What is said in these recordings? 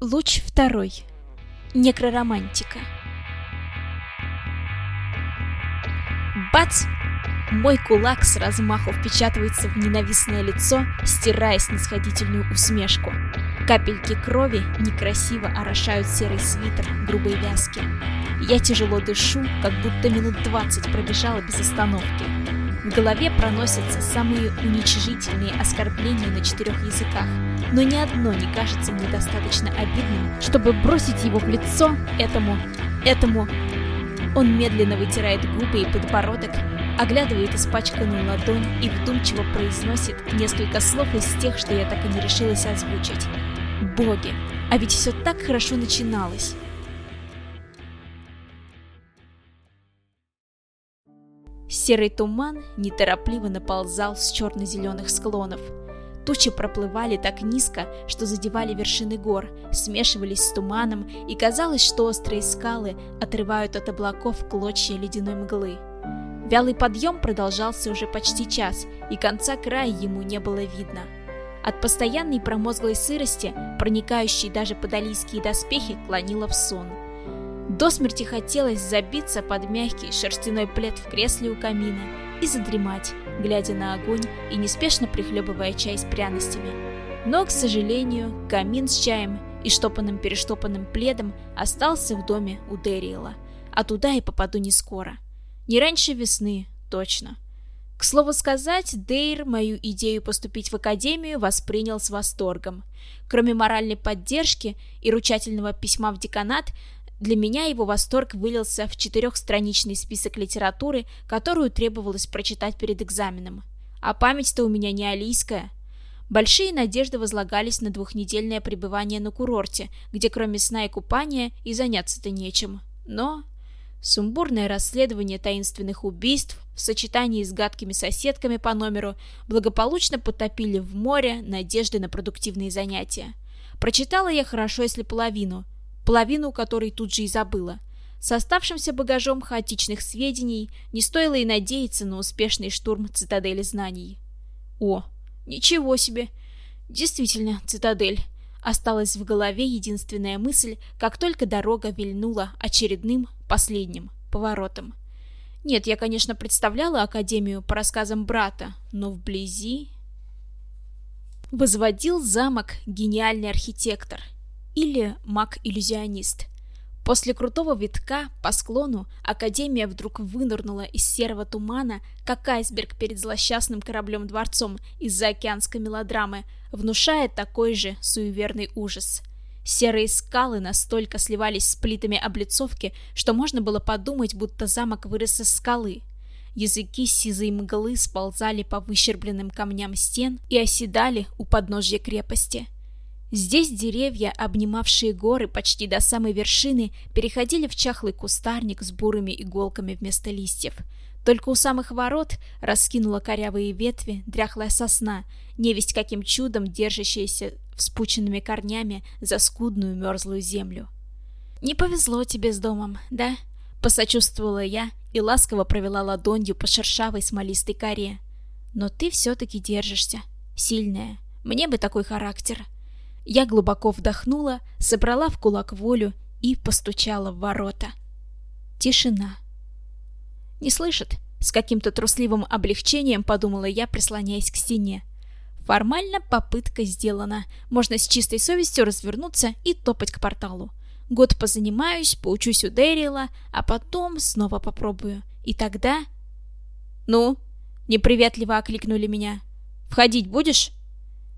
Луч второй. Некроромантика. Бац! Мой кулак с размаху впечатывается в ненавистное лицо, стирая снисходительную усмешку. Капельки крови некрасиво орошают серый свитер грубой вязки. Я тяжело дышу, как будто минут двадцать пробежала без остановки. В голове проносятся самые уничижительные оскорбления на четырех языках, но ни одно не кажется мне достаточно обидным, чтобы бросить его в лицо этому... этому... Он медленно вытирает губы и подбородок, оглядывает испачканную ладонь и вдумчиво произносит несколько слов из тех, что я так и не решилась озвучить. Боги, а ведь все так хорошо начиналось. Серый туман неторопливо наползал с черно-зеленых склонов. Тучи проплывали так низко, что задевали вершины гор, смешивались с туманом, и казалось, что острые скалы отрывают от облаков клочья ледяной мглы. Вялый подъем продолжался уже почти час, и конца края ему не было видно. От постоянной промозглой сырости, проникающей даже под алийские доспехи, клонило в сон – до смерти хотелось забиться под мягкий шерстяной плед в кресле у камина и задремать, глядя на огонь и неспешно прихлебывая чай с пряностями. Но, к сожалению, камин с чаем и штопанным-перештопанным пледом остался в доме у Дэриэла, а туда и попаду не скоро. Не раньше весны, точно. К слову сказать, Дейр мою идею поступить в академию воспринял с восторгом. Кроме моральной поддержки и ручательного письма в деканат, для меня его восторг вылился в четырехстраничный список литературы, которую требовалось прочитать перед экзаменом. А память-то у меня не алийская. Большие надежды возлагались на двухнедельное пребывание на курорте, где кроме сна и купания и заняться-то нечем. Но сумбурное расследование таинственных убийств в сочетании с гадкими соседками по номеру благополучно потопили в море надежды на продуктивные занятия. Прочитала я хорошо, если половину – половину которой тут же и забыла. С оставшимся багажом хаотичных сведений не стоило и надеяться на успешный штурм цитадели знаний. О, ничего себе! Действительно, цитадель. Осталась в голове единственная мысль, как только дорога вильнула очередным, последним поворотом. Нет, я, конечно, представляла Академию по рассказам брата, но вблизи... Возводил замок гениальный архитектор — или маг-иллюзионист. После крутого витка по склону Академия вдруг вынырнула из серого тумана, как айсберг перед злосчастным кораблем-дворцом из-за океанской мелодрамы, внушая такой же суеверный ужас. Серые скалы настолько сливались с плитами облицовки, что можно было подумать, будто замок вырос из скалы. Языки сизой мглы сползали по выщербленным камням стен и оседали у подножья крепости. Здесь деревья, обнимавшие горы почти до самой вершины, переходили в чахлый кустарник с бурыми иголками вместо листьев. Только у самых ворот раскинула корявые ветви дряхлая сосна, невесть каким чудом держащаяся вспученными корнями за скудную мерзлую землю. «Не повезло тебе с домом, да?» — посочувствовала я и ласково провела ладонью по шершавой смолистой коре. «Но ты все-таки держишься. Сильная. Мне бы такой характер». Я глубоко вдохнула, собрала в кулак волю и постучала в ворота. Тишина. «Не слышит?» — с каким-то трусливым облегчением подумала я, прислоняясь к стене. Формально попытка сделана. Можно с чистой совестью развернуться и топать к порталу. Год позанимаюсь, поучусь у Дэрила, а потом снова попробую. И тогда... «Ну?» — неприветливо окликнули меня. «Входить будешь?»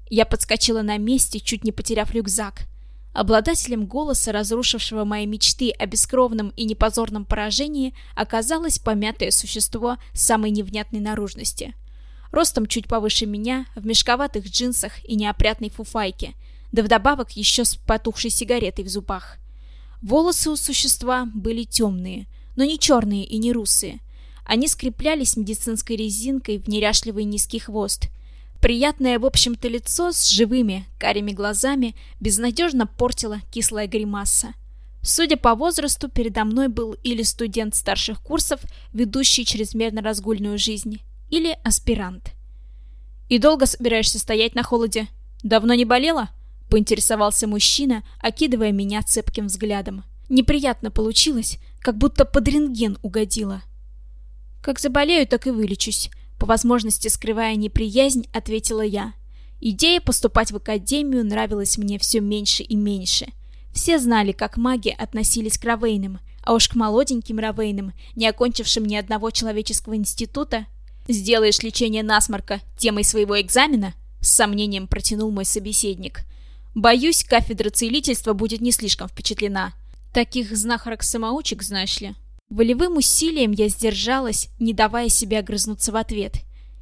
Я подскочила на месте, чуть не потеряв рюкзак. Обладателем голоса, разрушившего мои мечты о бескровном и непозорном поражении, оказалось помятое существо самой невнятной наружности. Ростом чуть повыше меня, в мешковатых джинсах и неопрятной фуфайке, да вдобавок еще с потухшей сигаретой в зубах. Волосы у существа были темные, но не черные и не русые. Они скреплялись медицинской резинкой в неряшливый низкий хвост – Приятное, в общем-то, лицо с живыми, карими глазами безнадежно портила кислая гримаса. Судя по возрасту, передо мной был или студент старших курсов, ведущий чрезмерно разгульную жизнь, или аспирант. «И долго собираешься стоять на холоде? Давно не болела?» Поинтересовался мужчина, окидывая меня цепким взглядом. Неприятно получилось, как будто под рентген угодила. Как заболею, так и вылечусь. По возможности скрывая неприязнь, ответила я. Идея поступать в академию нравилась мне все меньше и меньше. Все знали, как маги относились к Равейнам, а уж к молоденьким Равейнам, не окончившим ни одного человеческого института. «Сделаешь лечение насморка темой своего экзамена?» С сомнением протянул мой собеседник. «Боюсь, кафедра целительства будет не слишком впечатлена. Таких знахарок-самоучек, знаешь ли». Волевым усилием я сдержалась, не давая себе огрызнуться в ответ.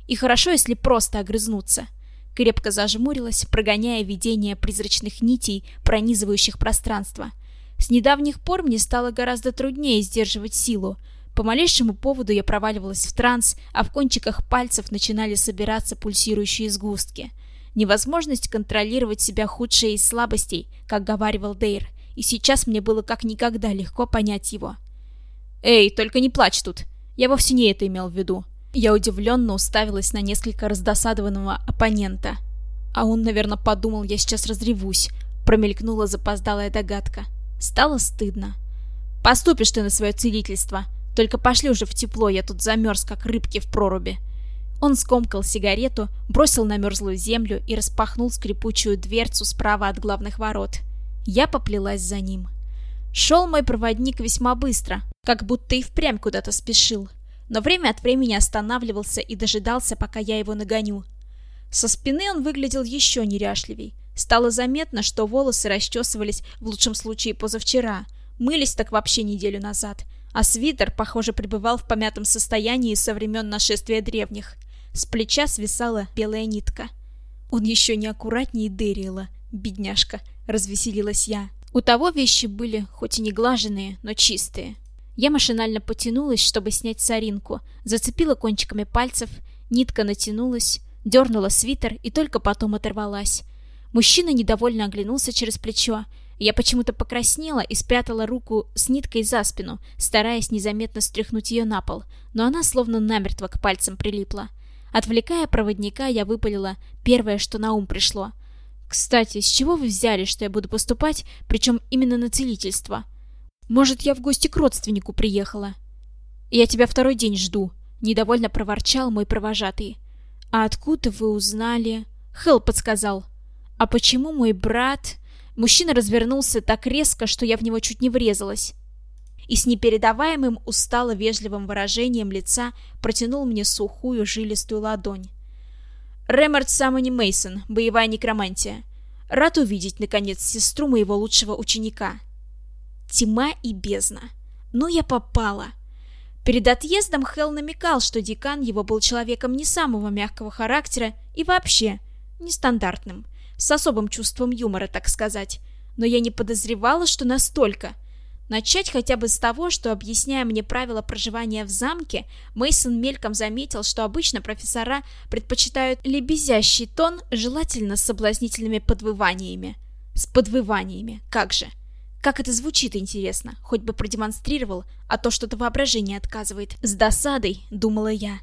И хорошо, если просто огрызнуться крепко зажмурилась, прогоняя видение призрачных нитей, пронизывающих пространство. С недавних пор мне стало гораздо труднее сдерживать силу. По малейшему поводу я проваливалась в транс, а в кончиках пальцев начинали собираться пульсирующие сгустки. Невозможность контролировать себя худшая из слабостей, как говаривал Дейр, и сейчас мне было как никогда легко понять его. «Эй, только не плачь тут! Я вовсе не это имел в виду!» Я удивленно уставилась на несколько раздосадованного оппонента. А он, наверное, подумал, я сейчас разревусь. Промелькнула запоздалая догадка. Стало стыдно. «Поступишь ты на свое целительство. Только пошли уже в тепло, я тут замерз, как рыбки в проруби». Он скомкал сигарету, бросил на мерзлую землю и распахнул скрипучую дверцу справа от главных ворот. Я поплелась за ним. Шел мой проводник весьма быстро, как будто и впрямь куда-то спешил но время от времени останавливался и дожидался, пока я его нагоню. Со спины он выглядел еще неряшливей. Стало заметно, что волосы расчесывались в лучшем случае позавчера, мылись так вообще неделю назад, а свитер, похоже, пребывал в помятом состоянии со времен нашествия древних. С плеча свисала белая нитка. Он еще неаккуратнее Дэрила, бедняжка, развеселилась я. У того вещи были, хоть и не глаженные, но чистые. Я машинально потянулась, чтобы снять соринку, зацепила кончиками пальцев, нитка натянулась, дернула свитер и только потом оторвалась. Мужчина недовольно оглянулся через плечо. Я почему-то покраснела и спрятала руку с ниткой за спину, стараясь незаметно стряхнуть ее на пол, но она словно намертво к пальцам прилипла. Отвлекая проводника, я выпалила первое, что на ум пришло. «Кстати, с чего вы взяли, что я буду поступать, причем именно на целительство?» Может, я в гости к родственнику приехала? Я тебя второй день жду, недовольно проворчал мой провожатый. А откуда вы узнали? Хелл подсказал. А почему мой брат... Мужчина развернулся так резко, что я в него чуть не врезалась. И с непередаваемым устало-вежливым выражением лица протянул мне сухую жилистую ладонь. Ремард Самони Мейсон, боевая некромантия. Рад увидеть, наконец, сестру моего лучшего ученика. Тьма и бездна. Ну я попала. Перед отъездом Хелл намекал, что декан его был человеком не самого мягкого характера и вообще нестандартным, с особым чувством юмора, так сказать. Но я не подозревала, что настолько. Начать хотя бы с того, что, объясняя мне правила проживания в замке, Мейсон мельком заметил, что обычно профессора предпочитают лебезящий тон, желательно с соблазнительными подвываниями. С подвываниями, как же. Как это звучит, интересно. Хоть бы продемонстрировал, а то что-то воображение отказывает. С досадой, думала я.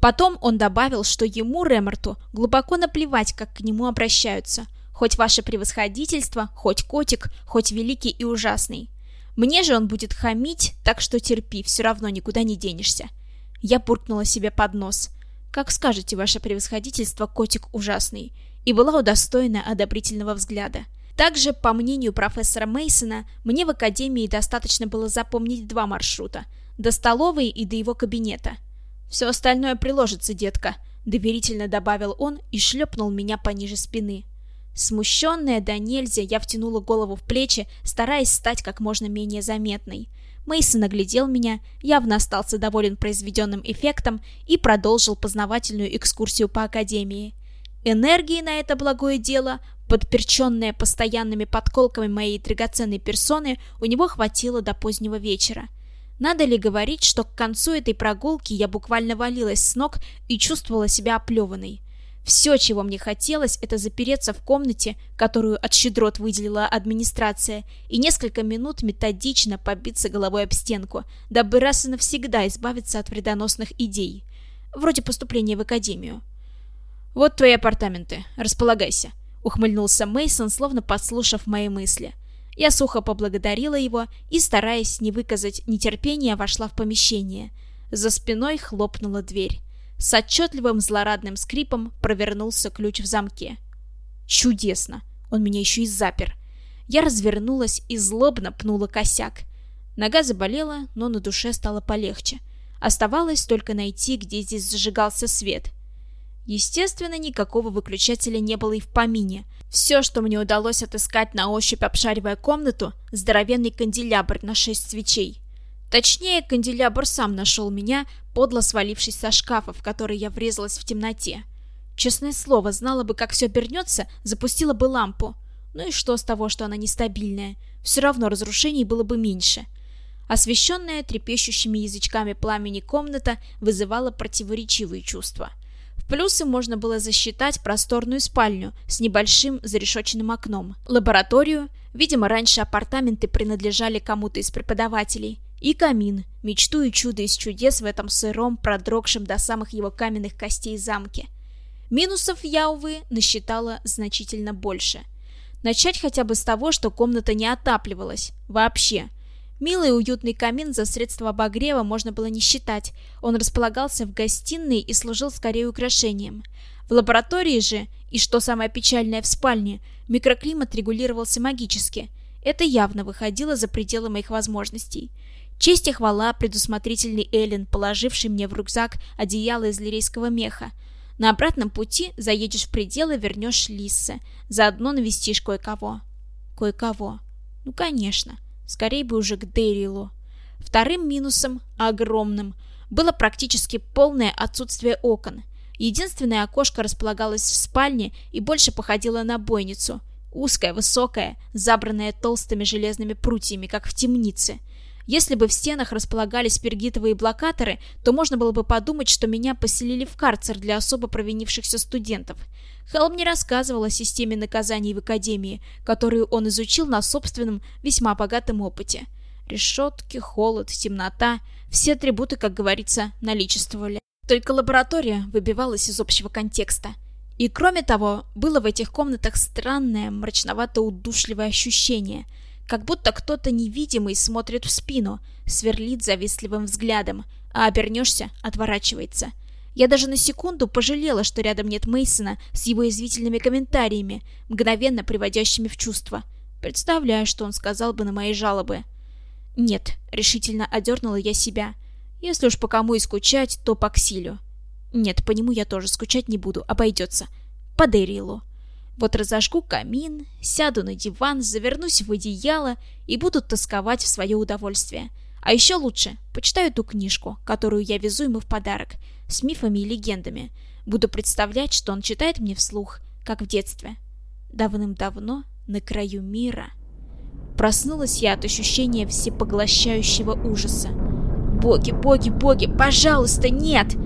Потом он добавил, что ему, Реморту, глубоко наплевать, как к нему обращаются. Хоть ваше превосходительство, хоть котик, хоть великий и ужасный. Мне же он будет хамить, так что терпи, все равно никуда не денешься. Я буркнула себе под нос. Как скажете, ваше превосходительство, котик ужасный. И была удостоена одобрительного взгляда. Также, по мнению профессора Мейсона, мне в академии достаточно было запомнить два маршрута – до столовой и до его кабинета. «Все остальное приложится, детка», – доверительно добавил он и шлепнул меня пониже спины. Смущенная до нельзя, я втянула голову в плечи, стараясь стать как можно менее заметной. Мейсон оглядел меня, явно остался доволен произведенным эффектом и продолжил познавательную экскурсию по академии. Энергии на это благое дело Подперченная постоянными подколками моей драгоценной персоны, у него хватило до позднего вечера. Надо ли говорить, что к концу этой прогулки я буквально валилась с ног и чувствовала себя оплеванной. Все, чего мне хотелось, это запереться в комнате, которую от щедрот выделила администрация, и несколько минут методично побиться головой об стенку, дабы раз и навсегда избавиться от вредоносных идей. Вроде поступления в академию. «Вот твои апартаменты. Располагайся», ухмыльнулся Мейсон, словно подслушав мои мысли. Я сухо поблагодарила его и, стараясь не выказать нетерпения, вошла в помещение. За спиной хлопнула дверь. С отчетливым злорадным скрипом провернулся ключ в замке. Чудесно! Он меня еще и запер. Я развернулась и злобно пнула косяк. Нога заболела, но на душе стало полегче. Оставалось только найти, где здесь зажигался свет. Естественно, никакого выключателя не было и в помине. Все, что мне удалось отыскать на ощупь, обшаривая комнату, здоровенный канделябр на шесть свечей. Точнее, канделябр сам нашел меня, подло свалившись со шкафа, в который я врезалась в темноте. Честное слово, знала бы, как все обернется, запустила бы лампу. Ну и что с того, что она нестабильная? Все равно разрушений было бы меньше. Освещенная трепещущими язычками пламени комната вызывала противоречивые чувства. В плюсы можно было засчитать просторную спальню с небольшим зарешоченным окном, лабораторию, видимо, раньше апартаменты принадлежали кому-то из преподавателей, и камин, мечту и чудо из чудес в этом сыром, продрогшем до самых его каменных костей замке. Минусов я, увы, насчитала значительно больше. Начать хотя бы с того, что комната не отапливалась. Вообще. Милый уютный камин за средства обогрева можно было не считать. Он располагался в гостиной и служил скорее украшением. В лаборатории же, и что самое печальное в спальне, микроклимат регулировался магически. Это явно выходило за пределы моих возможностей. Честь и хвала предусмотрительный Эллен, положивший мне в рюкзак одеяло из лирейского меха. На обратном пути заедешь в пределы, вернешь Лиссе. Заодно навестишь кое-кого. Кое-кого. Ну, конечно. Скорее бы уже к Дэрилу. Вторым минусом, огромным, было практически полное отсутствие окон. Единственное окошко располагалось в спальне и больше походило на бойницу. Узкая, высокая, забранная толстыми железными прутьями, как в темнице – если бы в стенах располагались пергитовые блокаторы, то можно было бы подумать, что меня поселили в карцер для особо провинившихся студентов. Хелм не рассказывал о системе наказаний в Академии, которую он изучил на собственном, весьма богатом опыте. Решетки, холод, темнота — все атрибуты, как говорится, наличествовали. Только лаборатория выбивалась из общего контекста. И кроме того, было в этих комнатах странное, мрачновато-удушливое ощущение — как будто кто-то невидимый смотрит в спину, сверлит завистливым взглядом, а обернешься, отворачивается. Я даже на секунду пожалела, что рядом нет Мейсона с его извительными комментариями, мгновенно приводящими в чувство. Представляю, что он сказал бы на мои жалобы. Нет, решительно одернула я себя. Если уж по кому и скучать, то по Ксилю. Нет, по нему я тоже скучать не буду, обойдется. По Дэрилу. Вот разожгу камин, сяду на диван, завернусь в одеяло и буду тосковать в свое удовольствие. А еще лучше, почитаю эту книжку, которую я везу ему в подарок, с мифами и легендами. Буду представлять, что он читает мне вслух, как в детстве. Давным-давно, на краю мира. Проснулась я от ощущения всепоглощающего ужаса. «Боги, боги, боги, пожалуйста, нет!»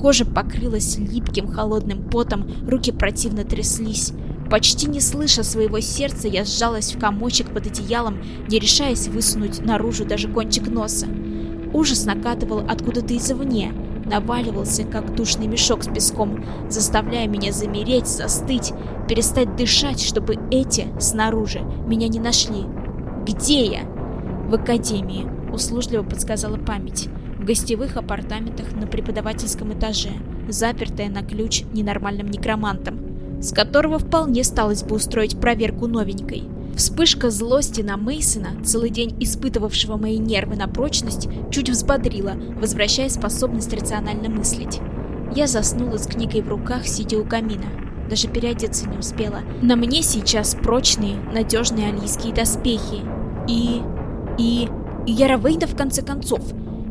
Кожа покрылась липким холодным потом, руки противно тряслись. Почти не слыша своего сердца, я сжалась в комочек под одеялом, не решаясь высунуть наружу даже кончик носа. Ужас накатывал откуда-то извне, наваливался, как душный мешок с песком, заставляя меня замереть, застыть, перестать дышать, чтобы эти, снаружи, меня не нашли. «Где я?» «В академии», — услужливо подсказала память. «В гостевых апартаментах на преподавательском этаже, запертая на ключ ненормальным некромантом с которого вполне сталось бы устроить проверку новенькой. Вспышка злости на Мейсона, целый день испытывавшего мои нервы на прочность, чуть взбодрила, возвращая способность рационально мыслить. Я заснула с книгой в руках, сидя у камина. Даже переодеться не успела. На мне сейчас прочные, надежные алийские доспехи. И... и... и Яра Вейда в конце концов.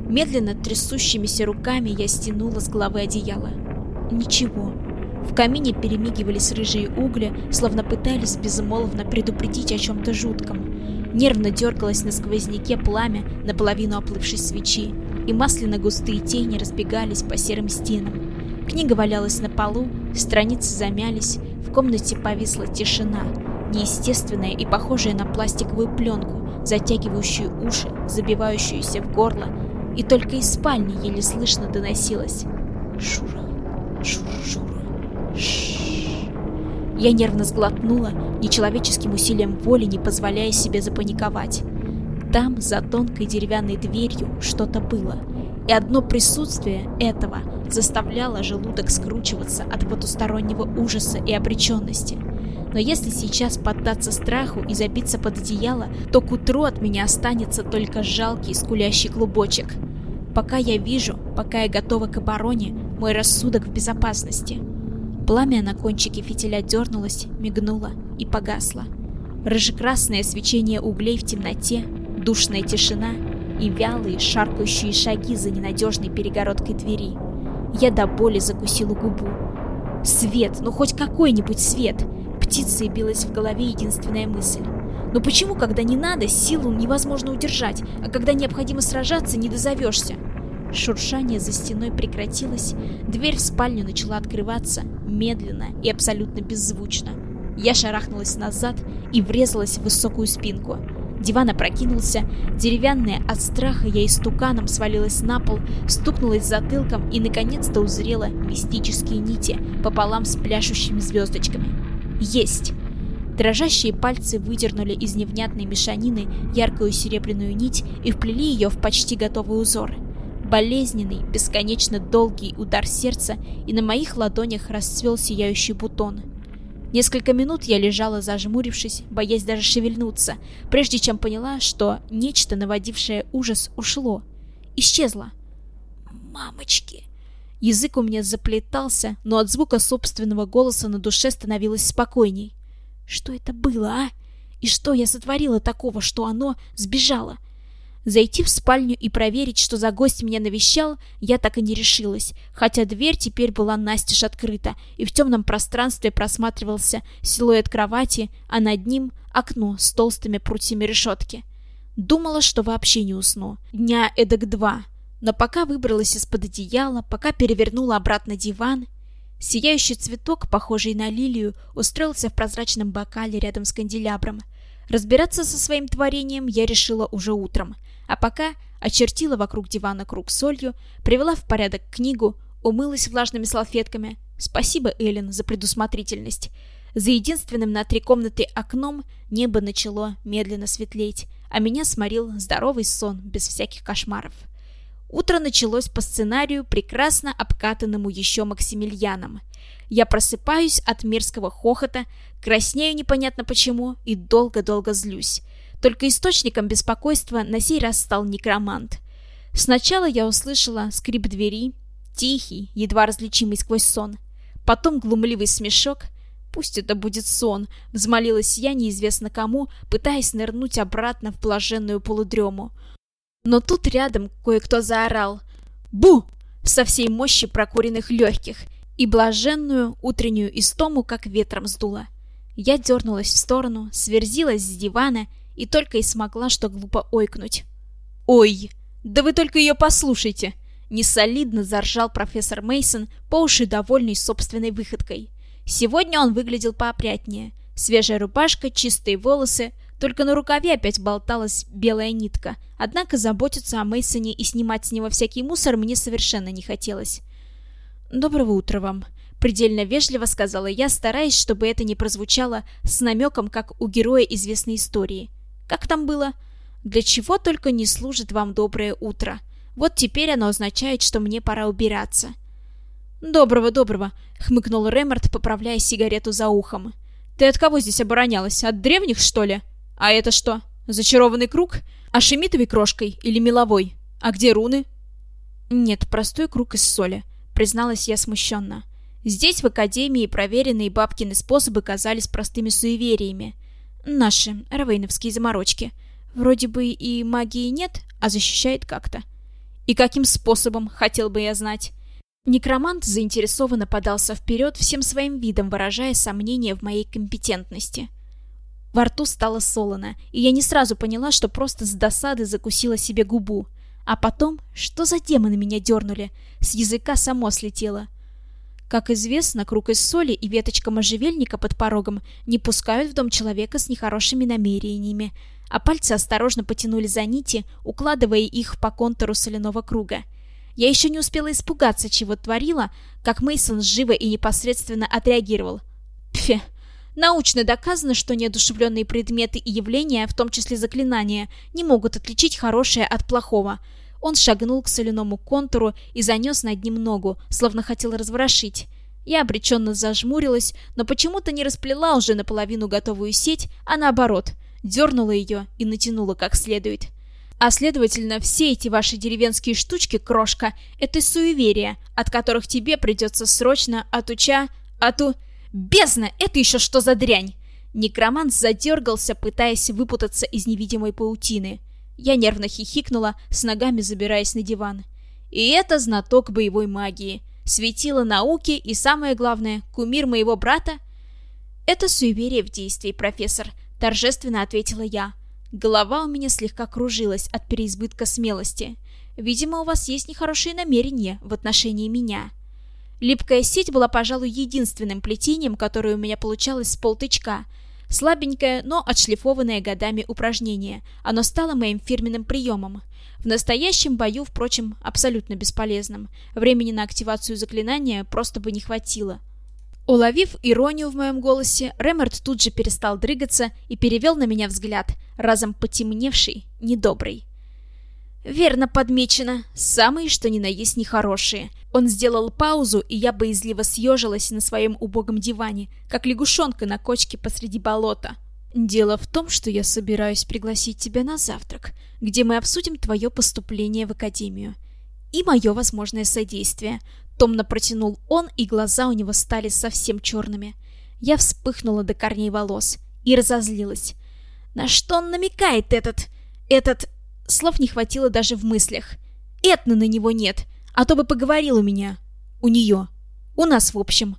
Медленно трясущимися руками я стянула с головы одеяло. Ничего. В камине перемигивались рыжие угли, словно пытались безмолвно предупредить о чем-то жутком. Нервно дергалось на сквозняке пламя наполовину оплывшей свечи, и масляно-густые тени разбегались по серым стенам. Книга валялась на полу, страницы замялись, в комнате повисла тишина, неестественная и похожая на пластиковую пленку, затягивающую уши, забивающуюся в горло, и только из спальни еле слышно доносилось «Шура, шура, шура». Я нервно сглотнула, нечеловеческим усилием воли не позволяя себе запаниковать. Там, за тонкой деревянной дверью, что-то было. И одно присутствие этого заставляло желудок скручиваться от потустороннего ужаса и обреченности. Но если сейчас поддаться страху и забиться под одеяло, то к утру от меня останется только жалкий скулящий клубочек. Пока я вижу, пока я готова к обороне, мой рассудок в безопасности. Пламя на кончике фитиля дернулось, мигнуло и погасло. Рыжекрасное свечение углей в темноте, душная тишина и вялые шаркающие шаги за ненадежной перегородкой двери. Я до боли закусила губу. Свет, ну хоть какой-нибудь свет! Птицей билась в голове единственная мысль. Но почему, когда не надо, силу невозможно удержать, а когда необходимо сражаться, не дозовешься? Шуршание за стеной прекратилось, дверь в спальню начала открываться, медленно и абсолютно беззвучно. Я шарахнулась назад и врезалась в высокую спинку. Диван опрокинулся, деревянная от страха я истуканом свалилась на пол, стукнулась затылком и наконец-то узрела мистические нити пополам с пляшущими звездочками. Есть! Дрожащие пальцы выдернули из невнятной мешанины яркую серебряную нить и вплели ее в почти готовый узор. Болезненный, бесконечно долгий удар сердца, и на моих ладонях расцвел сияющий бутон. Несколько минут я лежала зажмурившись, боясь даже шевельнуться, прежде чем поняла, что нечто, наводившее ужас, ушло. Исчезло. «Мамочки!» Язык у меня заплетался, но от звука собственного голоса на душе становилось спокойней. Что это было, а? И что я сотворила такого, что оно сбежало? Зайти в спальню и проверить, что за гость меня навещал, я так и не решилась, хотя дверь теперь была настежь открыта, и в темном пространстве просматривался силуэт кровати, а над ним окно с толстыми прутьями решетки. Думала, что вообще не усну. Дня эдак два. Но пока выбралась из-под одеяла, пока перевернула обратно диван, сияющий цветок, похожий на лилию, устроился в прозрачном бокале рядом с канделябром. Разбираться со своим творением я решила уже утром — а пока очертила вокруг дивана круг солью, привела в порядок книгу, умылась влажными салфетками. Спасибо, Эллен, за предусмотрительность. За единственным на три комнаты окном небо начало медленно светлеть, а меня сморил здоровый сон без всяких кошмаров. Утро началось по сценарию, прекрасно обкатанному еще Максимилианом. Я просыпаюсь от мерзкого хохота, краснею непонятно почему и долго-долго злюсь. Только источником беспокойства на сей раз стал некромант. Сначала я услышала скрип двери, тихий, едва различимый сквозь сон. Потом глумливый смешок. Пусть это будет сон, взмолилась я неизвестно кому, пытаясь нырнуть обратно в блаженную полудрему. Но тут рядом кое-кто заорал «Бу!» со всей мощи прокуренных легких, и блаженную утреннюю истому как ветром сдуло. Я дернулась в сторону, сверзилась с дивана и только и смогла что глупо ойкнуть. «Ой, да вы только ее послушайте!» Несолидно заржал профессор Мейсон, по уши довольный собственной выходкой. Сегодня он выглядел поопрятнее. Свежая рубашка, чистые волосы, только на рукаве опять болталась белая нитка. Однако заботиться о Мейсоне и снимать с него всякий мусор мне совершенно не хотелось. «Доброго утра вам», — предельно вежливо сказала я, стараясь, чтобы это не прозвучало с намеком, как у героя известной истории. Как там было? Для чего только не служит вам доброе утро. Вот теперь оно означает, что мне пора убираться. Доброго, доброго, хмыкнул Ремарт, поправляя сигарету за ухом. Ты от кого здесь оборонялась? От древних, что ли? А это что? Зачарованный круг? Ашемитовой крошкой или меловой? А где руны? Нет, простой круг из соли, призналась я смущенно. Здесь в академии проверенные бабкины способы казались простыми суевериями. Наши, равейновские заморочки. Вроде бы и магии нет, а защищает как-то. И каким способом, хотел бы я знать. Некромант заинтересованно подался вперед, всем своим видом выражая сомнение в моей компетентности. Во рту стало солоно, и я не сразу поняла, что просто с досады закусила себе губу. А потом, что за демоны меня дернули? С языка само слетело. Как известно, круг из соли и веточка можжевельника под порогом не пускают в дом человека с нехорошими намерениями, а пальцы осторожно потянули за нити, укладывая их по контуру соляного круга. Я еще не успела испугаться, чего творила, как Мейсон живо и непосредственно отреагировал. Пфе, Научно доказано, что неодушевленные предметы и явления, в том числе заклинания, не могут отличить хорошее от плохого. Он шагнул к соляному контуру и занес над ним ногу, словно хотел разворошить. Я обреченно зажмурилась, но почему-то не расплела уже наполовину готовую сеть, а наоборот, дернула ее и натянула как следует. А следовательно, все эти ваши деревенские штучки, крошка, это суеверия, от которых тебе придется срочно отуча... Оту... Бездна! Это еще что за дрянь? Некромант задергался, пытаясь выпутаться из невидимой паутины. Я нервно хихикнула, с ногами забираясь на диван. И это знаток боевой магии светило науки и, самое главное, кумир моего брата? Это суеверие в действии, профессор, торжественно ответила я. Голова у меня слегка кружилась от переизбытка смелости. Видимо, у вас есть нехорошие намерения в отношении меня. Липкая сеть была, пожалуй, единственным плетением, которое у меня получалось с полтычка. Слабенькое, но отшлифованное годами упражнение. Оно стало моим фирменным приемом. В настоящем бою, впрочем, абсолютно бесполезным. Времени на активацию заклинания просто бы не хватило. Уловив иронию в моем голосе, Ремерт тут же перестал дрыгаться и перевел на меня взгляд, разом потемневший, недобрый. Верно подмечено. Самые, что ни на есть, нехорошие. Он сделал паузу, и я боязливо съежилась на своем убогом диване, как лягушонка на кочке посреди болота. Дело в том, что я собираюсь пригласить тебя на завтрак, где мы обсудим твое поступление в академию и мое возможное содействие. Томно протянул он, и глаза у него стали совсем черными. Я вспыхнула до корней волос и разозлилась. На что он намекает этот... этот... Слов не хватило даже в мыслях. Этны на него нет, а то бы поговорил у меня. У нее. У нас, в общем.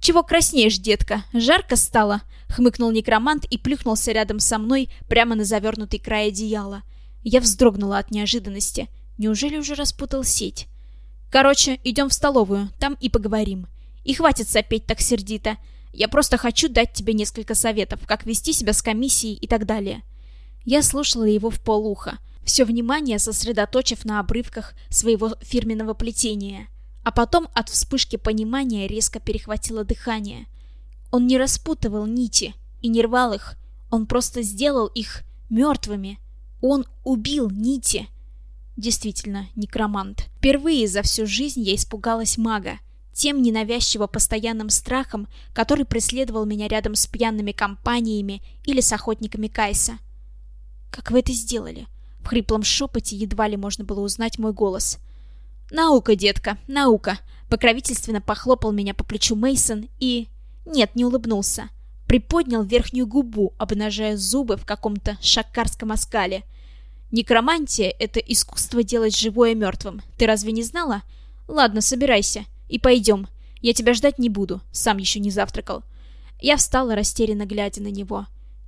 «Чего краснеешь, детка? Жарко стало?» — хмыкнул некромант и плюхнулся рядом со мной прямо на завернутый край одеяла. Я вздрогнула от неожиданности. Неужели уже распутал сеть? «Короче, идем в столовую, там и поговорим. И хватит сопеть так сердито. Я просто хочу дать тебе несколько советов, как вести себя с комиссией и так далее». Я слушала его в полуха, все внимание сосредоточив на обрывках своего фирменного плетения — а потом от вспышки понимания резко перехватило дыхание. Он не распутывал нити и не рвал их, он просто сделал их мертвыми. Он убил нити. Действительно, некромант. Впервые за всю жизнь я испугалась мага, тем ненавязчиво постоянным страхом, который преследовал меня рядом с пьяными компаниями или с охотниками Кайса. «Как вы это сделали?» В хриплом шепоте едва ли можно было узнать мой голос. Наука, детка, наука. Покровительственно похлопал меня по плечу Мейсон и нет, не улыбнулся. Приподнял верхнюю губу, обнажая зубы в каком-то шаккарском оскале. Некромантия — это искусство делать живое мертвым. Ты разве не знала? Ладно, собирайся и пойдем. Я тебя ждать не буду, сам еще не завтракал. Я встала, растерянно глядя на него.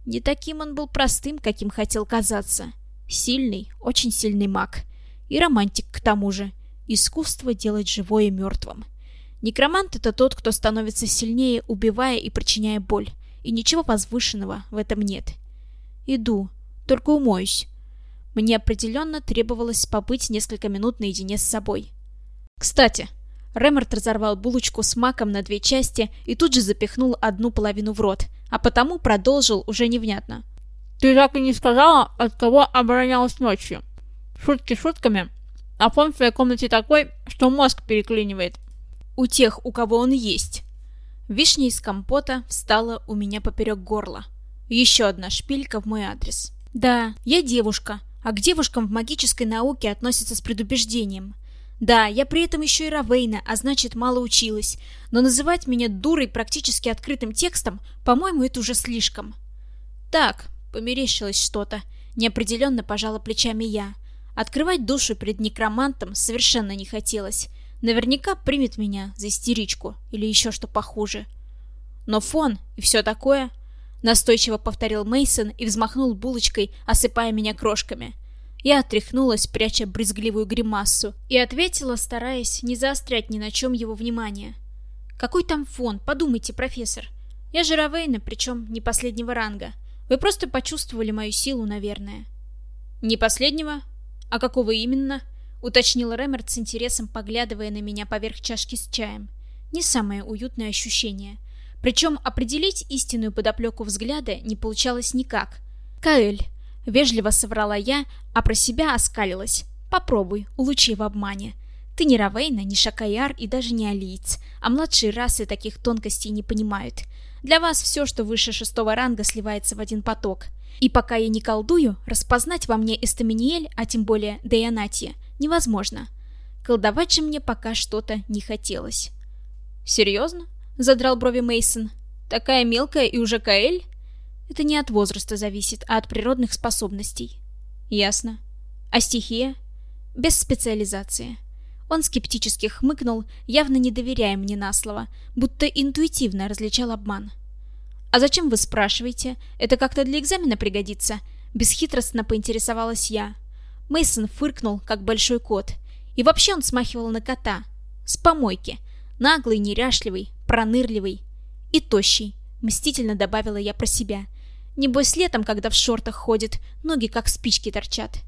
Не таким он был простым, каким хотел казаться. Сильный, очень сильный маг. И романтик к тому же. Искусство делать живое мертвым. Некромант — это тот, кто становится сильнее, убивая и причиняя боль. И ничего возвышенного в этом нет. Иду, только умоюсь. Мне определенно требовалось побыть несколько минут наедине с собой. Кстати, Ремерт разорвал булочку с маком на две части и тут же запихнул одну половину в рот, а потому продолжил уже невнятно. «Ты так и не сказала, от кого оборонялась ночью. Шутки шутками, а фон в твоей комнате такой, что мозг переклинивает. У тех, у кого он есть. Вишня из компота встала у меня поперек горла. Еще одна шпилька в мой адрес. Да, я девушка, а к девушкам в магической науке относятся с предубеждением. Да, я при этом еще и Равейна, а значит мало училась, но называть меня дурой практически открытым текстом, по-моему, это уже слишком. Так, померещилось что-то. Неопределенно пожала плечами я. Открывать душу перед некромантом совершенно не хотелось. Наверняка примет меня за истеричку или еще что похуже. Но фон и все такое... Настойчиво повторил Мейсон и взмахнул булочкой, осыпая меня крошками. Я отряхнулась, пряча брезгливую гримассу, и ответила, стараясь не заострять ни на чем его внимание. «Какой там фон? Подумайте, профессор. Я же Равейна, причем не последнего ранга. Вы просто почувствовали мою силу, наверное». «Не последнего?» «А какого именно?» — уточнил Рэмерт с интересом, поглядывая на меня поверх чашки с чаем. Не самое уютное ощущение. Причем определить истинную подоплеку взгляда не получалось никак. «Каэль», — вежливо соврала я, а про себя оскалилась. «Попробуй, улучи в обмане. Ты не Равейна, не Шакаяр и даже не Алиец, а младшие расы таких тонкостей не понимают. Для вас все, что выше шестого ранга, сливается в один поток. И пока я не колдую, распознать во мне Эстаминиэль, а тем более Дейонатия, невозможно. Колдовать же мне пока что-то не хотелось. «Серьезно?» — задрал брови Мейсон. «Такая мелкая и уже Каэль?» «Это не от возраста зависит, а от природных способностей». «Ясно. А стихия?» «Без специализации». Он скептически хмыкнул, явно не доверяя мне на слово, будто интуитивно различал обман. «А зачем вы спрашиваете? Это как-то для экзамена пригодится?» Бесхитростно поинтересовалась я. Мейсон фыркнул, как большой кот. И вообще он смахивал на кота. С помойки. Наглый, неряшливый, пронырливый. И тощий. Мстительно добавила я про себя. Небось, летом, когда в шортах ходит, ноги как спички торчат.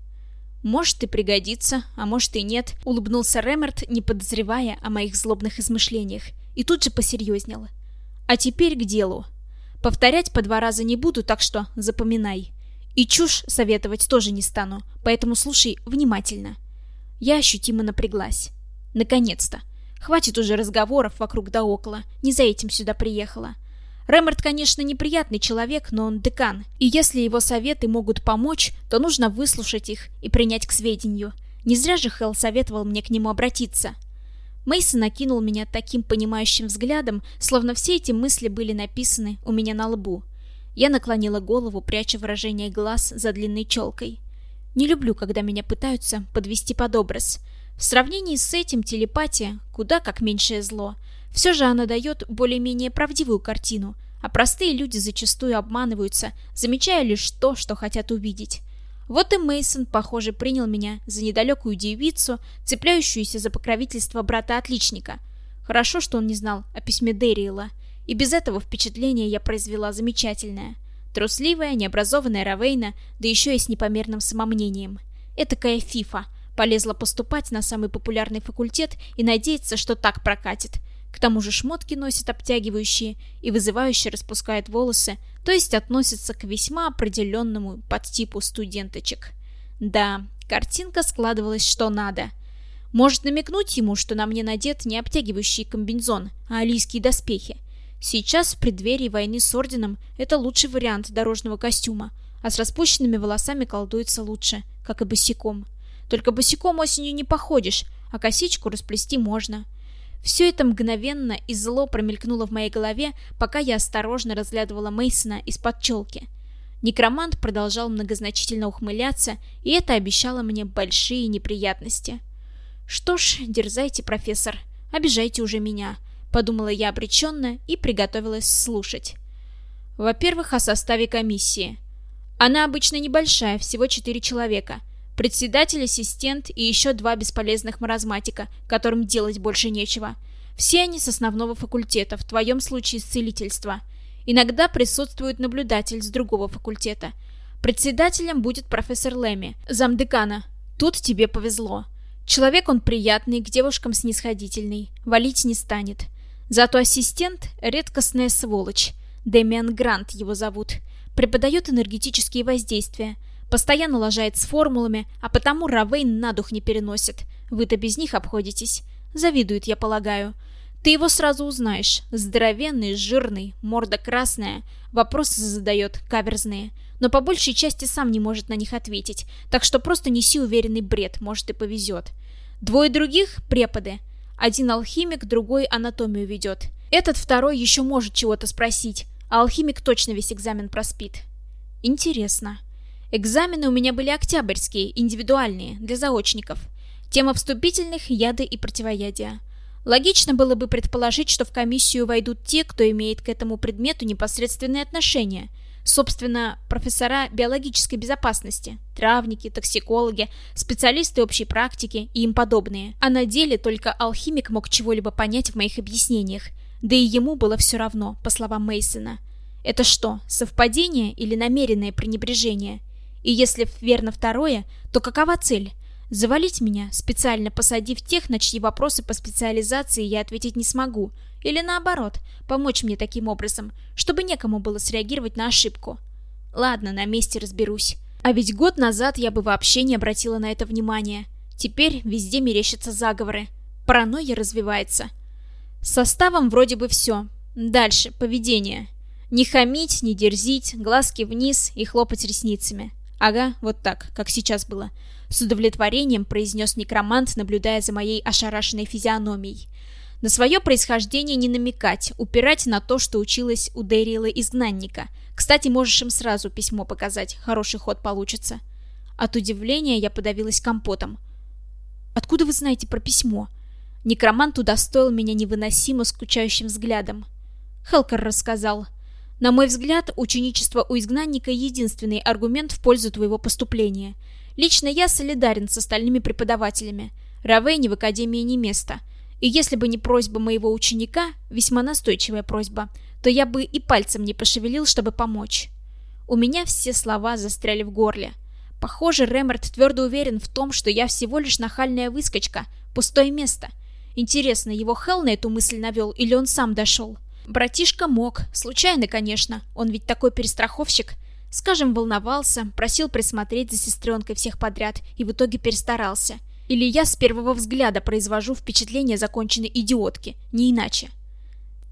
«Может и пригодится, а может и нет», — улыбнулся Ремерт, не подозревая о моих злобных измышлениях, и тут же посерьезнел. «А теперь к делу. Повторять по два раза не буду, так что запоминай. И чушь советовать тоже не стану, поэтому слушай внимательно». Я ощутимо напряглась. Наконец-то. Хватит уже разговоров вокруг да около, не за этим сюда приехала. Рэмерт, конечно, неприятный человек, но он декан, и если его советы могут помочь, то нужно выслушать их и принять к сведению. Не зря же Хелл советовал мне к нему обратиться. Мейсон накинул меня таким понимающим взглядом, словно все эти мысли были написаны у меня на лбу. Я наклонила голову, пряча выражение глаз за длинной челкой. Не люблю, когда меня пытаются подвести под образ. В сравнении с этим телепатия куда как меньшее зло — все же она дает более-менее правдивую картину, а простые люди зачастую обманываются, замечая лишь то, что хотят увидеть. Вот и Мейсон, похоже, принял меня за недалекую девицу, цепляющуюся за покровительство брата-отличника. Хорошо, что он не знал о письме Дэриэла, и без этого впечатление я произвела замечательное. Трусливая, необразованная Равейна, да еще и с непомерным самомнением. Этакая фифа. Полезла поступать на самый популярный факультет и надеется, что так прокатит – к тому же шмотки носит обтягивающие и вызывающе распускает волосы, то есть относится к весьма определенному подтипу студенточек. Да, картинка складывалась что надо. Может намекнуть ему, что на мне надет не обтягивающий комбинезон, а алийские доспехи. Сейчас, в преддверии войны с Орденом, это лучший вариант дорожного костюма, а с распущенными волосами колдуется лучше, как и босиком. Только босиком осенью не походишь, а косичку расплести можно – все это мгновенно и зло промелькнуло в моей голове, пока я осторожно разглядывала Мейсона из-под челки. Некромант продолжал многозначительно ухмыляться, и это обещало мне большие неприятности. «Что ж, дерзайте, профессор, обижайте уже меня», — подумала я обреченно и приготовилась слушать. Во-первых, о составе комиссии. Она обычно небольшая, всего четыре человека — председатель, ассистент и еще два бесполезных маразматика, которым делать больше нечего. Все они с основного факультета, в твоем случае с целительства. Иногда присутствует наблюдатель с другого факультета. Председателем будет профессор Лэми, замдекана. Тут тебе повезло. Человек он приятный, к девушкам снисходительный, валить не станет. Зато ассистент — редкостная сволочь. Дэмиан Грант его зовут. Преподает энергетические воздействия — Постоянно лажает с формулами, а потому Равейн на дух не переносит. Вы-то без них обходитесь. Завидует, я полагаю. Ты его сразу узнаешь. Здоровенный, жирный, морда красная. Вопросы задает каверзные. Но по большей части сам не может на них ответить. Так что просто неси уверенный бред, может и повезет. Двое других — преподы. Один алхимик, другой анатомию ведет. Этот второй еще может чего-то спросить, а алхимик точно весь экзамен проспит. Интересно. Экзамены у меня были октябрьские, индивидуальные, для заочников. Тема вступительных – яды и противоядия. Логично было бы предположить, что в комиссию войдут те, кто имеет к этому предмету непосредственные отношения. Собственно, профессора биологической безопасности, травники, токсикологи, специалисты общей практики и им подобные. А на деле только алхимик мог чего-либо понять в моих объяснениях. Да и ему было все равно, по словам Мейсона. Это что, совпадение или намеренное пренебрежение? И если верно второе, то какова цель? Завалить меня, специально посадив тех, на чьи вопросы по специализации я ответить не смогу, Или наоборот, помочь мне таким образом, чтобы некому было среагировать на ошибку. Ладно, на месте разберусь. А ведь год назад я бы вообще не обратила на это внимания. Теперь везде мерещатся заговоры. Паранойя развивается. С составом вроде бы все. Дальше, поведение. Не хамить, не дерзить, глазки вниз и хлопать ресницами. Ага, вот так, как сейчас было. С удовлетворением произнес некромант, наблюдая за моей ошарашенной физиономией. На свое происхождение не намекать, упирать на то, что училась у Дэриэла изгнанника. Кстати, можешь им сразу письмо показать, хороший ход получится. От удивления я подавилась компотом. «Откуда вы знаете про письмо?» Некромант удостоил меня невыносимо скучающим взглядом. Хелкер рассказал. На мой взгляд, ученичество у изгнанника единственный аргумент в пользу твоего поступления. Лично я солидарен с остальными преподавателями. Равейне в академии не место. И если бы не просьба моего ученика, весьма настойчивая просьба, то я бы и пальцем не пошевелил, чтобы помочь. У меня все слова застряли в горле. Похоже, Ремерт твердо уверен в том, что я всего лишь нахальная выскочка, пустое место. Интересно, его Хелл на эту мысль навел или он сам дошел? Братишка мог, случайно, конечно, он ведь такой перестраховщик. Скажем, волновался, просил присмотреть за сестренкой всех подряд и в итоге перестарался. Или я с первого взгляда произвожу впечатление законченной идиотки, не иначе.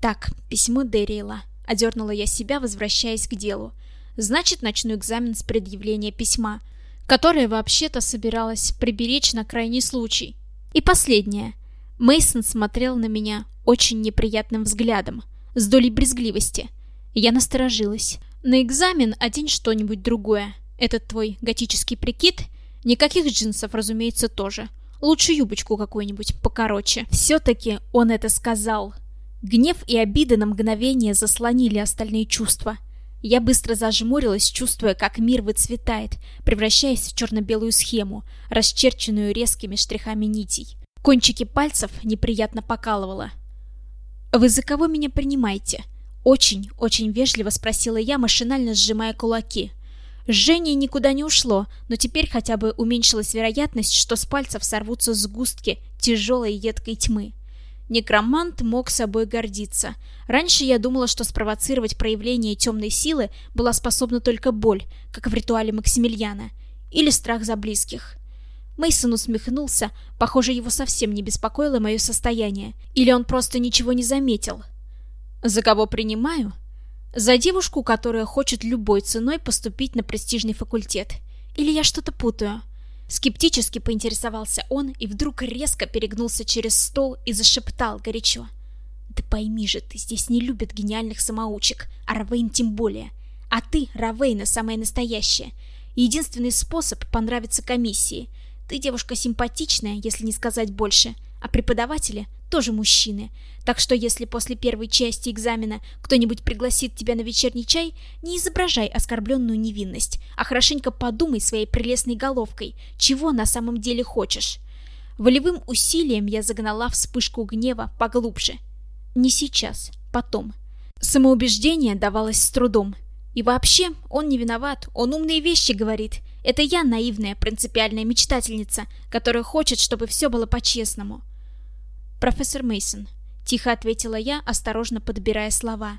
Так, письмо Дэриэла. Одернула я себя, возвращаясь к делу. Значит, начну экзамен с предъявления письма, которое вообще-то собиралась приберечь на крайний случай. И последнее. Мейсон смотрел на меня очень неприятным взглядом, с долей брезгливости. Я насторожилась. На экзамен одень что-нибудь другое. Этот твой готический прикид — Никаких джинсов, разумеется, тоже. Лучше юбочку какую-нибудь покороче. Все-таки он это сказал. Гнев и обида на мгновение заслонили остальные чувства. Я быстро зажмурилась, чувствуя, как мир выцветает, превращаясь в черно-белую схему, расчерченную резкими штрихами нитей. Кончики пальцев неприятно покалывало. «Вы за кого меня принимаете?» Очень, очень вежливо спросила я, машинально сжимая кулаки. Жжение никуда не ушло, но теперь хотя бы уменьшилась вероятность, что с пальцев сорвутся сгустки тяжелой едкой тьмы. Некромант мог собой гордиться. Раньше я думала, что спровоцировать проявление темной силы была способна только боль, как в ритуале Максимилиана, или страх за близких. Мейсон усмехнулся, похоже, его совсем не беспокоило мое состояние, или он просто ничего не заметил. «За кого принимаю?» За девушку, которая хочет любой ценой поступить на престижный факультет. Или я что-то путаю? Скептически поинтересовался он и вдруг резко перегнулся через стол и зашептал горячо. «Да пойми же, ты здесь не любят гениальных самоучек, а Равейн тем более. А ты, Равейна, самая настоящая. Единственный способ понравиться комиссии. Ты девушка симпатичная, если не сказать больше, а преподаватели тоже мужчины. Так что если после первой части экзамена кто-нибудь пригласит тебя на вечерний чай, не изображай оскорбленную невинность, а хорошенько подумай своей прелестной головкой, чего на самом деле хочешь. Волевым усилием я загнала вспышку гнева поглубже. Не сейчас, потом. Самоубеждение давалось с трудом. И вообще, он не виноват, он умные вещи говорит. Это я наивная, принципиальная мечтательница, которая хочет, чтобы все было по-честному. «Профессор Мейсон, тихо ответила я, осторожно подбирая слова.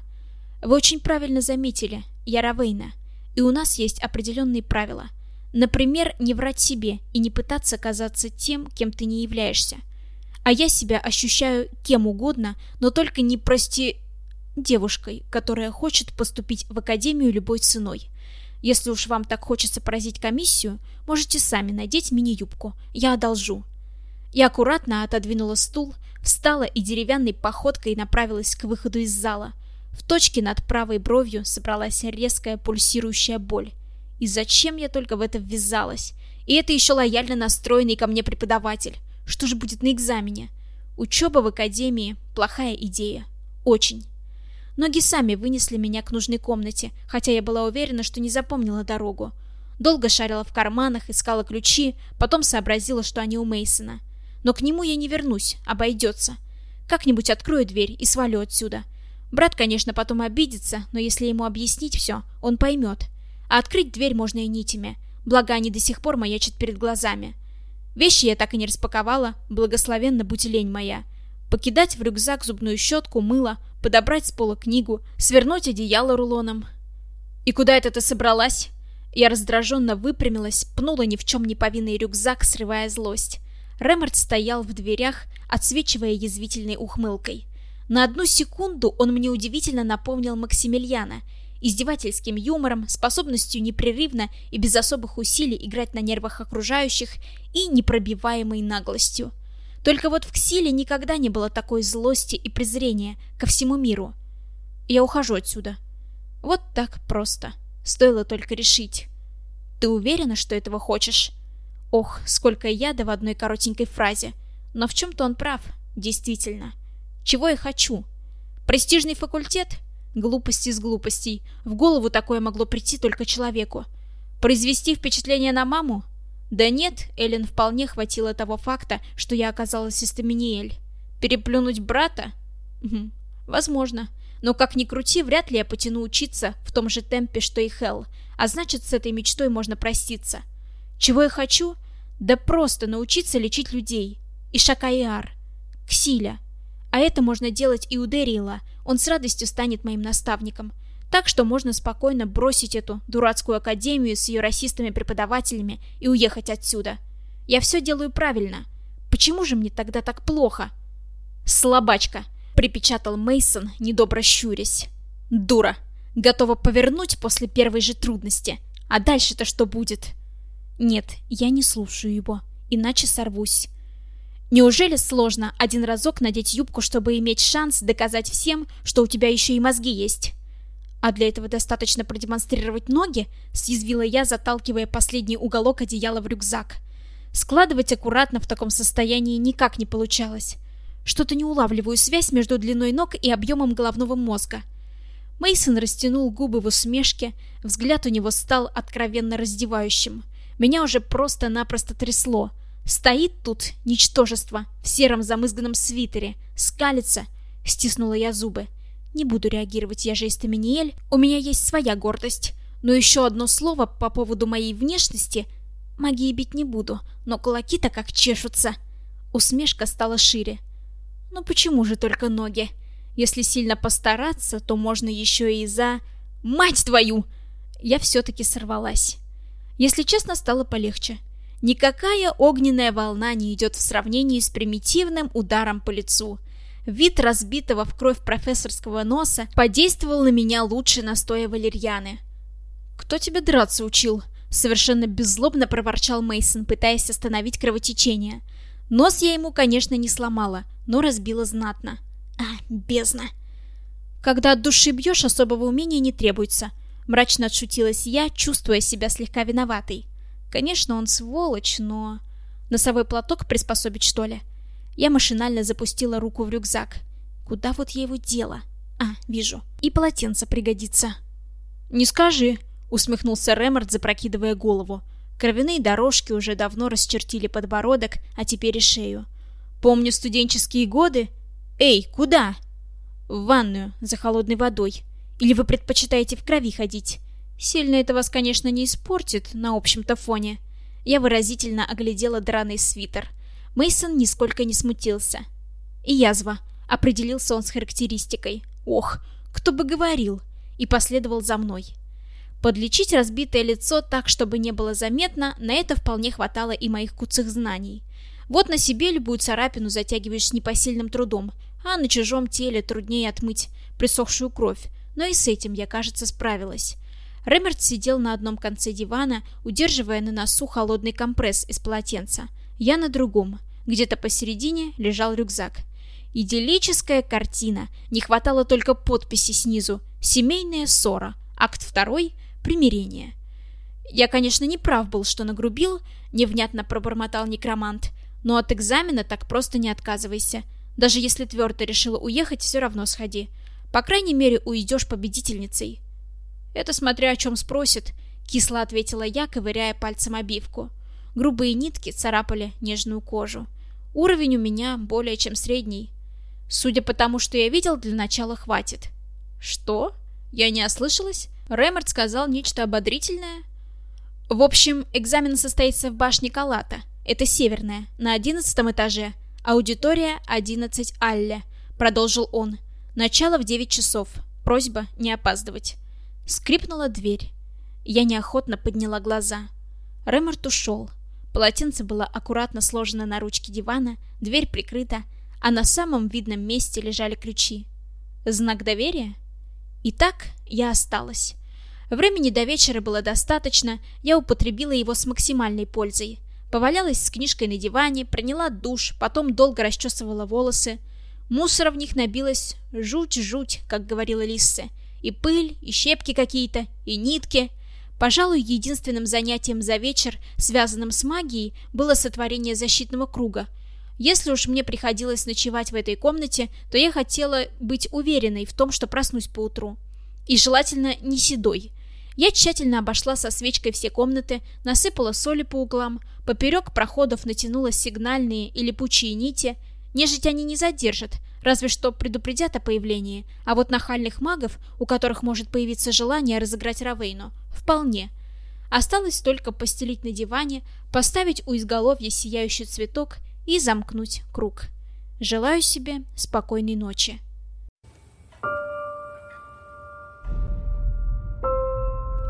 «Вы очень правильно заметили, я Равейна, и у нас есть определенные правила. Например, не врать себе и не пытаться казаться тем, кем ты не являешься. А я себя ощущаю кем угодно, но только не прости... девушкой, которая хочет поступить в академию любой ценой. Если уж вам так хочется поразить комиссию, можете сами надеть мини-юбку, я одолжу». Я аккуратно отодвинула стул, встала и деревянной походкой направилась к выходу из зала. В точке над правой бровью собралась резкая пульсирующая боль. И зачем я только в это ввязалась? И это еще лояльно настроенный ко мне преподаватель. Что же будет на экзамене? Учеба в академии – плохая идея. Очень. Ноги сами вынесли меня к нужной комнате, хотя я была уверена, что не запомнила дорогу. Долго шарила в карманах, искала ключи, потом сообразила, что они у Мейсона. Но к нему я не вернусь, обойдется. Как-нибудь открою дверь и свалю отсюда. Брат, конечно, потом обидится, но если ему объяснить все, он поймет. А открыть дверь можно и нитями, благо они до сих пор маячат перед глазами. Вещи я так и не распаковала, благословенно будь лень моя. Покидать в рюкзак зубную щетку, мыло, подобрать с пола книгу, свернуть одеяло рулоном. «И куда это ты собралась?» Я раздраженно выпрямилась, пнула ни в чем не повинный рюкзак, срывая злость. Рэморд стоял в дверях, отсвечивая язвительной ухмылкой. На одну секунду он мне удивительно напомнил Максимилиана, издевательским юмором, способностью непрерывно и без особых усилий играть на нервах окружающих и непробиваемой наглостью. Только вот в Ксиле никогда не было такой злости и презрения ко всему миру. Я ухожу отсюда. Вот так просто. Стоило только решить. Ты уверена, что этого хочешь? Ох, сколько яда в одной коротенькой фразе. Но в чем-то он прав, действительно. Чего я хочу? Престижный факультет? Глупости из глупостей. В голову такое могло прийти только человеку. Произвести впечатление на маму? Да нет, Эллен вполне хватило того факта, что я оказалась из Таминиэль. Переплюнуть брата? Угу. Возможно. Но как ни крути, вряд ли я потяну учиться в том же темпе, что и Хелл. А значит, с этой мечтой можно проститься. Чего я хочу? Да просто научиться лечить людей. И Шакаиар. Ксиля. А это можно делать и у Дерила. Он с радостью станет моим наставником. Так что можно спокойно бросить эту дурацкую академию с ее расистами-преподавателями и уехать отсюда. Я все делаю правильно. Почему же мне тогда так плохо? Слабачка, припечатал Мейсон, недобро щурясь. Дура, готова повернуть после первой же трудности. А дальше-то что будет? Нет, я не слушаю его, иначе сорвусь. Неужели сложно один разок надеть юбку, чтобы иметь шанс доказать всем, что у тебя еще и мозги есть? А для этого достаточно продемонстрировать ноги, съязвила я, заталкивая последний уголок одеяла в рюкзак. Складывать аккуратно в таком состоянии никак не получалось. Что-то не улавливаю связь между длиной ног и объемом головного мозга. Мейсон растянул губы в усмешке, взгляд у него стал откровенно раздевающим. Меня уже просто-напросто трясло. Стоит тут ничтожество в сером замызганном свитере, скалится, стиснула я зубы. Не буду реагировать, я же из Таминиэль, у меня есть своя гордость. Но еще одно слово по поводу моей внешности. Магии бить не буду, но кулаки-то как чешутся. Усмешка стала шире. Ну почему же только ноги? Если сильно постараться, то можно еще и за... Мать твою! Я все-таки сорвалась. Если честно, стало полегче. Никакая огненная волна не идет в сравнении с примитивным ударом по лицу. Вид разбитого в кровь профессорского носа подействовал на меня лучше настоя валерьяны. «Кто тебя драться учил?» — совершенно беззлобно проворчал Мейсон, пытаясь остановить кровотечение. Нос я ему, конечно, не сломала, но разбила знатно. А, бездна. Когда от души бьешь, особого умения не требуется. Мрачно отшутилась я, чувствуя себя слегка виноватой. Конечно, он сволочь, но... Носовой платок приспособить, что ли? Я машинально запустила руку в рюкзак. Куда вот я его дела? А, вижу. И полотенце пригодится. «Не скажи», — усмехнулся Рэморд, запрокидывая голову. Кровяные дорожки уже давно расчертили подбородок, а теперь и шею. «Помню студенческие годы. Эй, куда?» «В ванную, за холодной водой. Или вы предпочитаете в крови ходить? Сильно это вас, конечно, не испортит на общем-то фоне». Я выразительно оглядела драный свитер. Мейсон нисколько не смутился. И язва. Определился он с характеристикой. Ох, кто бы говорил. И последовал за мной. Подлечить разбитое лицо так, чтобы не было заметно, на это вполне хватало и моих куцых знаний. Вот на себе любую царапину затягиваешь с непосильным трудом, а на чужом теле труднее отмыть присохшую кровь, но и с этим я, кажется, справилась. Ремерт сидел на одном конце дивана, удерживая на носу холодный компресс из полотенца. Я на другом. Где-то посередине лежал рюкзак. Идиллическая картина. Не хватало только подписи снизу. Семейная ссора. Акт второй. Примирение. Я, конечно, не прав был, что нагрубил, невнятно пробормотал некромант, но от экзамена так просто не отказывайся. Даже если твердо решила уехать, все равно сходи. По крайней мере, уйдешь победительницей. Это смотря о чем спросит, кисло ответила я, ковыряя пальцем обивку. Грубые нитки царапали нежную кожу. Уровень у меня более чем средний. Судя по тому, что я видел, для начала хватит. Что? Я не ослышалась? Рэморд сказал нечто ободрительное. В общем, экзамен состоится в башне Калата. Это северная, на одиннадцатом этаже. Аудитория 11 Алле, продолжил он. Начало в 9 часов. Просьба не опаздывать. Скрипнула дверь. Я неохотно подняла глаза. Ремарт ушел. Полотенце было аккуратно сложено на ручке дивана, дверь прикрыта, а на самом видном месте лежали ключи. Знак доверия? Итак, я осталась. Времени до вечера было достаточно, я употребила его с максимальной пользой. Повалялась с книжкой на диване, приняла душ, потом долго расчесывала волосы. Мусора в них набилось жуть-жуть, как говорила Лисса. И пыль, и щепки какие-то, и нитки. Пожалуй, единственным занятием за вечер, связанным с магией, было сотворение защитного круга. Если уж мне приходилось ночевать в этой комнате, то я хотела быть уверенной в том, что проснусь поутру. И желательно не седой. Я тщательно обошла со свечкой все комнаты, насыпала соли по углам, поперек проходов натянула сигнальные и липучие нити. Нежить они не задержат, разве что предупредят о появлении, а вот нахальных магов, у которых может появиться желание разыграть Равейну, вполне. Осталось только постелить на диване, поставить у изголовья сияющий цветок и замкнуть круг. Желаю себе спокойной ночи.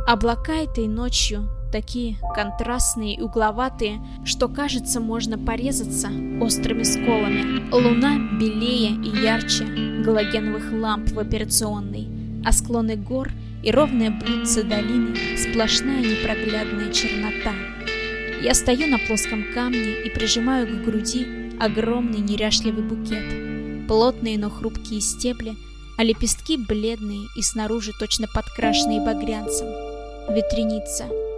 Облака этой ночью такие контрастные и угловатые, что кажется можно порезаться острыми сколами. Луна белее и ярче галогеновых ламп в операционной, а склоны гор и ровное блюдце долины сплошная непроглядная чернота. Я стою на плоском камне и прижимаю к груди огромный неряшливый букет. Плотные, но хрупкие стебли, а лепестки бледные и снаружи точно подкрашенные багрянцем ветреница.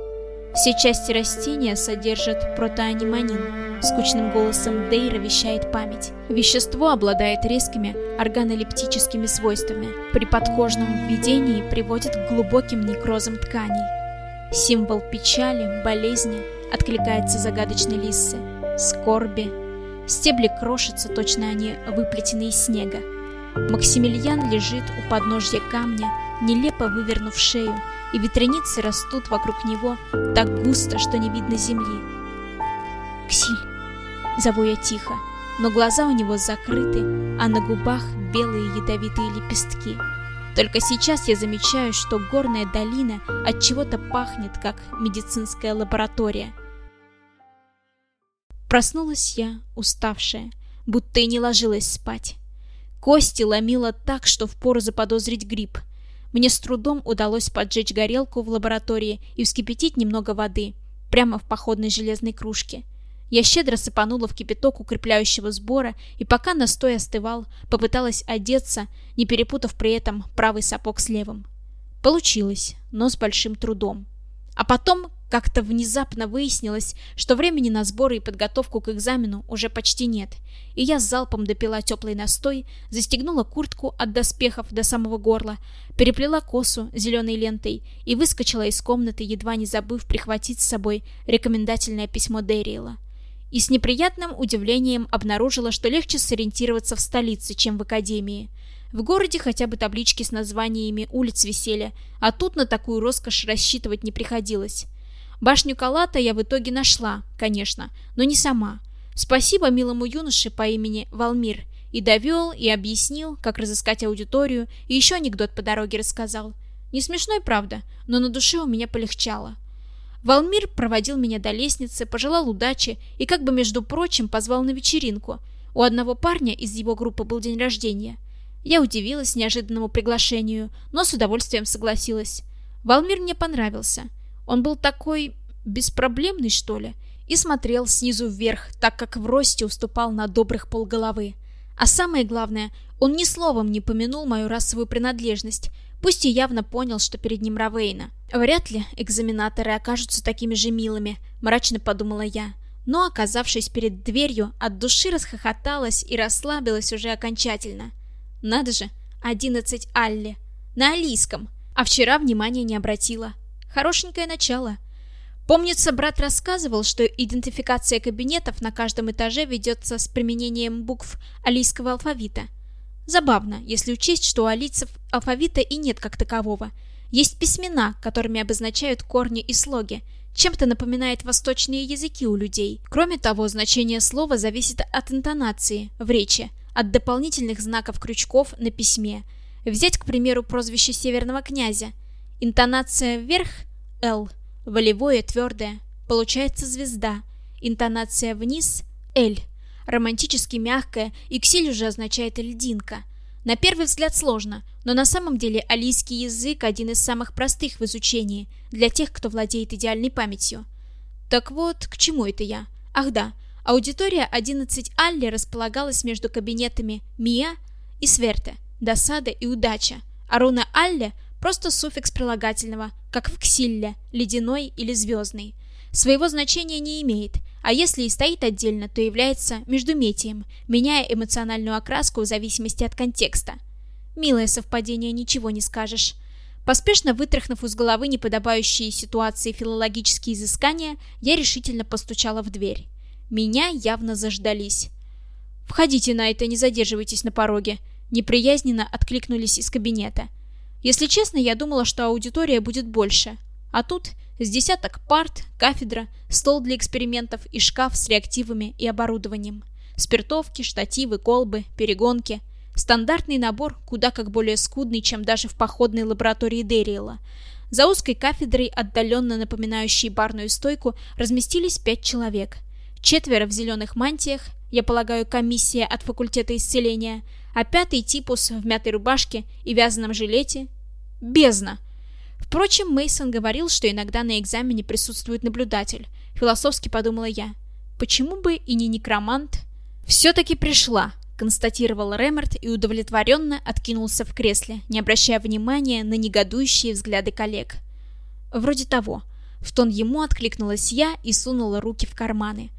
Все части растения содержат протоаниманин. Скучным голосом Дейра вещает память. Вещество обладает резкими органолептическими свойствами. При подкожном введении приводит к глубоким некрозам тканей. Символ печали, болезни откликается загадочной лисы. Скорби. Стебли крошатся, точно они выплетены из снега. Максимилиан лежит у подножья камня, нелепо вывернув шею, и ветреницы растут вокруг него так густо, что не видно земли. «Ксиль!» — зову я тихо, но глаза у него закрыты, а на губах белые ядовитые лепестки. Только сейчас я замечаю, что горная долина от чего-то пахнет, как медицинская лаборатория. Проснулась я, уставшая, будто и не ложилась спать. Кости ломило так, что впору заподозрить грипп. Мне с трудом удалось поджечь горелку в лаборатории и вскипятить немного воды, прямо в походной железной кружке. Я щедро сыпанула в кипяток укрепляющего сбора, и пока настой остывал, попыталась одеться, не перепутав при этом правый сапог с левым. Получилось, но с большим трудом. А потом как-то внезапно выяснилось, что времени на сборы и подготовку к экзамену уже почти нет, и я с залпом допила теплый настой, застегнула куртку от доспехов до самого горла, переплела косу зеленой лентой и выскочила из комнаты, едва не забыв прихватить с собой рекомендательное письмо Дэриэла. И с неприятным удивлением обнаружила, что легче сориентироваться в столице, чем в академии – в городе хотя бы таблички с названиями улиц висели, а тут на такую роскошь рассчитывать не приходилось. Башню Калата я в итоге нашла, конечно, но не сама. Спасибо милому юноше по имени Валмир. И довел, и объяснил, как разыскать аудиторию, и еще анекдот по дороге рассказал. Не смешной, правда, но на душе у меня полегчало. Валмир проводил меня до лестницы, пожелал удачи и как бы, между прочим, позвал на вечеринку. У одного парня из его группы был день рождения – я удивилась неожиданному приглашению, но с удовольствием согласилась. Валмир мне понравился. Он был такой... беспроблемный, что ли, и смотрел снизу вверх, так как в росте уступал на добрых полголовы. А самое главное, он ни словом не помянул мою расовую принадлежность, пусть и явно понял, что перед ним Равейна. Вряд ли экзаменаторы окажутся такими же милыми, мрачно подумала я. Но, оказавшись перед дверью, от души расхохоталась и расслабилась уже окончательно. Надо же, 11 Алли. На алийском. А вчера внимания не обратила. Хорошенькое начало. Помнится, брат рассказывал, что идентификация кабинетов на каждом этаже ведется с применением букв алийского алфавита. Забавно, если учесть, что у алийцев алфавита и нет как такового. Есть письмена, которыми обозначают корни и слоги. чем-то напоминает восточные языки у людей. Кроме того, значение слова зависит от интонации в речи, от дополнительных знаков крючков на письме. Взять, к примеру, прозвище северного князя. Интонация вверх – Л, волевое, твердое, получается звезда. Интонация вниз – Л, романтически мягкая, и ксиль уже означает льдинка. На первый взгляд сложно, но на самом деле алийский язык один из самых простых в изучении для тех, кто владеет идеальной памятью. Так вот, к чему это я? Ах да, аудитория 11 Алли располагалась между кабинетами Мия и Сверте, досада и удача, а руна Алле просто суффикс прилагательного, как в ксилле, ледяной или звездный. Своего значения не имеет, а если и стоит отдельно, то является междуметием, меняя эмоциональную окраску в зависимости от контекста. Милое совпадение, ничего не скажешь. Поспешно вытряхнув из головы неподобающие ситуации филологические изыскания, я решительно постучала в дверь. Меня явно заждались. «Входите на это, не задерживайтесь на пороге», неприязненно откликнулись из кабинета. Если честно, я думала, что аудитория будет больше. А тут с десяток парт, кафедра, стол для экспериментов и шкаф с реактивами и оборудованием. Спиртовки, штативы, колбы, перегонки. Стандартный набор, куда как более скудный, чем даже в походной лаборатории Дериэла. За узкой кафедрой, отдаленно напоминающей барную стойку, разместились пять человек. Четверо в зеленых мантиях, я полагаю, комиссия от факультета исцеления, а пятый типус в мятой рубашке и вязаном жилете – бездна – Впрочем, Мейсон говорил, что иногда на экзамене присутствует наблюдатель. Философски подумала я. Почему бы и не некромант? Все-таки пришла, констатировал Ремерт и удовлетворенно откинулся в кресле, не обращая внимания на негодующие взгляды коллег. Вроде того. В тон ему откликнулась я и сунула руки в карманы.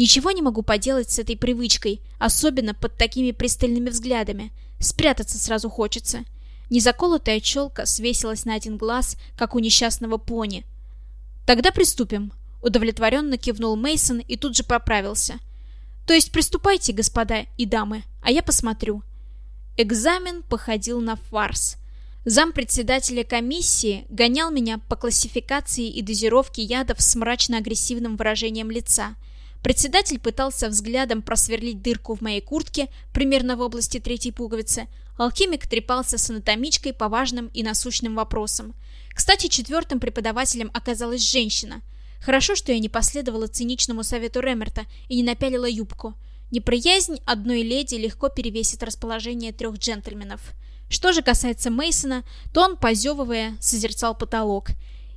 Ничего не могу поделать с этой привычкой, особенно под такими пристальными взглядами. Спрятаться сразу хочется. Незаколотая челка свесилась на один глаз, как у несчастного пони. «Тогда приступим», — удовлетворенно кивнул Мейсон и тут же поправился. «То есть приступайте, господа и дамы, а я посмотрю». Экзамен походил на фарс. Зам-председателя комиссии гонял меня по классификации и дозировке ядов с мрачно-агрессивным выражением лица. Председатель пытался взглядом просверлить дырку в моей куртке, примерно в области третьей пуговицы, Алхимик трепался с анатомичкой по важным и насущным вопросам. Кстати, четвертым преподавателем оказалась женщина. Хорошо, что я не последовала циничному совету Ремерта и не напялила юбку. Неприязнь одной леди легко перевесит расположение трех джентльменов. Что же касается Мейсона, то он, позевывая, созерцал потолок.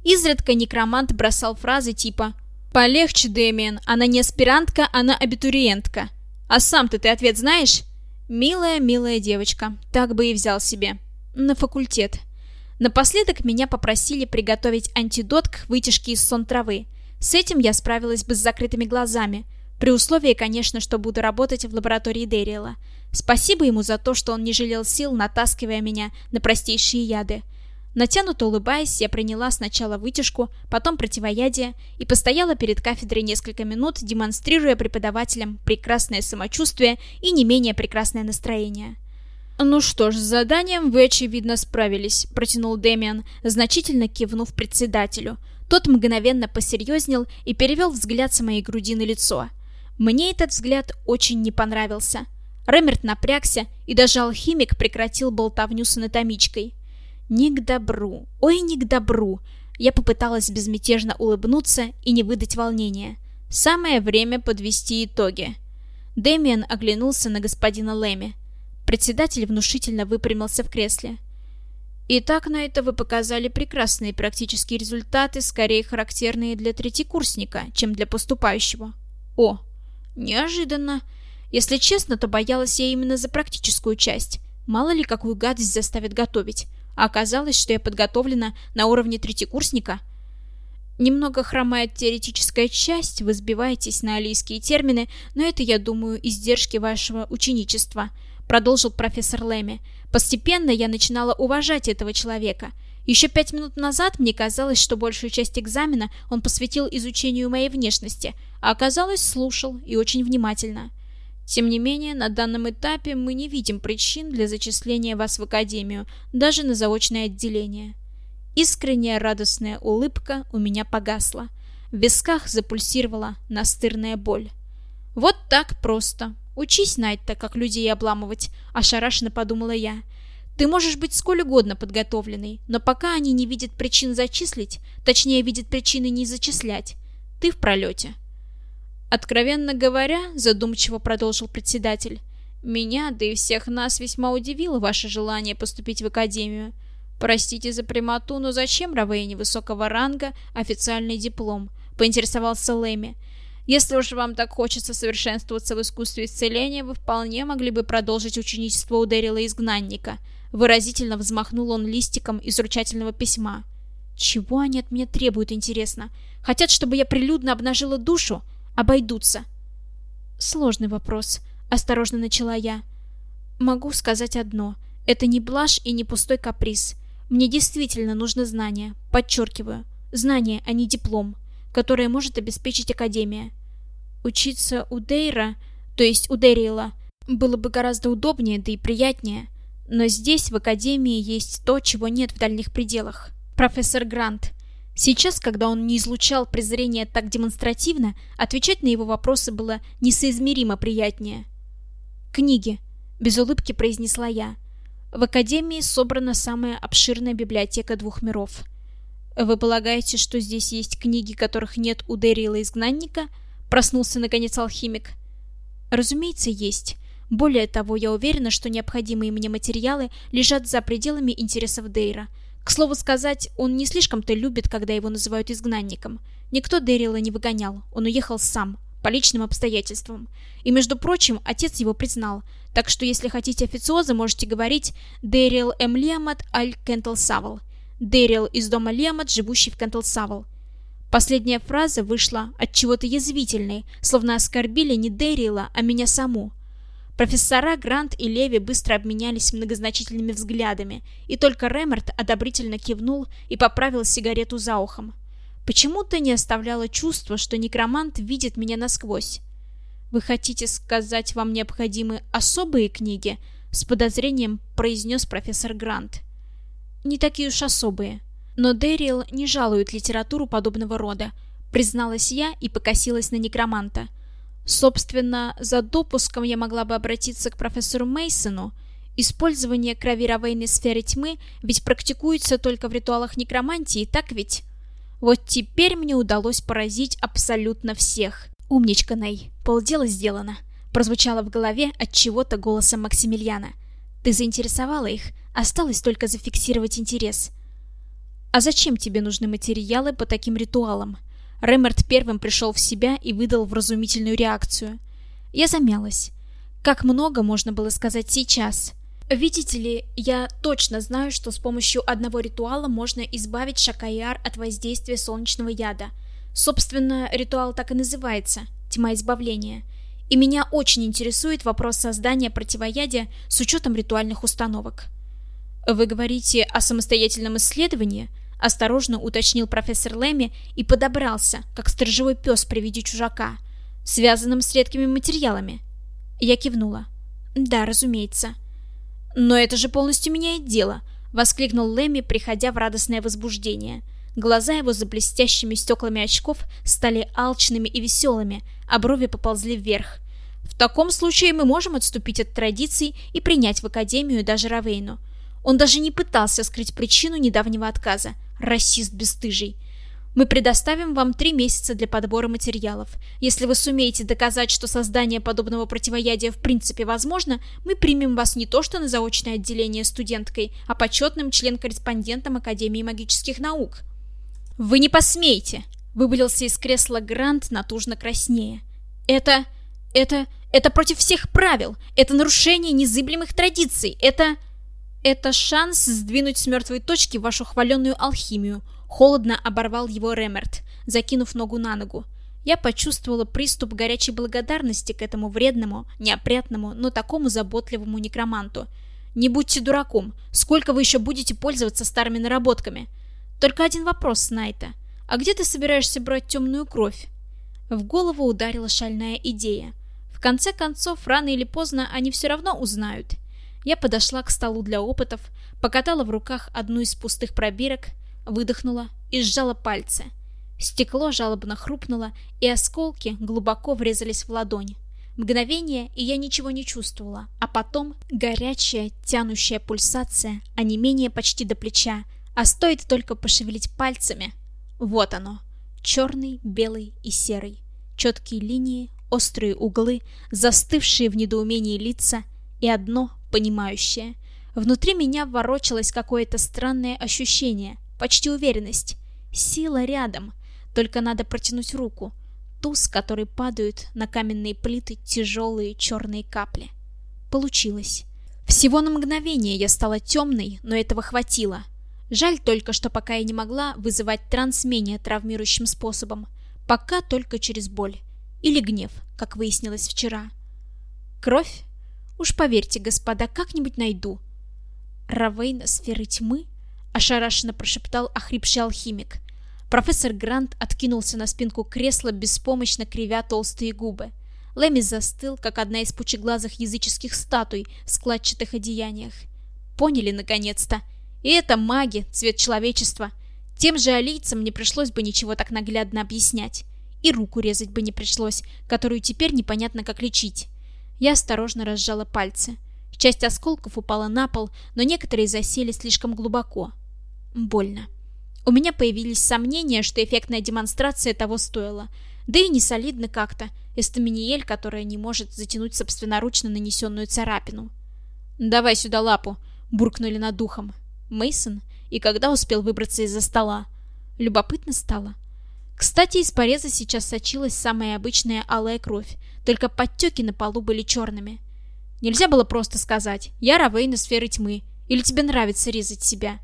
Изредка некромант бросал фразы типа «Полегче, Дэмиен, она не аспирантка, она абитуриентка». «А сам-то ты ответ знаешь?» Милая, милая девочка, так бы и взял себе. На факультет. Напоследок меня попросили приготовить антидот к вытяжке из сон травы. С этим я справилась бы с закрытыми глазами. При условии, конечно, что буду работать в лаборатории Дэриэла. Спасибо ему за то, что он не жалел сил, натаскивая меня на простейшие яды. Натянуто улыбаясь, я приняла сначала вытяжку, потом противоядие и постояла перед кафедрой несколько минут, демонстрируя преподавателям прекрасное самочувствие и не менее прекрасное настроение. «Ну что ж, с заданием вы, очевидно, справились», — протянул Дэмиан, значительно кивнув председателю. Тот мгновенно посерьезнел и перевел взгляд с моей груди на лицо. Мне этот взгляд очень не понравился. Ремерт напрягся, и даже алхимик прекратил болтовню с анатомичкой. Не к добру, ой, не к добру. Я попыталась безмятежно улыбнуться и не выдать волнения. Самое время подвести итоги. Дэмиан оглянулся на господина Лэми. Председатель внушительно выпрямился в кресле. Итак, на это вы показали прекрасные практические результаты, скорее характерные для третьекурсника, чем для поступающего. О, неожиданно. Если честно, то боялась я именно за практическую часть. Мало ли, какую гадость заставят готовить. А оказалось, что я подготовлена на уровне третьекурсника. Немного хромает теоретическая часть, вы сбиваетесь на алийские термины, но это, я думаю, издержки вашего ученичества, продолжил профессор Лэми. Постепенно я начинала уважать этого человека. Еще пять минут назад мне казалось, что большую часть экзамена он посвятил изучению моей внешности, а оказалось, слушал и очень внимательно. Тем не менее, на данном этапе мы не видим причин для зачисления вас в академию, даже на заочное отделение. Искренняя радостная улыбка у меня погасла. В висках запульсировала настырная боль. «Вот так просто. Учись, Найтта, как людей обламывать», — ошарашенно подумала я. «Ты можешь быть сколь угодно подготовленной, но пока они не видят причин зачислить, точнее, видят причины не зачислять, ты в пролете». «Откровенно говоря», — задумчиво продолжил председатель, «меня, да и всех нас весьма удивило ваше желание поступить в академию. Простите за прямоту, но зачем Равейне высокого ранга официальный диплом?» — поинтересовался Лэми. «Если уж вам так хочется совершенствоваться в искусстве исцеления, вы вполне могли бы продолжить ученичество у Дэрила Изгнанника». Выразительно взмахнул он листиком из ручательного письма. «Чего они от меня требуют, интересно? Хотят, чтобы я прилюдно обнажила душу? Обойдутся?» «Сложный вопрос», — осторожно начала я. «Могу сказать одно. Это не блажь и не пустой каприз. Мне действительно нужно знание. Подчеркиваю. Знание, а не диплом которое может обеспечить Академия. Учиться у Дейра, то есть у Дэрила, было бы гораздо удобнее, да и приятнее. Но здесь, в Академии, есть то, чего нет в дальних пределах. Профессор Грант. Сейчас, когда он не излучал презрение так демонстративно, отвечать на его вопросы было несоизмеримо приятнее. «Книги», — без улыбки произнесла я. В Академии собрана самая обширная библиотека двух миров — «Вы полагаете, что здесь есть книги, которых нет у Дэрила Изгнанника?» Проснулся, наконец, алхимик. «Разумеется, есть. Более того, я уверена, что необходимые мне материалы лежат за пределами интересов Дейра. К слову сказать, он не слишком-то любит, когда его называют изгнанником. Никто Дэрила не выгонял, он уехал сам, по личным обстоятельствам. И, между прочим, отец его признал. Так что, если хотите официоза, можете говорить «Дэрил Эмлиамат Аль Кентл Савл». Дэрил из дома Лемот, живущий в Кентлсавл. Последняя фраза вышла от чего-то язвительной, словно оскорбили не Дэрила, а меня саму. Профессора Грант и Леви быстро обменялись многозначительными взглядами, и только Рэмерт одобрительно кивнул и поправил сигарету за ухом. Почему-то не оставляло чувство, что некромант видит меня насквозь. «Вы хотите сказать, вам необходимы особые книги?» — с подозрением произнес профессор Грант не такие уж особые. Но Дэрил не жалует литературу подобного рода, призналась я и покосилась на некроманта. Собственно, за допуском я могла бы обратиться к профессору Мейсону. Использование крови Равейной сферы тьмы ведь практикуется только в ритуалах некромантии, так ведь? Вот теперь мне удалось поразить абсолютно всех. Умничка, Ней, полдела сделано. Прозвучало в голове от чего-то голосом Максимилиана. Ты заинтересовала их, Осталось только зафиксировать интерес. «А зачем тебе нужны материалы по таким ритуалам?» Рэмерт первым пришел в себя и выдал вразумительную реакцию. Я замялась. Как много можно было сказать сейчас? Видите ли, я точно знаю, что с помощью одного ритуала можно избавить Шакаяр от воздействия солнечного яда. Собственно, ритуал так и называется – «Тьма избавления». И меня очень интересует вопрос создания противоядия с учетом ритуальных установок. «Вы говорите о самостоятельном исследовании?» — осторожно уточнил профессор Лэмми и подобрался, как сторожевой пес при виде чужака, связанным с редкими материалами. Я кивнула. «Да, разумеется». «Но это же полностью меняет дело!» — воскликнул Лэмми, приходя в радостное возбуждение. Глаза его за блестящими стеклами очков стали алчными и веселыми, а брови поползли вверх. «В таком случае мы можем отступить от традиций и принять в Академию даже Равейну». Он даже не пытался скрыть причину недавнего отказа. Расист бесстыжий. Мы предоставим вам три месяца для подбора материалов. Если вы сумеете доказать, что создание подобного противоядия в принципе возможно, мы примем вас не то что на заочное отделение студенткой, а почетным член-корреспондентом Академии магических наук. «Вы не посмеете!» — вывалился из кресла Грант натужно краснее. «Это... это... это против всех правил! Это нарушение незыблемых традиций! Это...» Это шанс сдвинуть с мертвой точки вашу хваленную алхимию. Холодно оборвал его Ремерт, закинув ногу на ногу. Я почувствовала приступ горячей благодарности к этому вредному, неопрятному, но такому заботливому некроманту. Не будьте дураком. Сколько вы еще будете пользоваться старыми наработками? Только один вопрос, Найта. А где ты собираешься брать темную кровь? В голову ударила шальная идея. В конце концов, рано или поздно они все равно узнают. Я подошла к столу для опытов, покатала в руках одну из пустых пробирок, выдохнула и сжала пальцы. Стекло жалобно хрупнуло, и осколки глубоко врезались в ладонь. Мгновение, и я ничего не чувствовала, а потом горячая, тянущая пульсация, а не менее почти до плеча, а стоит только пошевелить пальцами. Вот оно, черный, белый и серый. Четкие линии, острые углы, застывшие в недоумении лица и одно понимающее. Внутри меня ворочалось какое-то странное ощущение, почти уверенность. Сила рядом, только надо протянуть руку, ту, с которой падают на каменные плиты тяжелые черные капли. Получилось. Всего на мгновение я стала темной, но этого хватило. Жаль только, что пока я не могла вызывать транс менее травмирующим способом. Пока только через боль. Или гнев, как выяснилось вчера. Кровь? Уж поверьте, господа, как-нибудь найду. Равейна сферы тьмы? Ошарашенно прошептал охрипший алхимик. Профессор Грант откинулся на спинку кресла, беспомощно кривя толстые губы. Лэми застыл, как одна из пучеглазых языческих статуй в складчатых одеяниях. Поняли, наконец-то. И это маги, цвет человечества. Тем же алийцам не пришлось бы ничего так наглядно объяснять. И руку резать бы не пришлось, которую теперь непонятно как лечить. Я осторожно разжала пальцы. Часть осколков упала на пол, но некоторые засели слишком глубоко. Больно. У меня появились сомнения, что эффектная демонстрация того стоила. Да и не солидно как-то, эстаминиель, которая не может затянуть собственноручно нанесенную царапину. «Давай сюда лапу», — буркнули над духом. Мейсон и когда успел выбраться из-за стола. Любопытно стало. Кстати, из пореза сейчас сочилась самая обычная алая кровь, только подтеки на полу были черными. Нельзя было просто сказать «Я Равейна сферы тьмы» или «Тебе нравится резать себя».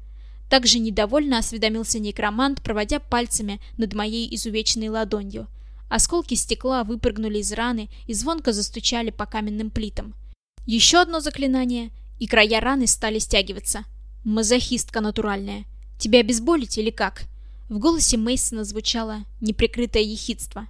Также недовольно осведомился некромант, проводя пальцами над моей изувеченной ладонью. Осколки стекла выпрыгнули из раны и звонко застучали по каменным плитам. Еще одно заклинание, и края раны стали стягиваться. Мазохистка натуральная. Тебя обезболить или как? В голосе Мейсона звучало неприкрытое ехидство.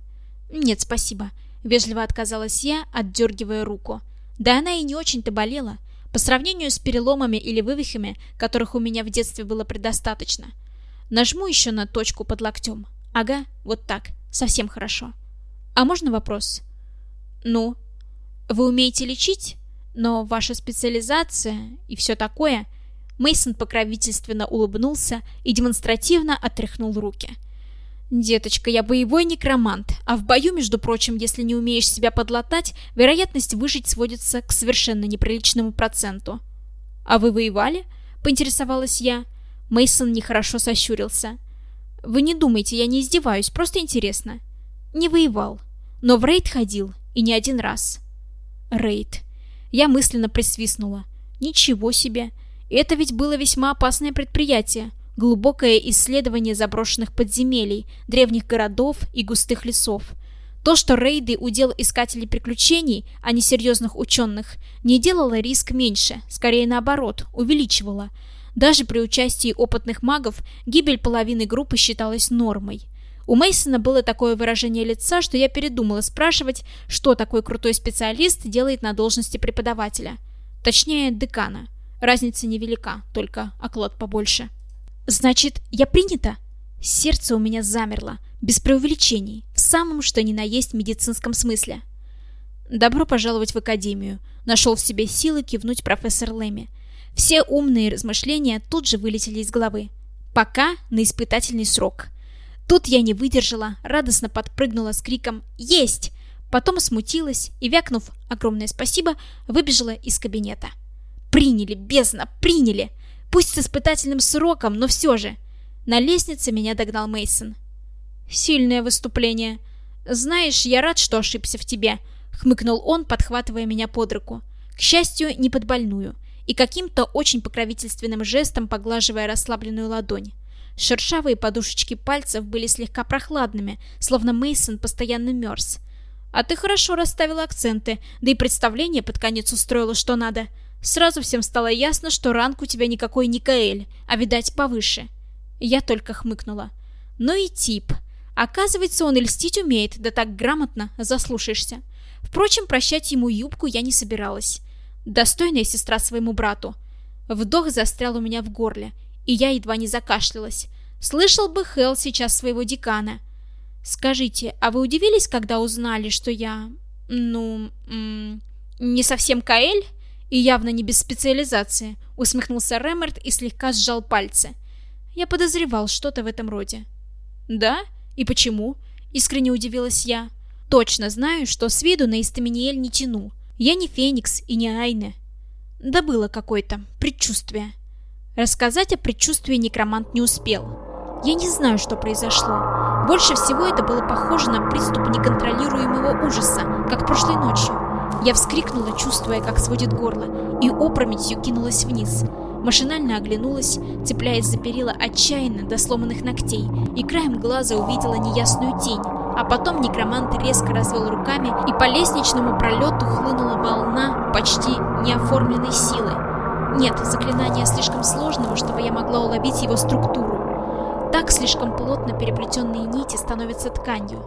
Нет, спасибо. Вежливо отказалась я, отдергивая руку. Да она и не очень-то болела. По сравнению с переломами или вывихами, которых у меня в детстве было предостаточно. Нажму еще на точку под локтем. Ага, вот так. Совсем хорошо. А можно вопрос? Ну? Вы умеете лечить? Но ваша специализация и все такое... Мейсон покровительственно улыбнулся и демонстративно отряхнул руки. «Деточка, я боевой некромант, а в бою, между прочим, если не умеешь себя подлатать, вероятность выжить сводится к совершенно неприличному проценту». «А вы воевали?» — поинтересовалась я. Мейсон нехорошо сощурился. «Вы не думайте, я не издеваюсь, просто интересно». «Не воевал, но в рейд ходил, и не один раз». «Рейд». Я мысленно присвистнула. «Ничего себе! Это ведь было весьма опасное предприятие глубокое исследование заброшенных подземелий, древних городов и густых лесов. То, что рейды удел искателей приключений, а не серьезных ученых, не делало риск меньше, скорее наоборот, увеличивало. Даже при участии опытных магов гибель половины группы считалась нормой. У Мейсона было такое выражение лица, что я передумала спрашивать, что такой крутой специалист делает на должности преподавателя. Точнее, декана. Разница невелика, только оклад побольше. Значит, я принята? Сердце у меня замерло, без преувеличений, в самом что ни на есть медицинском смысле. Добро пожаловать в академию. Нашел в себе силы кивнуть профессор Лэми. Все умные размышления тут же вылетели из головы. Пока на испытательный срок. Тут я не выдержала, радостно подпрыгнула с криком «Есть!», потом смутилась и, вякнув «Огромное спасибо!», выбежала из кабинета. «Приняли, бездна, приняли!» Пусть с испытательным сроком, но все же. На лестнице меня догнал Мейсон. Сильное выступление. Знаешь, я рад, что ошибся в тебе, хмыкнул он, подхватывая меня под руку. К счастью, не под больную, и каким-то очень покровительственным жестом поглаживая расслабленную ладонь. Шершавые подушечки пальцев были слегка прохладными, словно Мейсон постоянно мерз. А ты хорошо расставила акценты, да и представление под конец устроила, что надо. Сразу всем стало ясно, что ранг у тебя никакой не Каэль, а, видать, повыше. Я только хмыкнула. Ну и тип. Оказывается, он и льстить умеет, да так грамотно, заслушаешься. Впрочем, прощать ему юбку я не собиралась. Достойная сестра своему брату. Вдох застрял у меня в горле, и я едва не закашлялась. Слышал бы Хелл сейчас своего декана. Скажите, а вы удивились, когда узнали, что я... ну... не совсем Каэль? И явно не без специализации, усмехнулся Рэмерт и слегка сжал пальцы. Я подозревал что-то в этом роде. Да? И почему? Искренне удивилась я. Точно знаю, что с виду на Истаминиэль не тяну. Я не Феникс и не Айне. Да было какое-то предчувствие. Рассказать о предчувствии некромант не успел. Я не знаю, что произошло. Больше всего это было похоже на приступ неконтролируемого ужаса, как прошлой ночью. Я вскрикнула, чувствуя, как сводит горло, и опрометью кинулась вниз. Машинально оглянулась, цепляясь за перила отчаянно до сломанных ногтей, и краем глаза увидела неясную тень, а потом некромант резко развел руками, и по лестничному пролету хлынула волна почти неоформленной силы. Нет, заклинание слишком сложного, чтобы я могла уловить его структуру. Так слишком плотно переплетенные нити становятся тканью.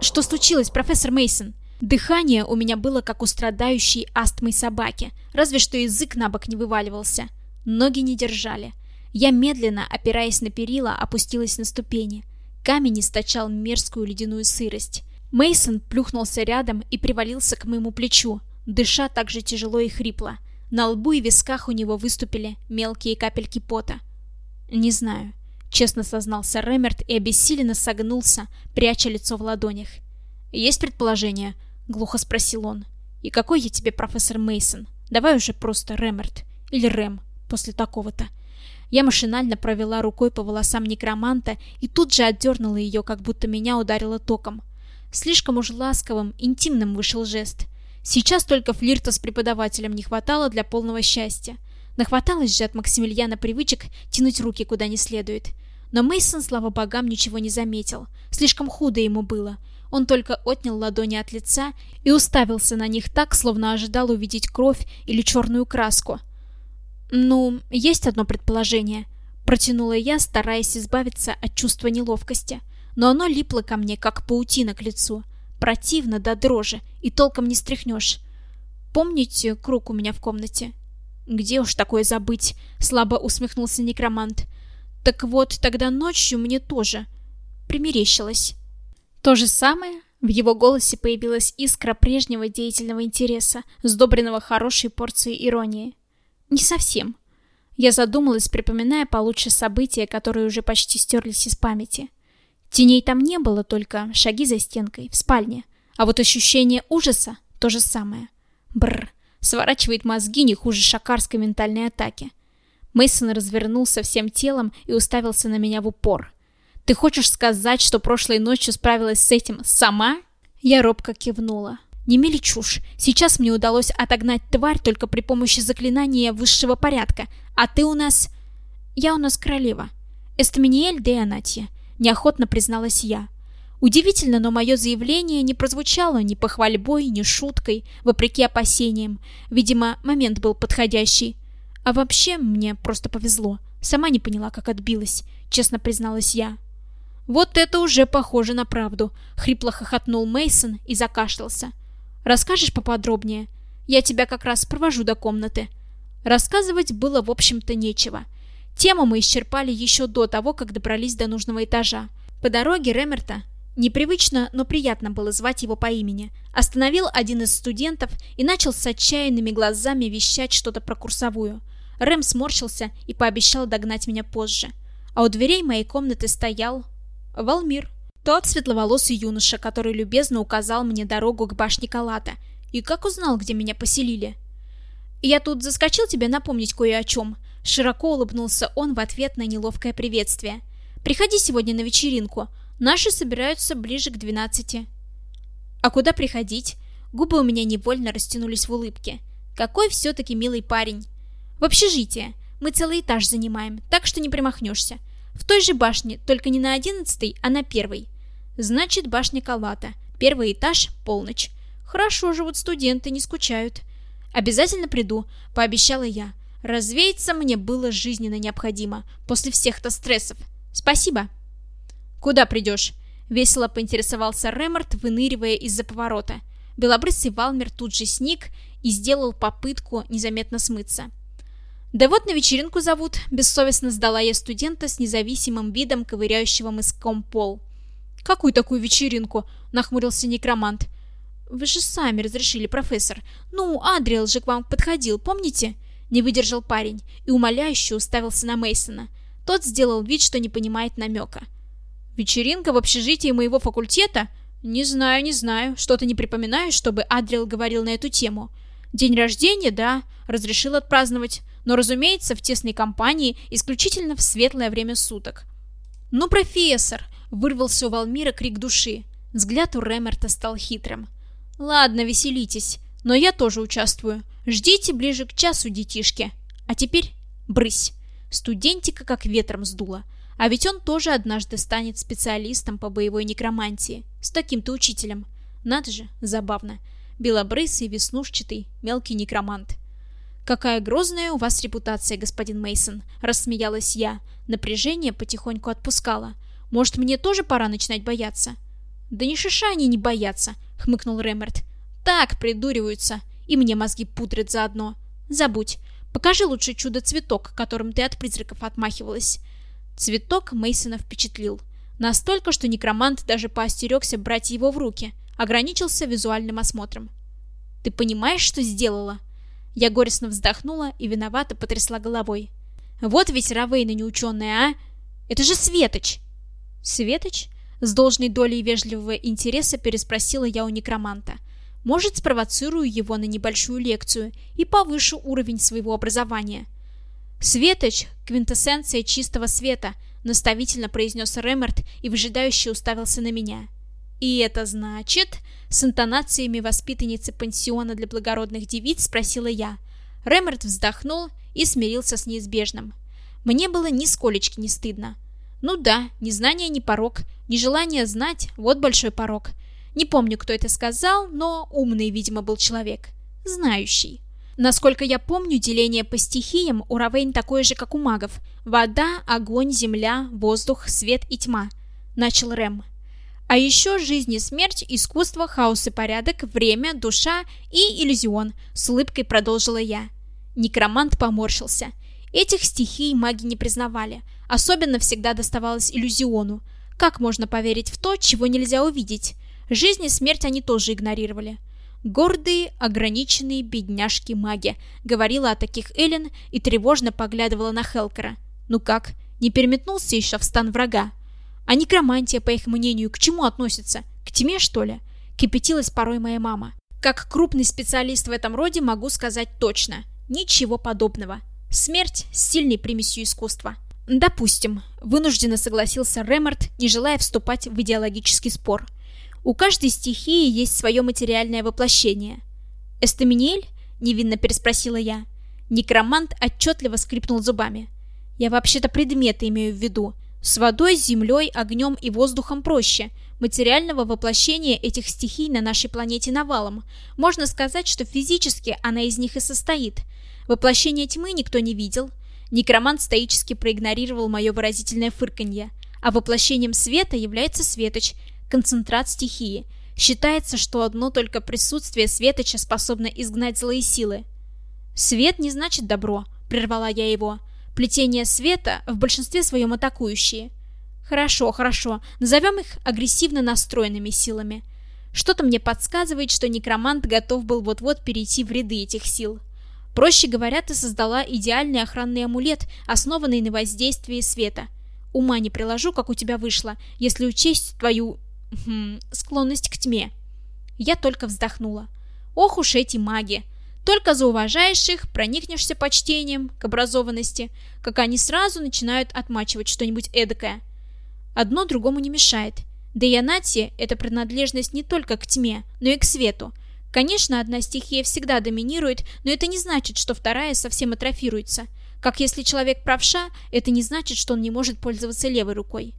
Что случилось, профессор Мейсон? Дыхание у меня было как у страдающей астмой собаки, разве что язык на бок не вываливался. Ноги не держали. Я медленно, опираясь на перила, опустилась на ступени. Камень источал мерзкую ледяную сырость. Мейсон плюхнулся рядом и привалился к моему плечу, дыша так же тяжело и хрипло. На лбу и висках у него выступили мелкие капельки пота. Не знаю. Честно сознался Ремерт и обессиленно согнулся, пряча лицо в ладонях. «Есть предположение?» — глухо спросил он. «И какой я тебе профессор Мейсон? Давай уже просто Ремерт. Или Рэм, после такого-то». Я машинально провела рукой по волосам некроманта и тут же отдернула ее, как будто меня ударило током. Слишком уж ласковым, интимным вышел жест. Сейчас только флирта с преподавателем не хватало для полного счастья. Нахваталось же от Максимилиана привычек тянуть руки куда не следует. Но Мейсон, слава богам, ничего не заметил. Слишком худо ему было. Он только отнял ладони от лица и уставился на них так, словно ожидал увидеть кровь или черную краску. «Ну, есть одно предположение», — протянула я, стараясь избавиться от чувства неловкости. Но оно липло ко мне, как паутина к лицу. Противно до дрожи, и толком не стряхнешь. Помните круг у меня в комнате? «Где уж такое забыть?» — слабо усмехнулся некромант. Так вот, тогда ночью мне тоже примерещилось. То же самое? В его голосе появилась искра прежнего деятельного интереса, сдобренного хорошей порцией иронии. Не совсем. Я задумалась, припоминая получше события, которые уже почти стерлись из памяти. Теней там не было, только шаги за стенкой, в спальне. А вот ощущение ужаса — то же самое. Бррр, сворачивает мозги не хуже шакарской ментальной атаки. Мейсон развернулся всем телом и уставился на меня в упор. Ты хочешь сказать, что прошлой ночью справилась с этим сама? Я робко кивнула. Не мели чушь. Сейчас мне удалось отогнать тварь только при помощи заклинания высшего порядка. А ты у нас... Я у нас королева. Эстаминиэль де Анатья. Неохотно призналась я. Удивительно, но мое заявление не прозвучало ни похвальбой, ни шуткой, вопреки опасениям. Видимо, момент был подходящий. А вообще, мне просто повезло. Сама не поняла, как отбилась, честно призналась я. Вот это уже похоже на правду, хрипло хохотнул Мейсон и закашлялся. Расскажешь поподробнее? Я тебя как раз провожу до комнаты. Рассказывать было, в общем-то, нечего. Тему мы исчерпали еще до того, как добрались до нужного этажа. По дороге Ремерта Непривычно, но приятно было звать его по имени. Остановил один из студентов и начал с отчаянными глазами вещать что-то про курсовую. Рэм сморщился и пообещал догнать меня позже. А у дверей моей комнаты стоял... Валмир. Тот светловолосый юноша, который любезно указал мне дорогу к башне Калата. И как узнал, где меня поселили? «Я тут заскочил тебе напомнить кое о чем». Широко улыбнулся он в ответ на неловкое приветствие. «Приходи сегодня на вечеринку. Наши собираются ближе к двенадцати». «А куда приходить?» Губы у меня невольно растянулись в улыбке. «Какой все-таки милый парень!» В общежитие. Мы целый этаж занимаем, так что не примахнешься. В той же башне, только не на одиннадцатой, а на первой. Значит, башня Калата. Первый этаж, полночь. Хорошо живут студенты, не скучают. Обязательно приду, пообещала я. Развеяться мне было жизненно необходимо после всех-то стрессов. Спасибо. Куда придешь? Весело поинтересовался Ремарт, выныривая из-за поворота. Белобрысый Валмер тут же сник и сделал попытку незаметно смыться. Да вот на вечеринку зовут, бессовестно сдала я студента с независимым видом, ковыряющего мыском пол. «Какую такую вечеринку?» — нахмурился некромант. «Вы же сами разрешили, профессор. Ну, Адриэл же к вам подходил, помните?» Не выдержал парень и умоляюще уставился на Мейсона. Тот сделал вид, что не понимает намека. «Вечеринка в общежитии моего факультета? Не знаю, не знаю. Что-то не припоминаю, чтобы Адриэл говорил на эту тему. День рождения, да, разрешил отпраздновать, но, разумеется, в тесной компании, исключительно в светлое время суток». «Ну, профессор!» — вырвался у Валмира крик души. Взгляд у Ремерта стал хитрым. «Ладно, веселитесь, но я тоже участвую. Ждите ближе к часу, детишки. А теперь брысь!» Студентика как ветром сдуло. А ведь он тоже однажды станет специалистом по боевой некромантии. С таким-то учителем. Надо же, забавно. Белобрысый, веснушчатый, мелкий некромант. «Какая грозная у вас репутация, господин Мейсон, рассмеялась я. Напряжение потихоньку отпускало. «Может, мне тоже пора начинать бояться?» «Да ни шиша они не боятся», — хмыкнул Рэмерт. «Так, придуриваются. И мне мозги пудрят заодно. Забудь. Покажи лучше чудо-цветок, которым ты от призраков отмахивалась. Цветок Мейсона впечатлил. Настолько, что некромант даже поостерегся брать его в руки, ограничился визуальным осмотром. «Ты понимаешь, что сделала?» Я горестно вздохнула и виновато потрясла головой. «Вот ведь Равейна неученая, а! Это же Светоч!» «Светоч?» С должной долей вежливого интереса переспросила я у некроманта. Может, спровоцирую его на небольшую лекцию и повышу уровень своего образования. «Светоч — квинтэссенция чистого света», — наставительно произнес Ремерт и выжидающе уставился на меня. «И это значит...» — с интонациями воспитанницы пансиона для благородных девиц спросила я. Ремерт вздохнул и смирился с неизбежным. Мне было нисколечки не стыдно. Ну да, незнание не порог, нежелание знать — вот большой порог — не помню, кто это сказал, но умный, видимо, был человек. Знающий. Насколько я помню, деление по стихиям у Равейн такое же, как у магов. Вода, огонь, земля, воздух, свет и тьма. Начал Рэм. А еще жизнь и смерть, искусство, хаос и порядок, время, душа и иллюзион. С улыбкой продолжила я. Некромант поморщился. Этих стихий маги не признавали. Особенно всегда доставалось иллюзиону. Как можно поверить в то, чего нельзя увидеть? Жизнь и смерть они тоже игнорировали. «Гордые, ограниченные бедняжки-маги», — говорила о таких Эллен и тревожно поглядывала на Хелкера. «Ну как, не переметнулся еще в стан врага? А некромантия, по их мнению, к чему относится? К тьме, что ли?» — кипятилась порой моя мама. Как крупный специалист в этом роде могу сказать точно. Ничего подобного. Смерть с сильной примесью искусства. Допустим, вынужденно согласился Ремарт, не желая вступать в идеологический спор. У каждой стихии есть свое материальное воплощение. «Эстаминель?» — невинно переспросила я. Некромант отчетливо скрипнул зубами. «Я вообще-то предметы имею в виду. С водой, землей, огнем и воздухом проще. Материального воплощения этих стихий на нашей планете навалом. Можно сказать, что физически она из них и состоит. Воплощение тьмы никто не видел. Некромант стоически проигнорировал мое выразительное фырканье. А воплощением света является Светоч, концентрат стихии. Считается, что одно только присутствие Светоча способно изгнать злые силы. «Свет не значит добро», — прервала я его. «Плетение света в большинстве своем атакующие». «Хорошо, хорошо, назовем их агрессивно настроенными силами». Что-то мне подсказывает, что некромант готов был вот-вот перейти в ряды этих сил. Проще говоря, ты создала идеальный охранный амулет, основанный на воздействии света. Ума не приложу, как у тебя вышло, если учесть твою Хм, склонность к тьме. Я только вздохнула. Ох уж эти маги. Только зауважаешь их, проникнешься почтением к образованности, как они сразу начинают отмачивать что-нибудь эдакое. Одно другому не мешает. Да и анатия — это принадлежность не только к тьме, но и к свету. Конечно, одна стихия всегда доминирует, но это не значит, что вторая совсем атрофируется. Как если человек правша, это не значит, что он не может пользоваться левой рукой.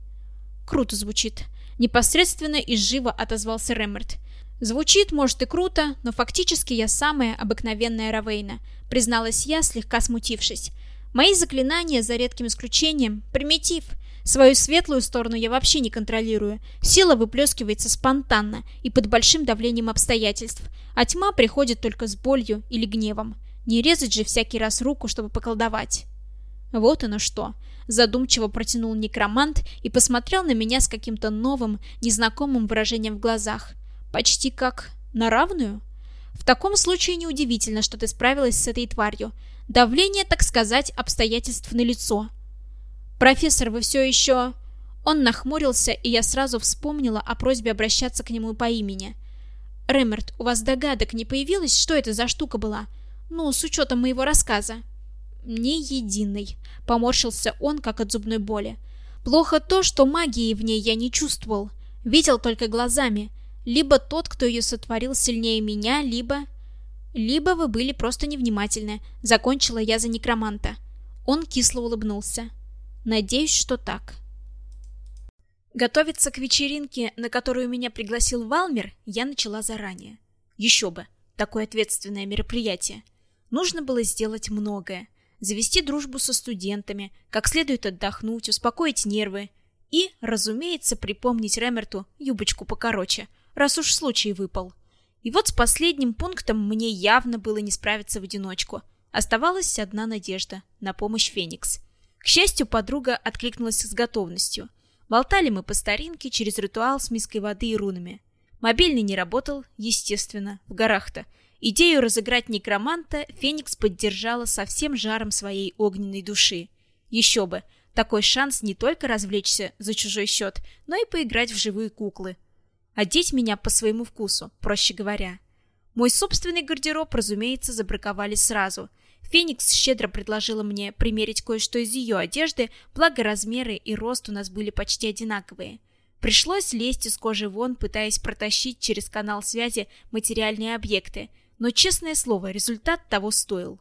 Круто звучит. Непосредственно и живо отозвался Ремерт. Звучит, может, и круто, но фактически я самая обыкновенная Равейна, призналась я, слегка смутившись. Мои заклинания, за редким исключением, примитив. Свою светлую сторону я вообще не контролирую. Сила выплескивается спонтанно и под большим давлением обстоятельств, а тьма приходит только с болью или гневом. Не резать же всякий раз руку, чтобы поколдовать. Вот оно что. Задумчиво протянул некромант и посмотрел на меня с каким-то новым, незнакомым выражением в глазах. Почти как на равную? В таком случае неудивительно, что ты справилась с этой тварью. Давление, так сказать, обстоятельств на лицо. Профессор, вы все еще... Он нахмурился, и я сразу вспомнила о просьбе обращаться к нему по имени. «Ремерт, у вас догадок не появилось, что это за штука была? Ну, с учетом моего рассказа». «Ни единой», — поморщился он, как от зубной боли. «Плохо то, что магии в ней я не чувствовал. Видел только глазами. Либо тот, кто ее сотворил, сильнее меня, либо...» «Либо вы были просто невнимательны», — закончила я за некроманта. Он кисло улыбнулся. «Надеюсь, что так». Готовиться к вечеринке, на которую меня пригласил Валмер, я начала заранее. Еще бы, такое ответственное мероприятие. Нужно было сделать многое. Завести дружбу со студентами, как следует отдохнуть, успокоить нервы. И, разумеется, припомнить Ремерту юбочку покороче, раз уж случай выпал. И вот с последним пунктом мне явно было не справиться в одиночку. Оставалась одна надежда на помощь Феникс. К счастью, подруга откликнулась с готовностью. Болтали мы по старинке через ритуал с миской воды и рунами. Мобильный не работал, естественно, в горах-то. Идею разыграть некроманта Феникс поддержала со всем жаром своей огненной души. Еще бы, такой шанс не только развлечься за чужой счет, но и поиграть в живые куклы. Одеть меня по своему вкусу, проще говоря. Мой собственный гардероб, разумеется, забраковали сразу – Феникс щедро предложила мне примерить кое-что из ее одежды, благо размеры и рост у нас были почти одинаковые. Пришлось лезть из кожи вон, пытаясь протащить через канал связи материальные объекты, но, честное слово, результат того стоил.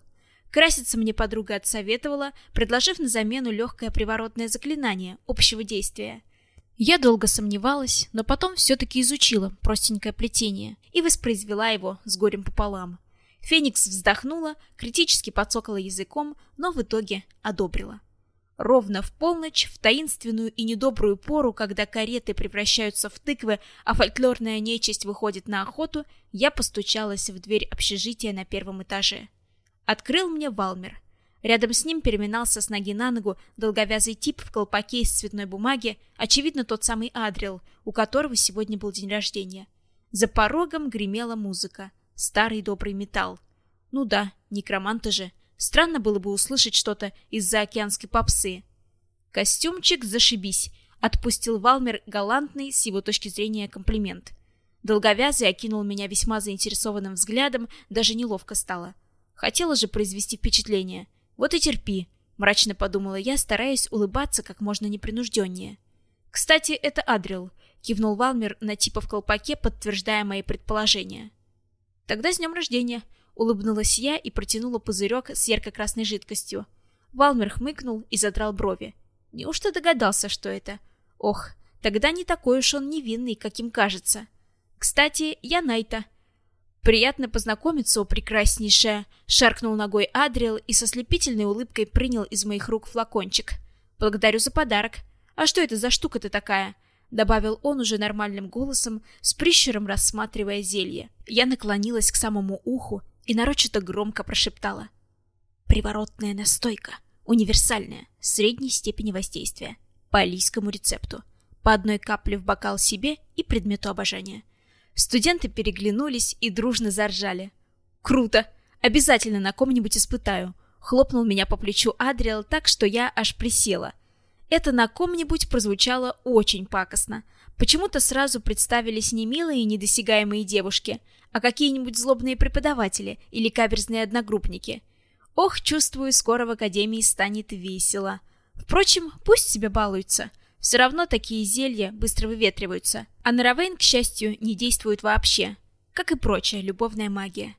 Краситься мне подруга отсоветовала, предложив на замену легкое приворотное заклинание общего действия. Я долго сомневалась, но потом все-таки изучила простенькое плетение и воспроизвела его с горем пополам. Феникс вздохнула, критически подсокала языком, но в итоге одобрила. Ровно в полночь, в таинственную и недобрую пору, когда кареты превращаются в тыквы, а фольклорная нечисть выходит на охоту, я постучалась в дверь общежития на первом этаже. Открыл мне Валмер. Рядом с ним переминался с ноги на ногу долговязый тип в колпаке из цветной бумаги, очевидно, тот самый Адрил, у которого сегодня был день рождения. За порогом гремела музыка — Старый добрый металл. Ну да, некроманты же. Странно было бы услышать что-то из-за океанской попсы. Костюмчик зашибись, отпустил Валмер галантный с его точки зрения комплимент. Долговязый окинул меня весьма заинтересованным взглядом, даже неловко стало. Хотела же произвести впечатление. Вот и терпи, мрачно подумала я, стараясь улыбаться как можно непринужденнее. Кстати, это Адрил, кивнул Валмер на типа в колпаке, подтверждая мои предположения. Тогда с днем рождения, улыбнулась я и протянула пузырек с ярко-красной жидкостью. Валмер хмыкнул и задрал брови. Неужто догадался, что это? Ох, тогда не такой уж он невинный, каким кажется. Кстати, я Найта. Приятно познакомиться, о прекраснейшая, шаркнул ногой Адриэл и со слепительной улыбкой принял из моих рук флакончик. Благодарю за подарок. А что это за штука-то такая? добавил он уже нормальным голосом, с прищуром рассматривая зелье. Я наклонилась к самому уху и нарочито громко прошептала: "Приворотная настойка, универсальная, средней степени воздействия, по алийскому рецепту. По одной капле в бокал себе и предмету обожания". Студенты переглянулись и дружно заржали. "Круто! Обязательно на ком-нибудь испытаю". Хлопнул меня по плечу Адриэл так, что я аж присела. Это на ком-нибудь прозвучало очень пакостно. Почему-то сразу представились не милые и недосягаемые девушки, а какие-нибудь злобные преподаватели или каверзные одногруппники. Ох, чувствую, скоро в академии станет весело. Впрочем, пусть себе балуются. Все равно такие зелья быстро выветриваются. А на Равейн, к счастью, не действуют вообще. Как и прочая любовная магия.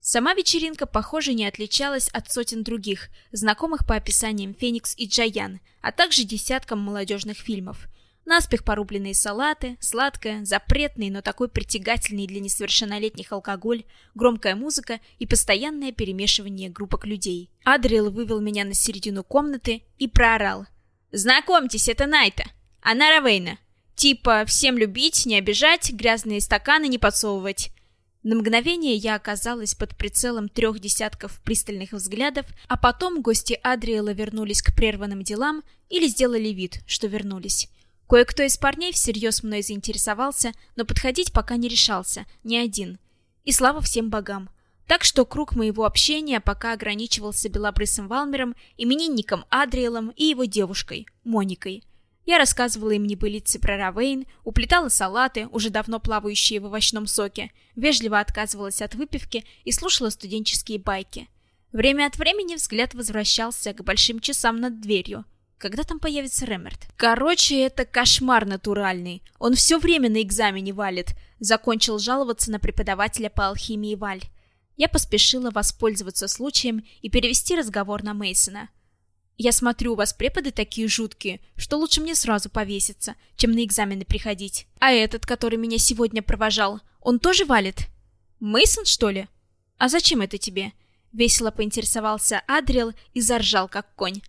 Сама вечеринка, похоже, не отличалась от сотен других, знакомых по описаниям Феникс и Джаян, а также десяткам молодежных фильмов. Наспех порубленные салаты, сладкое, запретный, но такой притягательный для несовершеннолетних алкоголь, громкая музыка и постоянное перемешивание группок людей. Адриэл вывел меня на середину комнаты и проорал. «Знакомьтесь, это Найта. Она Равейна. Типа, всем любить, не обижать, грязные стаканы не подсовывать. На мгновение я оказалась под прицелом трех десятков пристальных взглядов, а потом гости Адриэла вернулись к прерванным делам или сделали вид, что вернулись. Кое-кто из парней всерьез мной заинтересовался, но подходить пока не решался, ни один. И слава всем богам. Так что круг моего общения пока ограничивался белобрысым Валмером, именинником Адриэлом и его девушкой, Моникой. Я рассказывала им небылицы про Равейн, уплетала салаты, уже давно плавающие в овощном соке, вежливо отказывалась от выпивки и слушала студенческие байки. Время от времени взгляд возвращался к большим часам над дверью. Когда там появится Ремерт? Короче, это кошмар натуральный. Он все время на экзамене валит. Закончил жаловаться на преподавателя по алхимии Валь. Я поспешила воспользоваться случаем и перевести разговор на Мейсона. Я смотрю, у вас преподы такие жуткие, что лучше мне сразу повеситься, чем на экзамены приходить. А этот, который меня сегодня провожал, он тоже валит? Мейсон, что ли? А зачем это тебе? Весело поинтересовался Адриэл и заржал, как конь.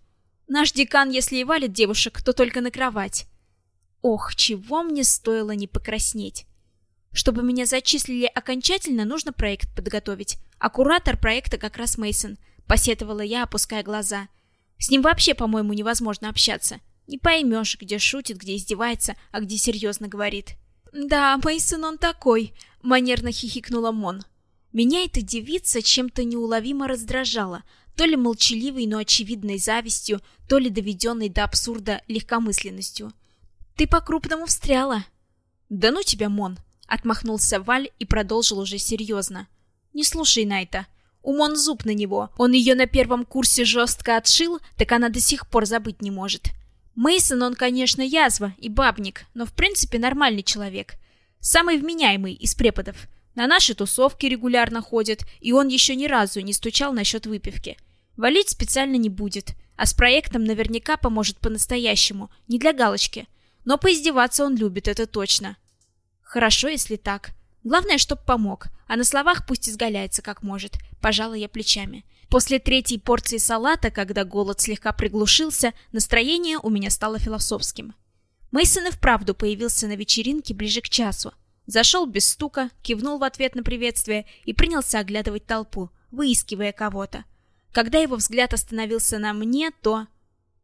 Наш декан, если и валит девушек, то только на кровать. Ох, чего мне стоило не покраснеть. Чтобы меня зачислили окончательно, нужно проект подготовить. А куратор проекта как раз Мейсон, посетовала я, опуская глаза. С ним вообще, по-моему, невозможно общаться. Не поймешь, где шутит, где издевается, а где серьезно говорит. Да, Мейсон он такой, манерно хихикнула Мон. Меня эта девица чем-то неуловимо раздражала, то ли молчаливой, но очевидной завистью, то ли доведенной до абсурда легкомысленностью. Ты по-крупному встряла. Да ну тебя, Мон, Отмахнулся Валь и продолжил уже серьезно. «Не слушай Найта. Умон зуб на него. Он ее на первом курсе жестко отшил, так она до сих пор забыть не может. Мейсон, он, конечно, язва и бабник, но в принципе нормальный человек. Самый вменяемый из преподов. На наши тусовки регулярно ходит, и он еще ни разу не стучал насчет выпивки. Валить специально не будет, а с проектом наверняка поможет по-настоящему, не для галочки. Но поиздеваться он любит, это точно. Хорошо, если так. Главное, чтоб помог, а на словах пусть изгаляется как может. Пожала я плечами. После третьей порции салата, когда голод слегка приглушился, настроение у меня стало философским. Мейсон и вправду появился на вечеринке ближе к часу. Зашел без стука, кивнул в ответ на приветствие и принялся оглядывать толпу, выискивая кого-то. Когда его взгляд остановился на мне, то...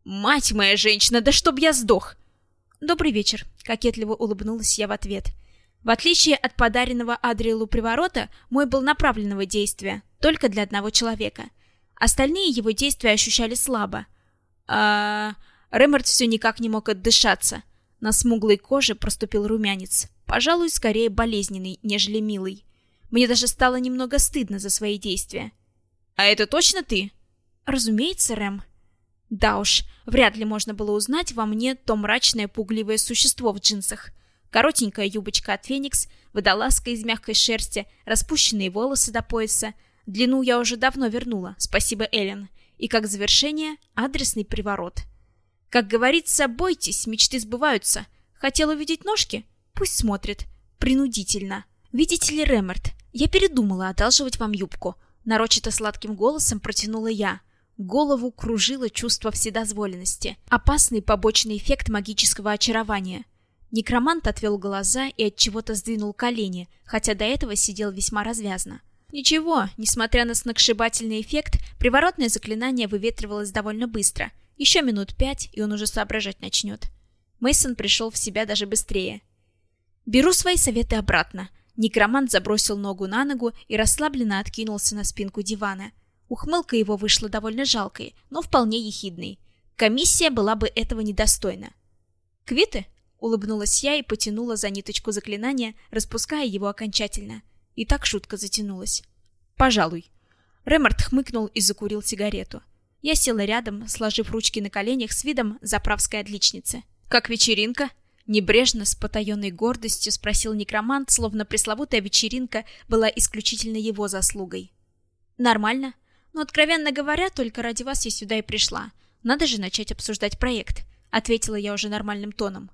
«Мать моя женщина, да чтоб я сдох!» «Добрый вечер», — кокетливо улыбнулась я в ответ. В отличие от подаренного Адриэлу приворота, мой был направленного действия, только для одного человека. Остальные его действия ощущали слабо. А Рэмерт все никак не мог отдышаться. На смуглой коже проступил румянец. Пожалуй, скорее болезненный, нежели милый. Мне даже стало немного стыдно за свои действия. «А это точно ты?» «Разумеется, Рэм». Да уж, вряд ли можно было узнать во мне то мрачное пугливое существо в джинсах. Коротенькая юбочка от Феникс, водолазка из мягкой шерсти, распущенные волосы до пояса. Длину я уже давно вернула, спасибо Эллен. И как завершение — адресный приворот. Как говорится, бойтесь, мечты сбываются. Хотел увидеть ножки? Пусть смотрит. Принудительно. Видите ли, Ремерт, я передумала одалживать вам юбку. Нарочито сладким голосом протянула я. Голову кружило чувство вседозволенности. Опасный побочный эффект магического очарования — Некромант отвел глаза и от чего-то сдвинул колени, хотя до этого сидел весьма развязно. Ничего, несмотря на сногсшибательный эффект, приворотное заклинание выветривалось довольно быстро. Еще минут пять, и он уже соображать начнет. Мейсон пришел в себя даже быстрее. Беру свои советы обратно. Некромант забросил ногу на ногу и расслабленно откинулся на спинку дивана. Ухмылка его вышла довольно жалкой, но вполне ехидной. Комиссия была бы этого недостойна. Квиты? Улыбнулась я и потянула за ниточку заклинания, распуская его окончательно. И так шутка затянулась. «Пожалуй». Ремарт хмыкнул и закурил сигарету. Я села рядом, сложив ручки на коленях с видом заправской отличницы. «Как вечеринка?» Небрежно, с потаенной гордостью спросил некромант, словно пресловутая вечеринка была исключительно его заслугой. «Нормально. Но, откровенно говоря, только ради вас я сюда и пришла. Надо же начать обсуждать проект», — ответила я уже нормальным тоном.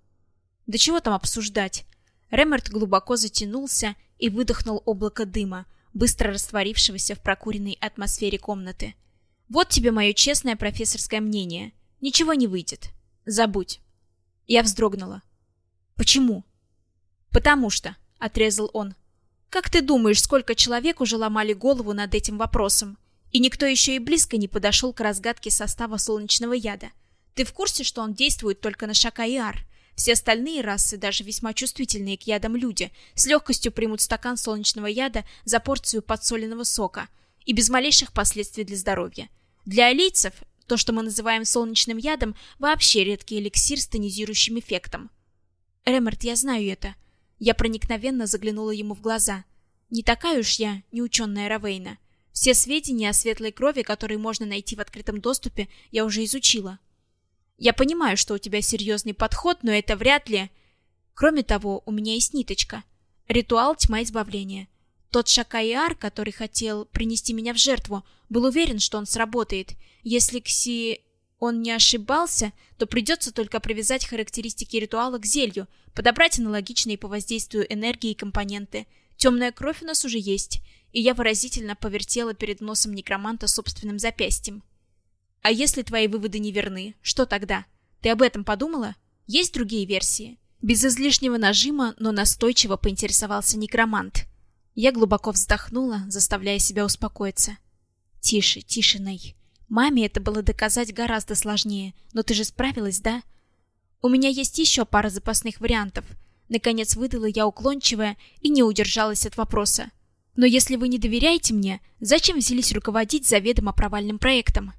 Да чего там обсуждать? Ремерт глубоко затянулся и выдохнул облако дыма, быстро растворившегося в прокуренной атмосфере комнаты. Вот тебе мое честное профессорское мнение. Ничего не выйдет. Забудь. Я вздрогнула. Почему? Потому что, отрезал он. Как ты думаешь, сколько человек уже ломали голову над этим вопросом? И никто еще и близко не подошел к разгадке состава солнечного яда. Ты в курсе, что он действует только на Шака и Ар? Все остальные расы, даже весьма чувствительные к ядам люди, с легкостью примут стакан солнечного яда за порцию подсоленного сока и без малейших последствий для здоровья. Для алийцев то, что мы называем солнечным ядом, вообще редкий эликсир с тонизирующим эффектом. Ремерт, я знаю это. Я проникновенно заглянула ему в глаза. Не такая уж я неученная Равейна. Все сведения о светлой крови, которые можно найти в открытом доступе, я уже изучила. Я понимаю, что у тебя серьезный подход, но это вряд ли... Кроме того, у меня есть ниточка. Ритуал тьма избавления. Тот Шакаиар, который хотел принести меня в жертву, был уверен, что он сработает. Если Кси... он не ошибался, то придется только привязать характеристики ритуала к зелью, подобрать аналогичные по воздействию энергии компоненты. Темная кровь у нас уже есть, и я выразительно повертела перед носом некроманта собственным запястьем. А если твои выводы не верны, что тогда? Ты об этом подумала? Есть другие версии? Без излишнего нажима, но настойчиво поинтересовался некромант. Я глубоко вздохнула, заставляя себя успокоиться. Тише, тише, Ней. Маме это было доказать гораздо сложнее, но ты же справилась, да? У меня есть еще пара запасных вариантов. Наконец выдала я уклончивая и не удержалась от вопроса. Но если вы не доверяете мне, зачем взялись руководить заведомо провальным проектом?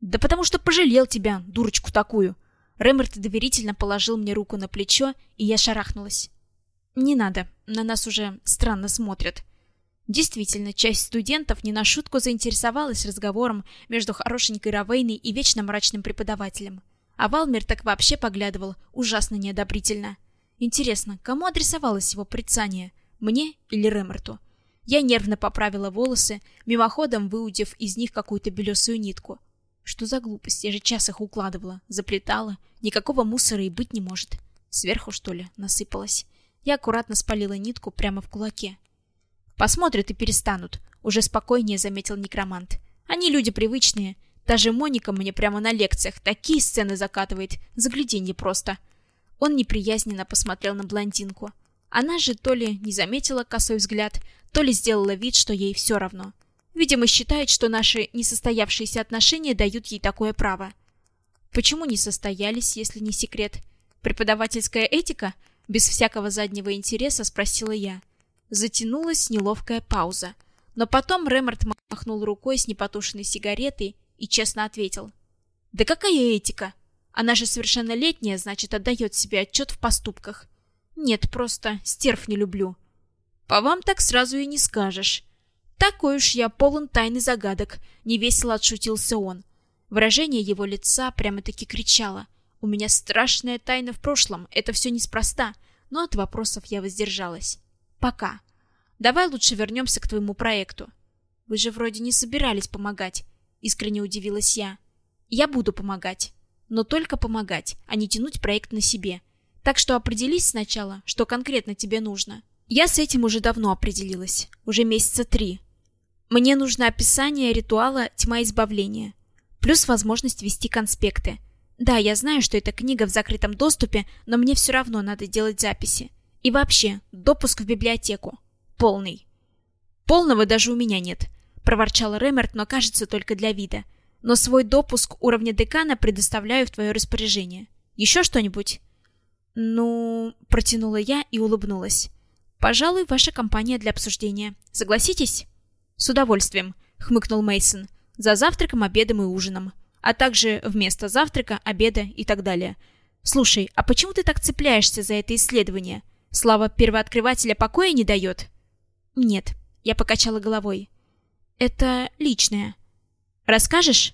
Да потому что пожалел тебя, дурочку такую. Рэмерт доверительно положил мне руку на плечо, и я шарахнулась. Не надо, на нас уже странно смотрят. Действительно, часть студентов не на шутку заинтересовалась разговором между хорошенькой Равейной и вечно мрачным преподавателем. А Валмер так вообще поглядывал ужасно неодобрительно. Интересно, кому адресовалось его прицание? Мне или Рэмерту? Я нервно поправила волосы, мимоходом выудив из них какую-то белесую нитку. Что за глупость? Я же час их укладывала, заплетала. Никакого мусора и быть не может. Сверху, что ли, насыпалось. Я аккуратно спалила нитку прямо в кулаке. Посмотрят и перестанут, уже спокойнее заметил некромант. Они люди привычные. Даже Моника мне прямо на лекциях такие сцены закатывает. Загляденье просто. Он неприязненно посмотрел на блондинку. Она же то ли не заметила косой взгляд, то ли сделала вид, что ей все равно. Видимо, считает, что наши несостоявшиеся отношения дают ей такое право. Почему не состоялись, если не секрет? Преподавательская этика? Без всякого заднего интереса спросила я. Затянулась неловкая пауза. Но потом Ремарт махнул рукой с непотушенной сигаретой и честно ответил. «Да какая этика? Она же совершеннолетняя, значит, отдает себе отчет в поступках. Нет, просто стерв не люблю». «По вам так сразу и не скажешь». Такой уж я полон тайны загадок, невесело отшутился он. Выражение его лица прямо-таки кричало: "У меня страшная тайна в прошлом, это все неспроста". Но от вопросов я воздержалась. Пока. Давай лучше вернемся к твоему проекту. Вы же вроде не собирались помогать, искренне удивилась я. Я буду помогать, но только помогать, а не тянуть проект на себе. Так что определись сначала, что конкретно тебе нужно. Я с этим уже давно определилась, уже месяца три. Мне нужно описание ритуала «Тьма избавления», плюс возможность вести конспекты. Да, я знаю, что это книга в закрытом доступе, но мне все равно надо делать записи. И вообще, допуск в библиотеку. Полный. Полного даже у меня нет, проворчал Ремерт, но кажется только для вида. Но свой допуск уровня декана предоставляю в твое распоряжение. Еще что-нибудь? Ну, протянула я и улыбнулась. Пожалуй, ваша компания для обсуждения. Согласитесь? С удовольствием, хмыкнул Мейсон. За завтраком, обедом и ужином, а также вместо завтрака, обеда и так далее. Слушай, а почему ты так цепляешься за это исследование? Слава первооткрывателя покоя не дает?» Нет, я покачала головой. Это личное. Расскажешь?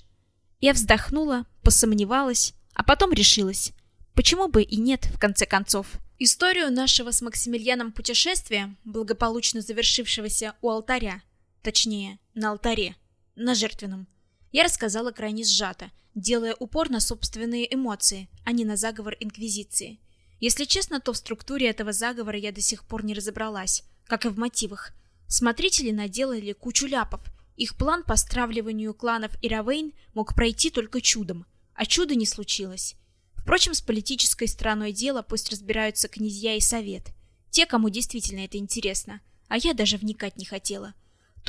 Я вздохнула, посомневалась, а потом решилась. Почему бы и нет, в конце концов? Историю нашего с Максимилианом путешествия, благополучно завершившегося у алтаря, точнее, на алтаре, на жертвенном, я рассказала крайне сжато, делая упор на собственные эмоции, а не на заговор Инквизиции. Если честно, то в структуре этого заговора я до сих пор не разобралась, как и в мотивах. Смотрители наделали кучу ляпов. Их план по стравливанию кланов Иравейн мог пройти только чудом, а чуда не случилось. Впрочем, с политической стороной дела пусть разбираются князья и совет. Те, кому действительно это интересно. а я даже вникать не хотела.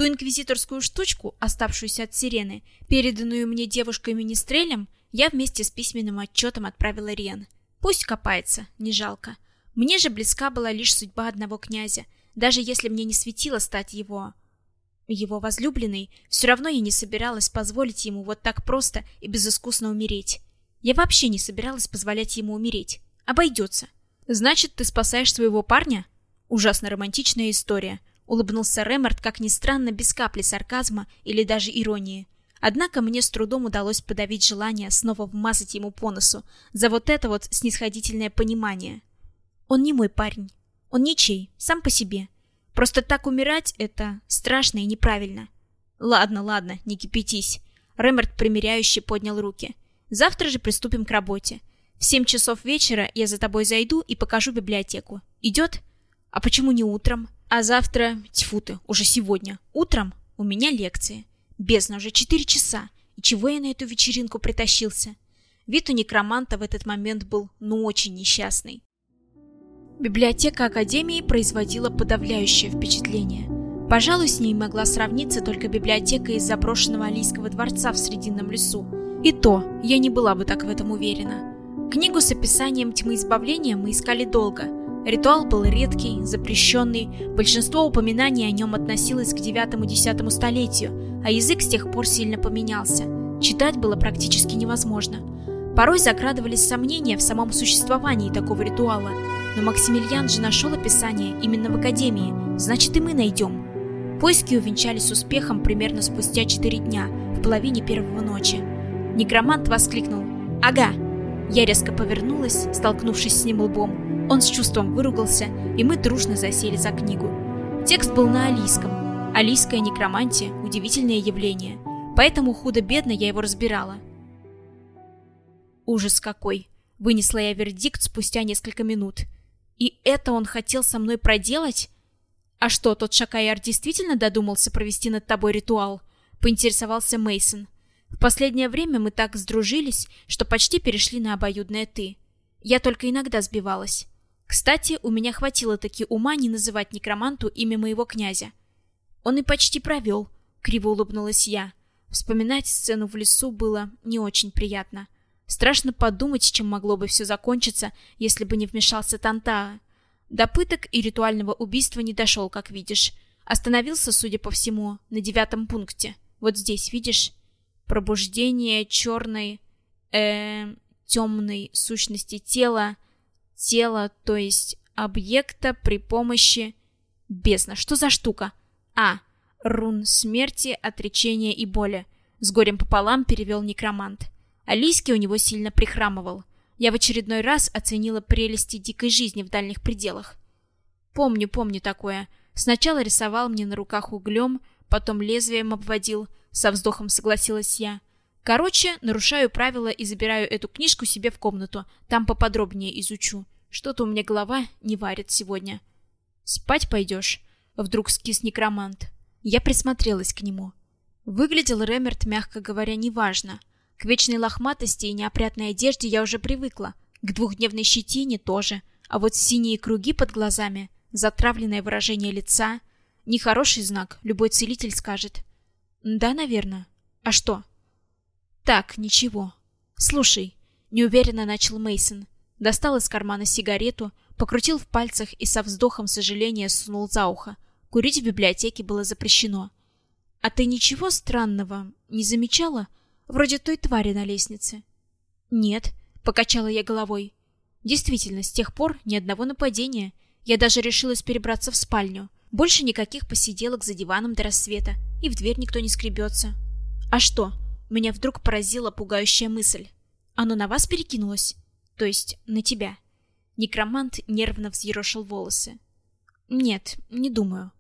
Ту инквизиторскую штучку, оставшуюся от сирены, переданную мне девушкой-министрелем, я вместе с письменным отчетом отправила Рен. Пусть копается, не жалко. Мне же близка была лишь судьба одного князя. Даже если мне не светило стать его... его возлюбленной, все равно я не собиралась позволить ему вот так просто и безыскусно умереть. Я вообще не собиралась позволять ему умереть. Обойдется. Значит, ты спасаешь своего парня? Ужасно романтичная история. Улыбнулся Рэмерт, как ни странно, без капли сарказма или даже иронии. Однако мне с трудом удалось подавить желание снова вмазать ему по носу за вот это вот снисходительное понимание. Он не мой парень. Он ничей, сам по себе. Просто так умирать — это страшно и неправильно. Ладно, ладно, не кипятись. Рэмерт примиряюще поднял руки. Завтра же приступим к работе. В семь часов вечера я за тобой зайду и покажу библиотеку. Идет? А почему не утром? А завтра, тьфу ты, уже сегодня, утром у меня лекции. Бездна, уже четыре часа. И чего я на эту вечеринку притащился? Вид у некроманта в этот момент был, ну, очень несчастный. Библиотека Академии производила подавляющее впечатление. Пожалуй, с ней могла сравниться только библиотека из заброшенного Алийского дворца в Срединном лесу. И то, я не была бы так в этом уверена. Книгу с описанием тьмы избавления мы искали долго – Ритуал был редкий, запрещенный, большинство упоминаний о нем относилось к IX-X столетию, а язык с тех пор сильно поменялся. Читать было практически невозможно. Порой закрадывались сомнения в самом существовании такого ритуала, но Максимилиан же нашел описание именно в Академии, значит и мы найдем. Поиски увенчались успехом примерно спустя четыре дня, в половине первого ночи. Некромант воскликнул «Ага!». Я резко повернулась, столкнувшись с ним лбом, он с чувством выругался, и мы дружно засели за книгу. Текст был на алийском. Алийская некромантия – удивительное явление. Поэтому худо-бедно я его разбирала. Ужас какой! Вынесла я вердикт спустя несколько минут. И это он хотел со мной проделать? А что, тот Шакаяр действительно додумался провести над тобой ритуал? Поинтересовался Мейсон. В последнее время мы так сдружились, что почти перешли на обоюдное «ты». Я только иногда сбивалась. Кстати, у меня хватило таки ума не называть некроманту имя моего князя. Он и почти провел, криво улыбнулась я. Вспоминать сцену в лесу было не очень приятно. Страшно подумать, чем могло бы все закончиться, если бы не вмешался Тантаа. До пыток и ритуального убийства не дошел, как видишь. Остановился, судя по всему, на девятом пункте. Вот здесь, видишь? Пробуждение черной... э темной сущности тела тела, то есть объекта при помощи... Бездна, что за штука? А. Рун смерти, отречения и боли. С горем пополам перевел некромант. Алийский у него сильно прихрамывал. Я в очередной раз оценила прелести дикой жизни в дальних пределах. Помню, помню такое. Сначала рисовал мне на руках углем, потом лезвием обводил. Со вздохом согласилась я. Короче, нарушаю правила и забираю эту книжку себе в комнату. Там поподробнее изучу. Что-то у меня голова не варит сегодня. Спать пойдешь? Вдруг скис некромант. Я присмотрелась к нему. Выглядел Ремерт, мягко говоря, неважно. К вечной лохматости и неопрятной одежде я уже привыкла. К двухдневной щетине тоже. А вот синие круги под глазами, затравленное выражение лица... Нехороший знак, любой целитель скажет. Да, наверное. А что? Так, ничего. Слушай, неуверенно начал Мейсон, достал из кармана сигарету, покрутил в пальцах и со вздохом сожаления сунул за ухо. Курить в библиотеке было запрещено. А ты ничего странного не замечала? Вроде той твари на лестнице. Нет, покачала я головой. Действительно, с тех пор ни одного нападения. Я даже решилась перебраться в спальню. Больше никаких посиделок за диваном до рассвета, и в дверь никто не скребется. А что? Меня вдруг поразила пугающая мысль. Оно на вас перекинулось? То есть на тебя? Некромант нервно взъерошил волосы. Нет, не думаю.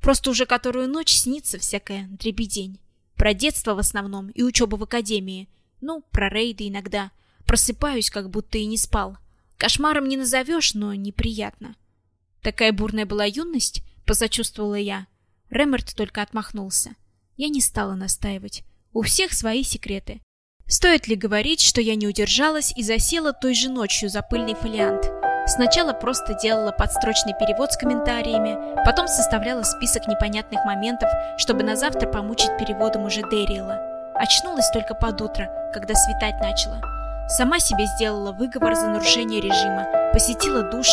Просто уже которую ночь снится всякая дребедень. Про детство в основном и учебу в академии. Ну, про рейды иногда. Просыпаюсь, как будто и не спал. Кошмаром не назовешь, но неприятно. Такая бурная была юность, посочувствовала я. Ремерт только отмахнулся. Я не стала настаивать. У всех свои секреты. Стоит ли говорить, что я не удержалась и засела той же ночью за пыльный фолиант? Сначала просто делала подстрочный перевод с комментариями, потом составляла список непонятных моментов, чтобы на завтра помучить переводом уже Дэриэла. Очнулась только под утро, когда светать начало. Сама себе сделала выговор за нарушение режима, посетила душ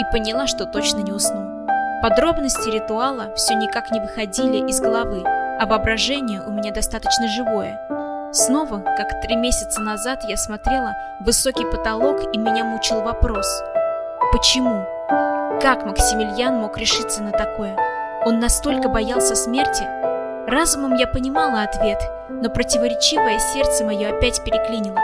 и поняла, что точно не усну. Подробности ритуала все никак не выходили из головы, а воображение у меня достаточно живое. Снова, как три месяца назад, я смотрела в высокий потолок и меня мучил вопрос. Почему? Как Максимилиан мог решиться на такое? Он настолько боялся смерти? Разумом я понимала ответ, но противоречивое сердце мое опять переклинило.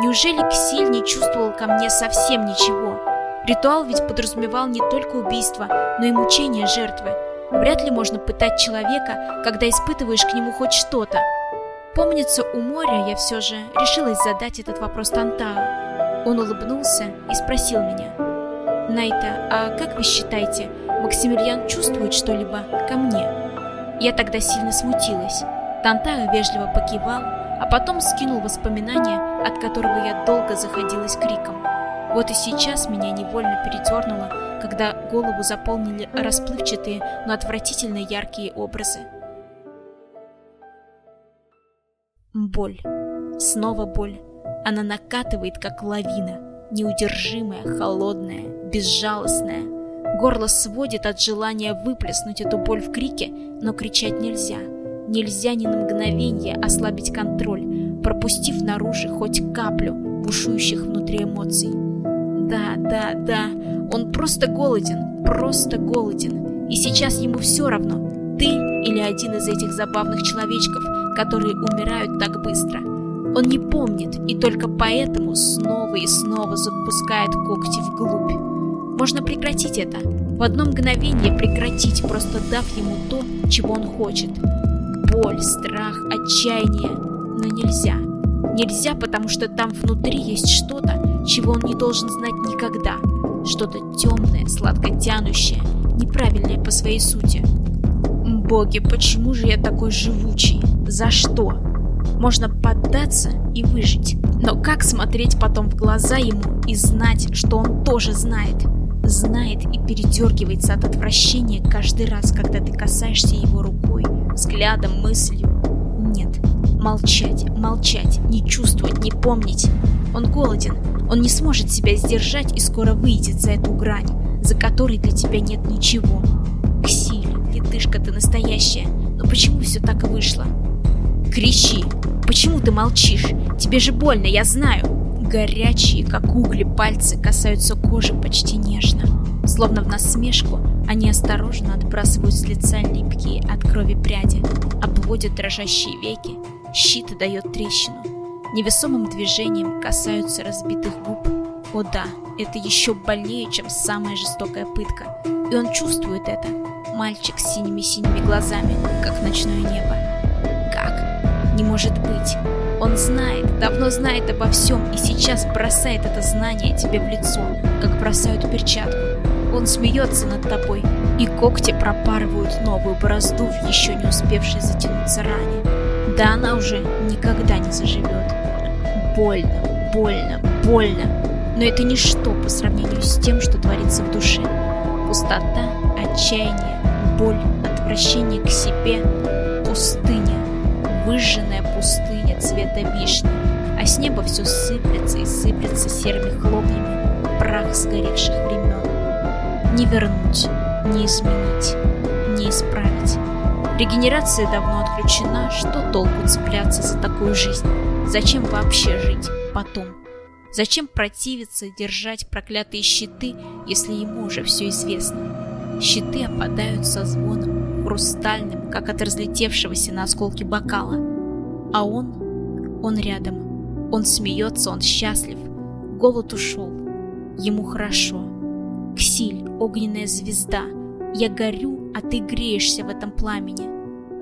Неужели Ксиль не чувствовал ко мне совсем ничего? Ритуал ведь подразумевал не только убийство, но и мучение жертвы. Вряд ли можно пытать человека, когда испытываешь к нему хоть что-то. Помнится, у моря я все же решилась задать этот вопрос Тантау. Он улыбнулся и спросил меня. «Найта, а как вы считаете, Максимилиан чувствует что-либо ко мне?» Я тогда сильно смутилась. Тантау вежливо покивал, а потом скинул воспоминания, от которого я долго заходилась криком. Вот и сейчас меня невольно передернуло, когда голову заполнили расплывчатые, но отвратительно яркие образы. Боль. Снова боль. Она накатывает, как лавина. Неудержимая, холодная, безжалостная. Горло сводит от желания выплеснуть эту боль в крике, но кричать нельзя. Нельзя ни на мгновение ослабить контроль, пропустив наружу хоть каплю бушующих внутри эмоций. Да, да, да, он просто голоден, просто голоден. И сейчас ему все равно, ты или один из этих забавных человечков, которые умирают так быстро. Он не помнит и только поэтому снова и снова запускает когти вглубь. Можно прекратить это. В одно мгновение прекратить, просто дав ему то, чего он хочет. Боль, страх, отчаяние. Но нельзя. Нельзя, потому что там внутри есть что-то, чего он не должен знать никогда. Что-то темное, сладко тянущее, неправильное по своей сути. Боги, почему же я такой живучий? За что? Можно поддаться и выжить. Но как смотреть потом в глаза ему и знать, что он тоже знает? Знает и передергивается от отвращения каждый раз, когда ты касаешься его рукой, взглядом, мыслью. Нет, молчать, молчать, не чувствовать, не помнить. Он голоден, он не сможет себя сдержать и скоро выйдет за эту грань, за которой для тебя нет ничего. Ксиль, ледышка ты настоящая, но почему все так вышло? Кричи! Почему ты молчишь? Тебе же больно, я знаю. Горячие, как угли, пальцы касаются кожи почти нежно. Словно в насмешку, они осторожно отбрасывают с лица липкие от крови пряди, обводят дрожащие веки, щит дает трещину. Невесомым движением касаются разбитых губ. О да, это еще больнее, чем самая жестокая пытка. И он чувствует это. Мальчик с синими-синими глазами, как ночное небо. Как? Не может быть. Он знает, давно знает обо всем и сейчас бросает это знание тебе в лицо, как бросают перчатку. Он смеется над тобой, и когти пропарывают новую борозду в еще не успевшей затянуться ране. Да она уже никогда не заживет. Больно, больно, больно. Но это ничто по сравнению с тем, что творится в душе. Пустота, отчаяние, боль, отвращение к себе, пустыня, выжженная пустыня цвета вишни, а с неба все сыплется и сыплется серыми хлопьями прах сгоревших времен. Не вернуть, не изменить, не исправить. Регенерация давно отключена, что толку цепляться за такую жизнь? Зачем вообще жить потом? Зачем противиться, держать проклятые щиты, если ему уже все известно? Щиты опадают со звоном, хрустальным, как от разлетевшегося на осколки бокала. А он? Он рядом. Он смеется, он счастлив. Голод ушел. Ему хорошо. Ксиль, огненная звезда. Я горю, а ты греешься в этом пламени.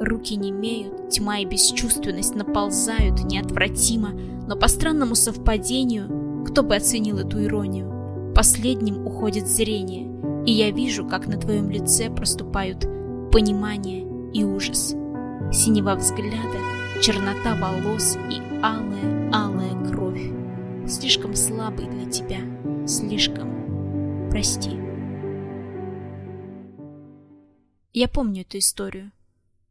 Руки не имеют, тьма и бесчувственность наползают неотвратимо, но по странному совпадению, кто бы оценил эту иронию, последним уходит зрение, и я вижу, как на твоем лице проступают понимание и ужас. Синева взгляда, чернота волос и алая-алая кровь. Слишком слабый для тебя, слишком прости. Я помню эту историю.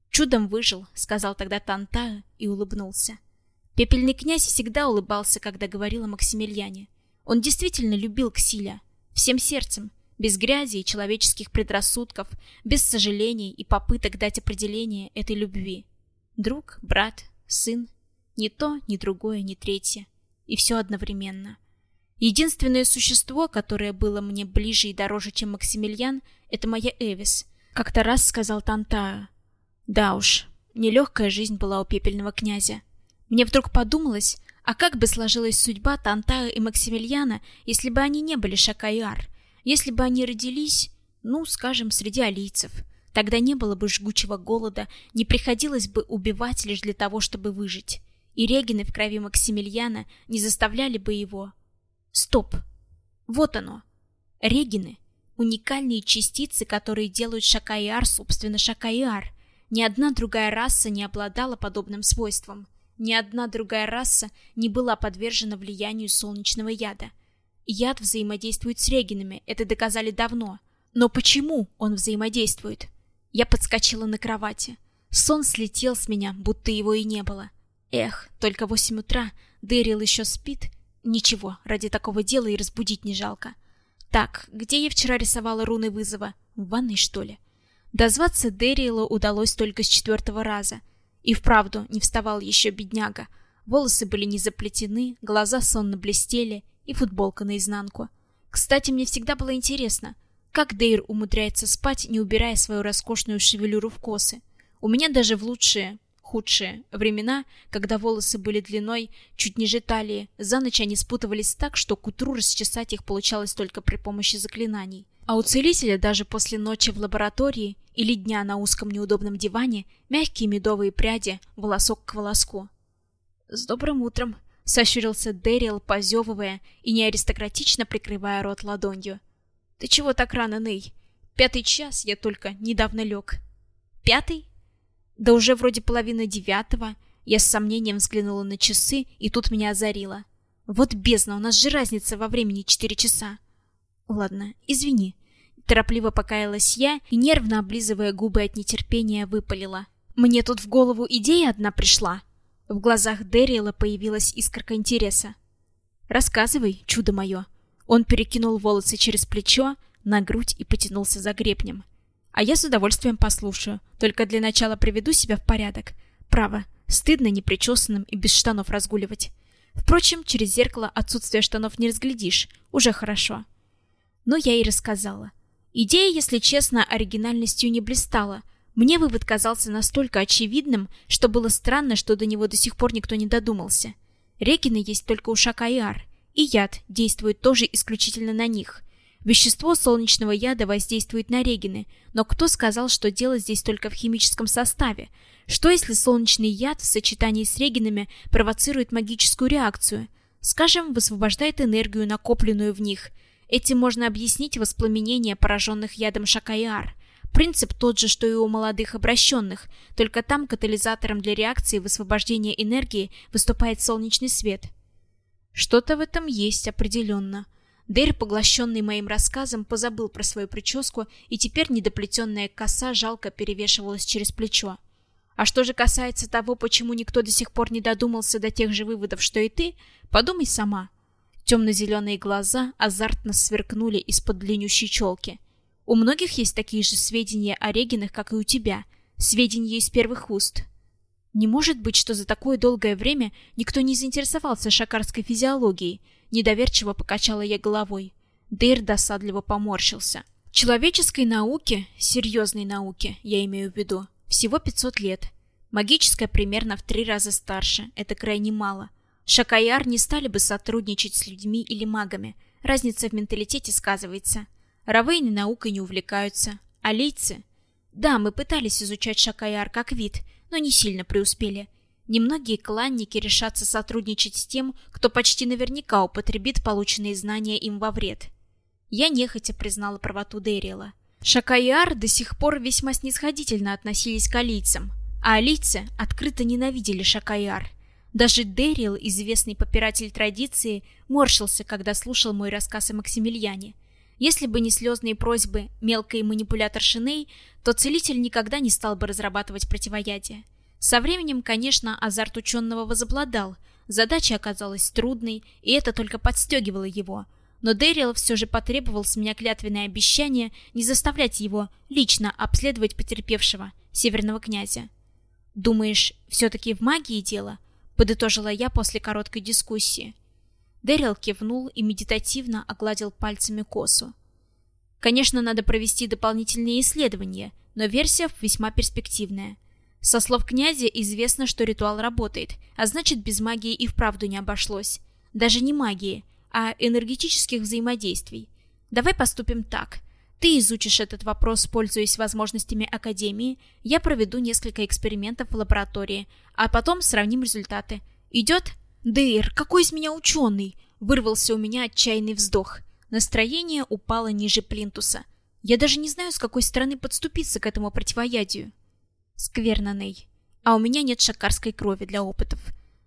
Чудом выжил, сказал тогда Тантаю и улыбнулся. Пепельный князь всегда улыбался, когда говорил о Максимилиане. Он действительно любил Ксиля. Всем сердцем, без грязи и человеческих предрассудков, без сожалений и попыток дать определение этой любви. Друг, брат, сын. Ни то, ни другое, ни третье. И все одновременно. Единственное существо, которое было мне ближе и дороже, чем Максимилиан, это моя Эвис. Как-то раз сказал Тантаю. Да уж, нелегкая жизнь была у пепельного князя. Мне вдруг подумалось, а как бы сложилась судьба Тантая и Максимилиана, если бы они не были Шакайар, если бы они родились, ну, скажем, среди алийцев. Тогда не было бы жгучего голода, не приходилось бы убивать лишь для того, чтобы выжить. И регины в крови Максимилиана не заставляли бы его. Стоп. Вот оно. Регины уникальные частицы, которые делают Шакайар, собственно, Шакайар. Ни одна другая раса не обладала подобным свойством. Ни одна другая раса не была подвержена влиянию солнечного яда. Яд взаимодействует с регинами, это доказали давно. Но почему он взаимодействует? Я подскочила на кровати. Сон слетел с меня, будто его и не было. Эх, только восемь утра, Дэрил еще спит. Ничего, ради такого дела и разбудить не жалко. Так, где я вчера рисовала руны вызова? В ванной, что ли? Дозваться Дэрилу удалось только с четвертого раза. И вправду не вставал еще бедняга. Волосы были не заплетены, глаза сонно блестели и футболка наизнанку. Кстати, мне всегда было интересно, как Дейр умудряется спать, не убирая свою роскошную шевелюру в косы. У меня даже в лучшие, худшие времена, когда волосы были длиной чуть ниже талии, за ночь они спутывались так, что к утру расчесать их получалось только при помощи заклинаний. А у целителя даже после ночи в лаборатории или дня на узком неудобном диване мягкие медовые пряди, волосок к волоску. «С добрым утром!» — сощурился Дэрил, позевывая и неаристократично прикрывая рот ладонью. «Ты чего так рано, Ней? Пятый час я только недавно лег». «Пятый?» «Да уже вроде половина девятого». Я с сомнением взглянула на часы, и тут меня озарило. «Вот бездна, у нас же разница во времени четыре часа». «Ладно, извини. Торопливо покаялась я и, нервно облизывая губы от нетерпения, выпалила. «Мне тут в голову идея одна пришла». В глазах Дэрила появилась искорка интереса. «Рассказывай, чудо мое». Он перекинул волосы через плечо, на грудь и потянулся за гребнем. «А я с удовольствием послушаю, только для начала приведу себя в порядок. Право, стыдно непричесанным и без штанов разгуливать. Впрочем, через зеркало отсутствие штанов не разглядишь, уже хорошо». Но я и рассказала. Идея, если честно, оригинальностью не блистала. Мне вывод казался настолько очевидным, что было странно, что до него до сих пор никто не додумался. Рекины есть только у Шакайар, и яд действует тоже исключительно на них. Вещество солнечного яда воздействует на регины, но кто сказал, что дело здесь только в химическом составе? Что если солнечный яд в сочетании с регинами провоцирует магическую реакцию? Скажем, высвобождает энергию, накопленную в них – Этим можно объяснить воспламенение пораженных ядом Шакайар. Принцип тот же, что и у молодых обращенных, только там катализатором для реакции высвобождения энергии выступает солнечный свет. Что-то в этом есть определенно. Дейр, поглощенный моим рассказом, позабыл про свою прическу, и теперь недоплетенная коса жалко перевешивалась через плечо. А что же касается того, почему никто до сих пор не додумался до тех же выводов, что и ты, подумай сама. Темно-зеленые глаза азартно сверкнули из-под длиннющей челки. У многих есть такие же сведения о Регинах, как и у тебя. Сведения из первых уст. Не может быть, что за такое долгое время никто не заинтересовался шакарской физиологией. Недоверчиво покачала я головой. Дейр досадливо поморщился. Человеческой науке, серьезной науке, я имею в виду, всего 500 лет. Магическая примерно в три раза старше, это крайне мало. Шакаяр не стали бы сотрудничать с людьми или магами. Разница в менталитете сказывается. Равейны наукой не увлекаются. А лейцы? Да, мы пытались изучать Шакаяр как вид, но не сильно преуспели. Немногие кланники решатся сотрудничать с тем, кто почти наверняка употребит полученные знания им во вред. Я нехотя признала правоту Дэрила. Шакаяр до сих пор весьма снисходительно относились к алийцам, а алийцы открыто ненавидели Шакаяр – даже Дэрил, известный попиратель традиции, морщился, когда слушал мой рассказ о Максимилиане. Если бы не слезные просьбы мелкой манипулятор Шиней, то целитель никогда не стал бы разрабатывать противоядие. Со временем, конечно, азарт ученого возобладал, задача оказалась трудной, и это только подстегивало его. Но Дэрил все же потребовал с меня клятвенное обещание не заставлять его лично обследовать потерпевшего, северного князя. «Думаешь, все-таки в магии дело?» — подытожила я после короткой дискуссии. Дэрил кивнул и медитативно огладил пальцами косу. Конечно, надо провести дополнительные исследования, но версия весьма перспективная. Со слов князя известно, что ритуал работает, а значит, без магии и вправду не обошлось. Даже не магии, а энергетических взаимодействий. Давай поступим так. Ты изучишь этот вопрос, пользуясь возможностями Академии, я проведу несколько экспериментов в лаборатории, а потом сравним результаты. Идет? «Дейр, какой из меня ученый!» Вырвался у меня отчаянный вздох. Настроение упало ниже плинтуса. Я даже не знаю, с какой стороны подступиться к этому противоядию. Скверно, Ней. А у меня нет шакарской крови для опытов.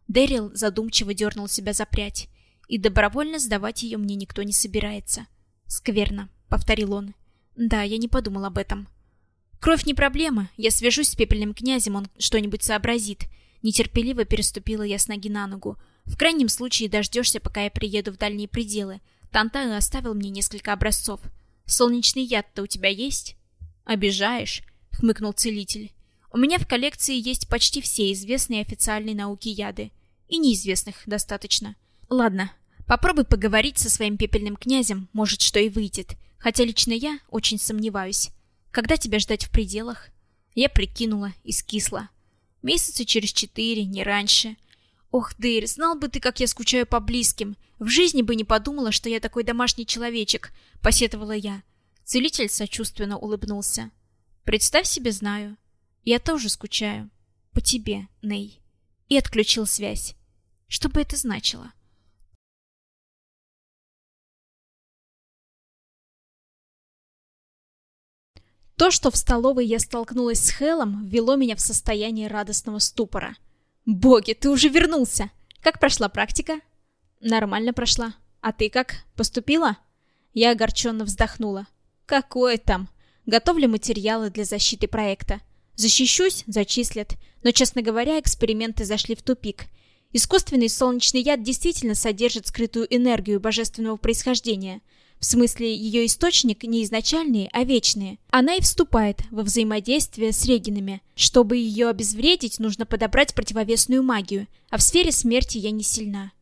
Дэрил задумчиво дернул себя за прядь. И добровольно сдавать ее мне никто не собирается. Скверно, повторил он. Да, я не подумал об этом. Кровь не проблема. Я свяжусь с пепельным князем, он что-нибудь сообразит. Нетерпеливо переступила я с ноги на ногу. В крайнем случае дождешься, пока я приеду в дальние пределы. Тантайл оставил мне несколько образцов. Солнечный яд-то у тебя есть? Обижаешь, хмыкнул целитель. У меня в коллекции есть почти все известные официальные науки яды. И неизвестных достаточно. Ладно, попробуй поговорить со своим пепельным князем, может, что и выйдет. Хотя лично я очень сомневаюсь. Когда тебя ждать в пределах? Я прикинула и скисла. Месяца через четыре, не раньше. Ох, Дейр, знал бы ты, как я скучаю по близким. В жизни бы не подумала, что я такой домашний человечек, посетовала я. Целитель сочувственно улыбнулся. Представь себе, знаю. Я тоже скучаю. По тебе, Ней. И отключил связь. Что бы это значило? То, что в столовой я столкнулась с Хелом, ввело меня в состояние радостного ступора. «Боги, ты уже вернулся! Как прошла практика?» «Нормально прошла. А ты как? Поступила?» Я огорченно вздохнула. «Какое там? Готовлю материалы для защиты проекта. Защищусь — зачислят. Но, честно говоря, эксперименты зашли в тупик. Искусственный солнечный яд действительно содержит скрытую энергию божественного происхождения — в смысле, ее источник не изначальные, а вечные. Она и вступает во взаимодействие с регинами. Чтобы ее обезвредить, нужно подобрать противовесную магию, а в сфере смерти я не сильна.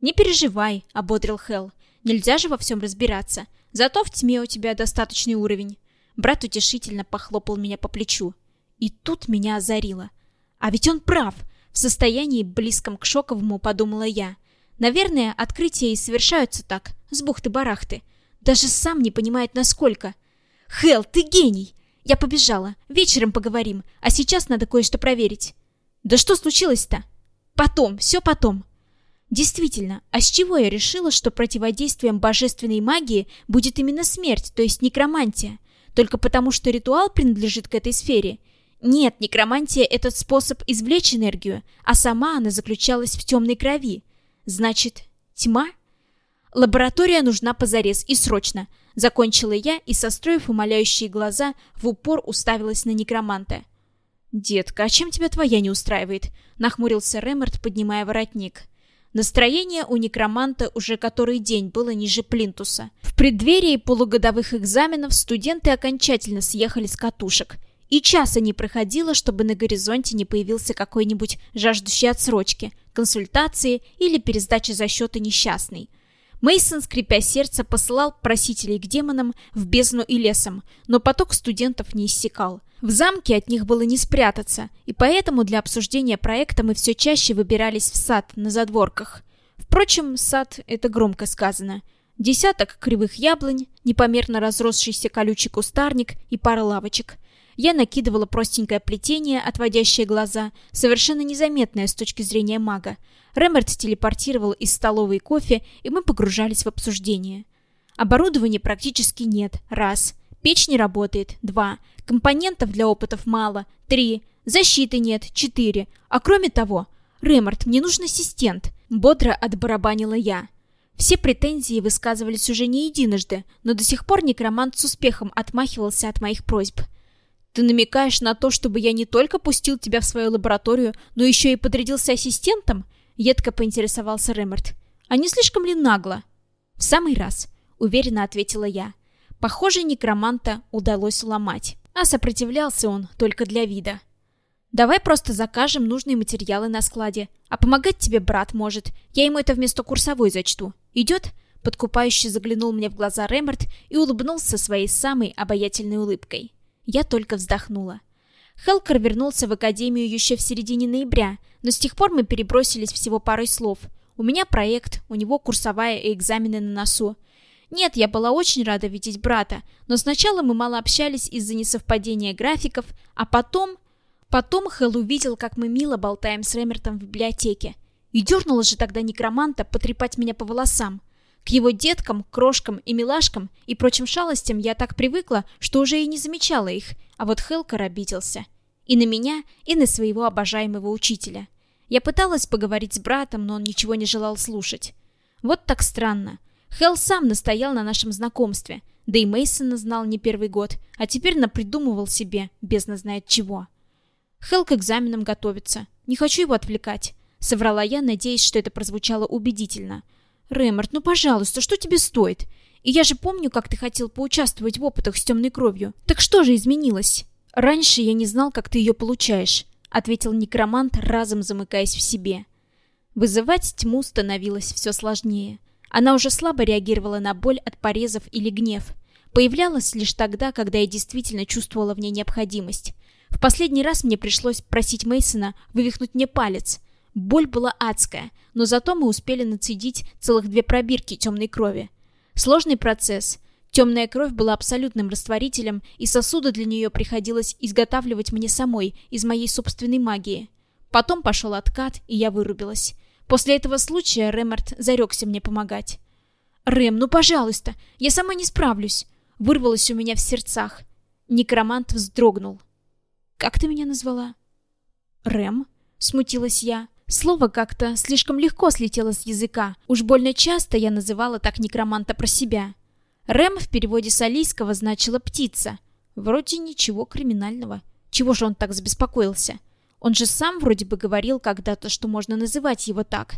«Не переживай», — ободрил Хелл. «Нельзя же во всем разбираться. Зато в тьме у тебя достаточный уровень». Брат утешительно похлопал меня по плечу. И тут меня озарило. А ведь он прав. В состоянии близком к шоковому подумала я. Наверное, открытия и совершаются так, с бухты-барахты. Даже сам не понимает, насколько. Хел, ты гений! Я побежала. Вечером поговорим, а сейчас надо кое-что проверить. Да что случилось-то? Потом, все потом. Действительно, а с чего я решила, что противодействием божественной магии будет именно смерть, то есть некромантия? Только потому, что ритуал принадлежит к этой сфере? Нет, некромантия — этот способ извлечь энергию, а сама она заключалась в темной крови. Значит, тьма — Лаборатория нужна позарез и срочно. Закончила я и, состроив умоляющие глаза, в упор уставилась на некроманта. «Детка, а чем тебя твоя не устраивает?» — нахмурился Ремерт, поднимая воротник. Настроение у некроманта уже который день было ниже плинтуса. В преддверии полугодовых экзаменов студенты окончательно съехали с катушек. И часа не проходило, чтобы на горизонте не появился какой-нибудь жаждущий отсрочки, консультации или пересдачи зачета несчастный. Мейсон, скрипя сердце, посылал просителей к демонам в бездну и лесом, но поток студентов не иссякал. В замке от них было не спрятаться, и поэтому для обсуждения проекта мы все чаще выбирались в сад на задворках. Впрочем, сад — это громко сказано. Десяток кривых яблонь, непомерно разросшийся колючий кустарник и пара лавочек. Я накидывала простенькое плетение, отводящее глаза, совершенно незаметное с точки зрения мага. Ремерт телепортировал из столовой кофе, и мы погружались в обсуждение. Оборудования практически нет. Раз. Печь не работает. Два. Компонентов для опытов мало. Три. Защиты нет. Четыре. А кроме того... Ремарт, мне нужен ассистент. Бодро отбарабанила я. Все претензии высказывались уже не единожды, но до сих пор некромант с успехом отмахивался от моих просьб. «Ты намекаешь на то, чтобы я не только пустил тебя в свою лабораторию, но еще и подрядился ассистентом?» — едко поинтересовался Ремерт. «А не слишком ли нагло?» «В самый раз», — уверенно ответила я. Похоже, некроманта удалось уломать, а сопротивлялся он только для вида. Давай просто закажем нужные материалы на складе. А помогать тебе брат может. Я ему это вместо курсовой зачту. Идет?» Подкупающе заглянул мне в глаза Рэмерт и улыбнулся своей самой обаятельной улыбкой. Я только вздохнула. Хелкер вернулся в академию еще в середине ноября, но с тех пор мы перебросились всего парой слов. У меня проект, у него курсовая и экзамены на носу. Нет, я была очень рада видеть брата, но сначала мы мало общались из-за несовпадения графиков, а потом Потом Хэл увидел, как мы мило болтаем с Рэмертом в библиотеке. И дернула же тогда некроманта потрепать меня по волосам. К его деткам, крошкам и милашкам и прочим шалостям я так привыкла, что уже и не замечала их, а вот Хелкер обиделся. И на меня, и на своего обожаемого учителя. Я пыталась поговорить с братом, но он ничего не желал слушать. Вот так странно. Хел сам настоял на нашем знакомстве, да и Мейсона знал не первый год, а теперь напридумывал себе, бездна знает чего. Хелл к экзаменам готовится. Не хочу его отвлекать. Соврала я, надеясь, что это прозвучало убедительно. Рэморт, ну пожалуйста, что тебе стоит? И я же помню, как ты хотел поучаствовать в опытах с темной кровью. Так что же изменилось? Раньше я не знал, как ты ее получаешь, ответил некромант, разом замыкаясь в себе. Вызывать тьму становилось все сложнее. Она уже слабо реагировала на боль от порезов или гнев. Появлялась лишь тогда, когда я действительно чувствовала в ней необходимость. В последний раз мне пришлось просить Мейсона вывихнуть мне палец. Боль была адская, но зато мы успели нацедить целых две пробирки темной крови. Сложный процесс. Темная кровь была абсолютным растворителем, и сосуды для нее приходилось изготавливать мне самой, из моей собственной магии. Потом пошел откат, и я вырубилась. После этого случая Рэмерт зарекся мне помогать. «Рэм, ну пожалуйста, я сама не справлюсь!» Вырвалось у меня в сердцах. Некромант вздрогнул. «Как ты меня назвала?» «Рэм», — смутилась я. Слово как-то слишком легко слетело с языка. Уж больно часто я называла так некроманта про себя. Рэм в переводе с алийского значило «птица». Вроде ничего криминального. Чего же он так забеспокоился? Он же сам вроде бы говорил когда-то, что можно называть его так.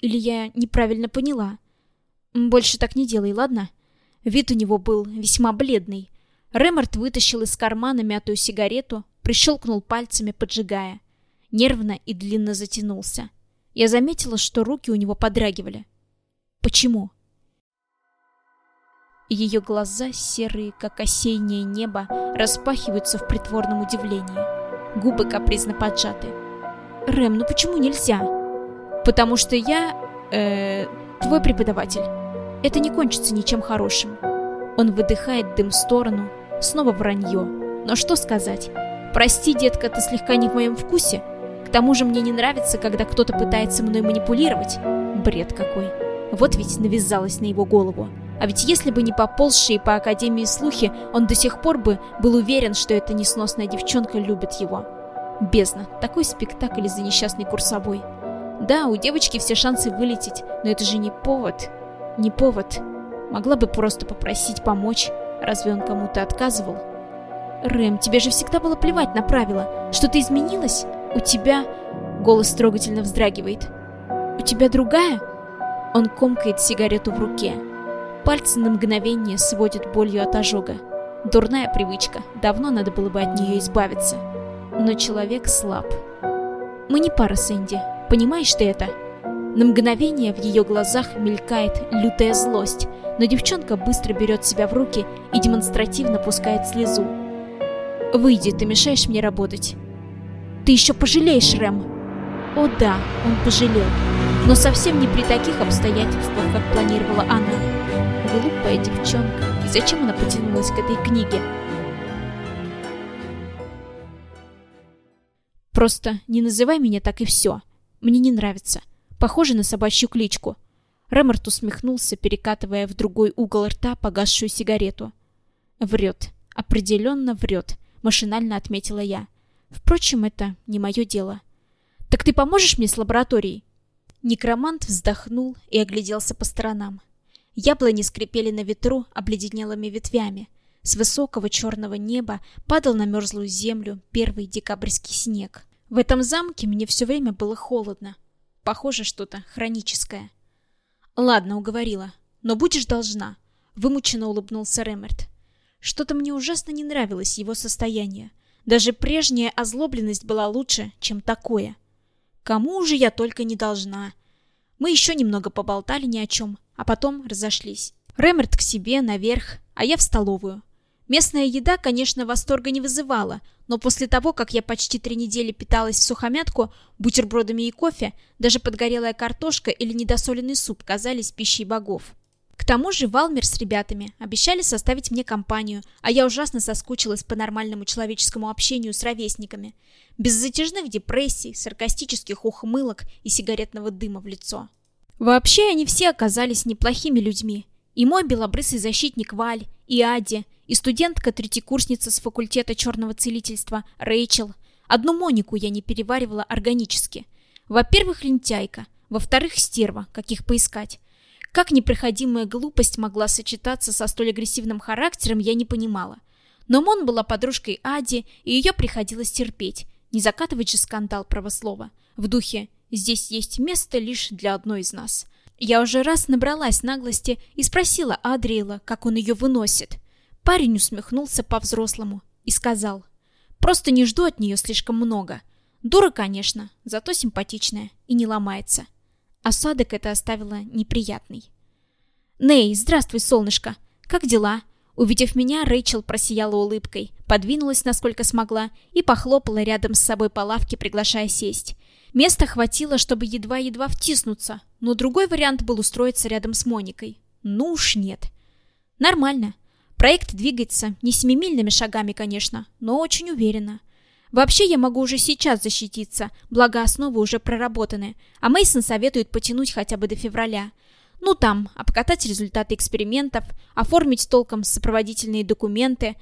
Или я неправильно поняла? Больше так не делай, ладно? Вид у него был весьма бледный. Рэморт вытащил из кармана мятую сигарету, прищелкнул пальцами, поджигая. Нервно и длинно затянулся. Я заметила, что руки у него подрагивали. Почему? Ее глаза, серые, как осеннее небо, распахиваются в притворном удивлении. Губы капризно поджаты. «Рэм, ну почему нельзя?» «Потому что я... э твой преподаватель. Это не кончится ничем хорошим». Он выдыхает дым в сторону. Снова вранье. Но что сказать? Прости, детка, ты слегка не в моем вкусе. К тому же мне не нравится, когда кто-то пытается мной манипулировать. Бред какой. Вот ведь навязалась на его голову. А ведь если бы не поползшие по Академии слухи, он до сих пор бы был уверен, что эта несносная девчонка любит его. Бездна. Такой спектакль из-за несчастной курсовой. Да, у девочки все шансы вылететь, но это же не повод. Не повод. Могла бы просто попросить помочь. Разве он кому-то отказывал? «Рэм, тебе же всегда было плевать на правила. Что-то изменилось? У тебя...» Голос трогательно вздрагивает. «У тебя другая?» Он комкает сигарету в руке. Пальцы на мгновение сводят болью от ожога. Дурная привычка. Давно надо было бы от нее избавиться. Но человек слаб. Мы не пара, Сэнди. Понимаешь ты это? На мгновение в ее глазах мелькает лютая злость, но девчонка быстро берет себя в руки и демонстративно пускает слезу. Выйди, ты мешаешь мне работать. Ты еще пожалеешь, Рэм. О да, он пожалел. Но совсем не при таких обстоятельствах, как планировала она. Глупая девчонка. И зачем она потянулась к этой книге? Просто не называй меня так и все. Мне не нравится. Похоже на собачью кличку. Рэморт усмехнулся, перекатывая в другой угол рта погасшую сигарету. Врет. Определенно врет машинально отметила я. Впрочем, это не мое дело. Так ты поможешь мне с лабораторией? Некромант вздохнул и огляделся по сторонам. Яблони скрипели на ветру обледенелыми ветвями. С высокого черного неба падал на мерзлую землю первый декабрьский снег. В этом замке мне все время было холодно. Похоже, что-то хроническое. Ладно, уговорила. Но будешь должна. Вымученно улыбнулся Ремерт. Что-то мне ужасно не нравилось его состояние. Даже прежняя озлобленность была лучше, чем такое. Кому же я только не должна. Мы еще немного поболтали ни о чем, а потом разошлись. Ремерт к себе, наверх, а я в столовую. Местная еда, конечно, восторга не вызывала, но после того, как я почти три недели питалась в сухомятку, бутербродами и кофе, даже подгорелая картошка или недосоленный суп казались пищей богов. К тому же Валмер с ребятами обещали составить мне компанию, а я ужасно соскучилась по нормальному человеческому общению с ровесниками, без затяжных депрессий, саркастических ухмылок и сигаретного дыма в лицо. Вообще они все оказались неплохими людьми. И мой белобрысый защитник Валь, и Ади, и студентка-третьекурсница с факультета черного целительства Рэйчел. Одну Монику я не переваривала органически. Во-первых, лентяйка. Во-вторых, стерва, каких поискать. Как непроходимая глупость могла сочетаться со столь агрессивным характером, я не понимала. Но Мон была подружкой Ади, и ее приходилось терпеть. Не закатывать же скандал правослова. В духе «здесь есть место лишь для одной из нас». Я уже раз набралась наглости и спросила Адриэла, как он ее выносит. Парень усмехнулся по-взрослому и сказал, «Просто не жду от нее слишком много. Дура, конечно, зато симпатичная и не ломается». Осадок это оставило неприятный. «Ней, здравствуй, солнышко! Как дела?» Увидев меня, Рэйчел просияла улыбкой, подвинулась насколько смогла и похлопала рядом с собой по лавке, приглашая сесть. Места хватило, чтобы едва-едва втиснуться, но другой вариант был устроиться рядом с Моникой. Ну уж нет. Нормально. Проект двигается, не семимильными шагами, конечно, но очень уверенно. Вообще я могу уже сейчас защититься, благо основы уже проработаны, а Мейсон советует потянуть хотя бы до февраля. Ну там, обкатать результаты экспериментов, оформить толком сопроводительные документы.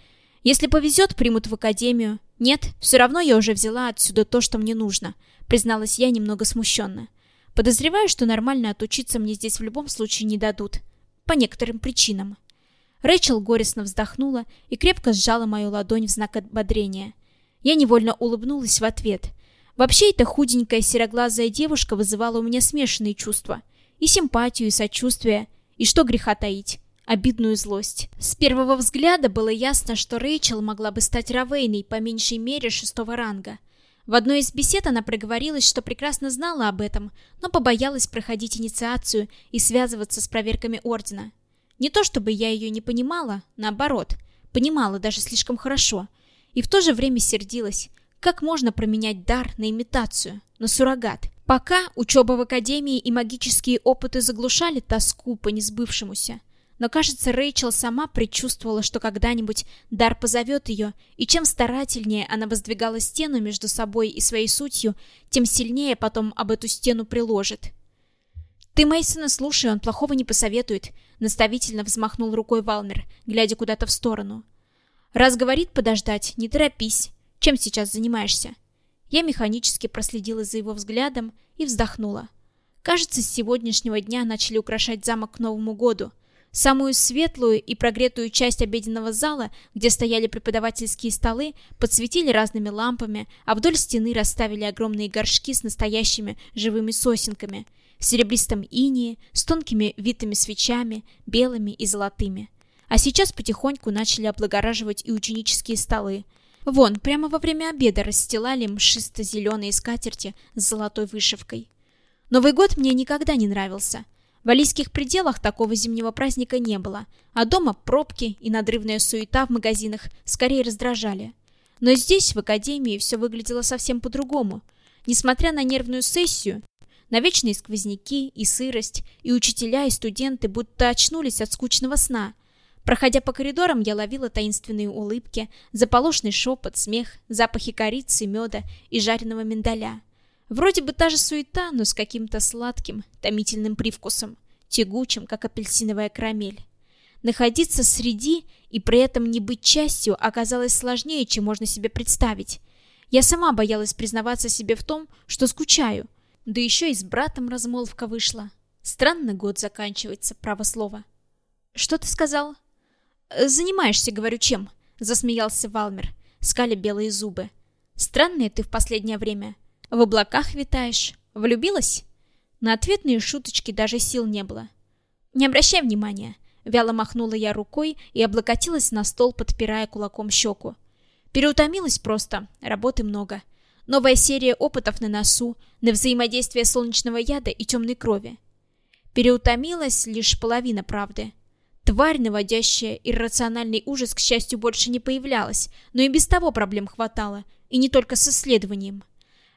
Если повезет, примут в академию. Нет, все равно я уже взяла отсюда то, что мне нужно, призналась я немного смущенно. Подозреваю, что нормально отучиться мне здесь в любом случае не дадут. По некоторым причинам. Рэйчел горестно вздохнула и крепко сжала мою ладонь в знак ободрения. Я невольно улыбнулась в ответ. Вообще, эта худенькая сероглазая девушка вызывала у меня смешанные чувства. И симпатию, и сочувствие, и что греха таить, обидную злость. С первого взгляда было ясно, что Рэйчел могла бы стать Равейной по меньшей мере шестого ранга. В одной из бесед она проговорилась, что прекрасно знала об этом, но побоялась проходить инициацию и связываться с проверками Ордена. Не то чтобы я ее не понимала, наоборот, понимала даже слишком хорошо — и в то же время сердилась. Как можно променять дар на имитацию, на суррогат? Пока учеба в академии и магические опыты заглушали тоску по несбывшемуся. Но, кажется, Рэйчел сама предчувствовала, что когда-нибудь дар позовет ее, и чем старательнее она воздвигала стену между собой и своей сутью, тем сильнее потом об эту стену приложит. «Ты Мейсона слушай, он плохого не посоветует», — наставительно взмахнул рукой Валмер, глядя куда-то в сторону. Раз говорит подождать, не торопись. Чем сейчас занимаешься? Я механически проследила за его взглядом и вздохнула. Кажется, с сегодняшнего дня начали украшать замок к Новому году. Самую светлую и прогретую часть обеденного зала, где стояли преподавательские столы, подсветили разными лампами, а вдоль стены расставили огромные горшки с настоящими живыми сосенками, в серебристом инии, с тонкими витыми свечами, белыми и золотыми. А сейчас потихоньку начали облагораживать и ученические столы. Вон, прямо во время обеда расстилали мшисто-зеленые скатерти с золотой вышивкой. Новый год мне никогда не нравился. В алийских пределах такого зимнего праздника не было, а дома пробки и надрывная суета в магазинах скорее раздражали. Но здесь, в академии, все выглядело совсем по-другому. Несмотря на нервную сессию, на вечные сквозняки и сырость, и учителя, и студенты будто очнулись от скучного сна – Проходя по коридорам, я ловила таинственные улыбки, заполошный шепот, смех, запахи корицы, меда и жареного миндаля. Вроде бы та же суета, но с каким-то сладким, томительным привкусом, тягучим, как апельсиновая карамель. Находиться среди и при этом не быть частью оказалось сложнее, чем можно себе представить. Я сама боялась признаваться себе в том, что скучаю. Да еще и с братом размолвка вышла. Странный год заканчивается, право слово. Что ты сказал? Занимаешься, говорю, чем? Засмеялся Валмер, скаля белые зубы. Странная ты в последнее время. В облаках витаешь. Влюбилась? На ответные шуточки даже сил не было. Не обращай внимания. Вяло махнула я рукой и облокотилась на стол, подпирая кулаком щеку. Переутомилась просто, работы много. Новая серия опытов на носу, на взаимодействие солнечного яда и темной крови. Переутомилась лишь половина правды. Тварь, наводящая иррациональный ужас, к счастью, больше не появлялась, но и без того проблем хватало, и не только с исследованием.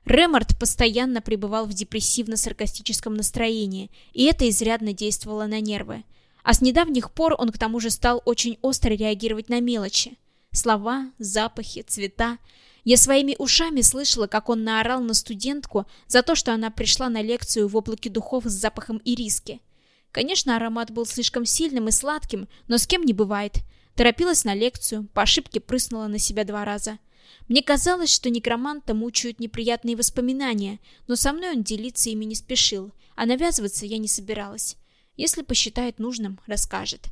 Ремарт постоянно пребывал в депрессивно-саркастическом настроении, и это изрядно действовало на нервы. А с недавних пор он к тому же стал очень остро реагировать на мелочи. Слова, запахи, цвета. Я своими ушами слышала, как он наорал на студентку за то, что она пришла на лекцию в облаке духов с запахом ириски. Конечно, аромат был слишком сильным и сладким, но с кем не бывает. Торопилась на лекцию, по ошибке прыснула на себя два раза. Мне казалось, что некроманта мучают неприятные воспоминания, но со мной он делиться ими не спешил, а навязываться я не собиралась. Если посчитает нужным, расскажет.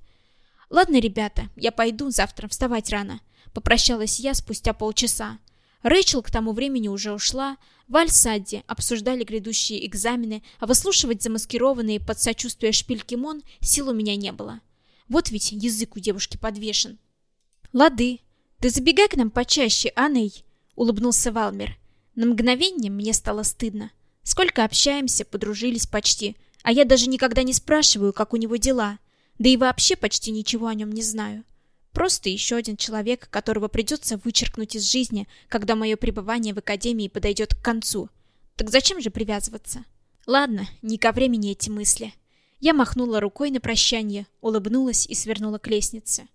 «Ладно, ребята, я пойду, завтра вставать рано», — попрощалась я спустя полчаса. Рэйчел к тому времени уже ушла, Валь с обсуждали грядущие экзамены, а выслушивать замаскированные под сочувствие шпильки Мон сил у меня не было. Вот ведь язык у девушки подвешен. «Лады», «Ты забегай к нам почаще, Аней», — улыбнулся Валмер. На мгновение мне стало стыдно. Сколько общаемся, подружились почти, а я даже никогда не спрашиваю, как у него дела. Да и вообще почти ничего о нем не знаю. Просто еще один человек, которого придется вычеркнуть из жизни, когда мое пребывание в академии подойдет к концу. Так зачем же привязываться? Ладно, не ко времени эти мысли. Я махнула рукой на прощание, улыбнулась и свернула к лестнице.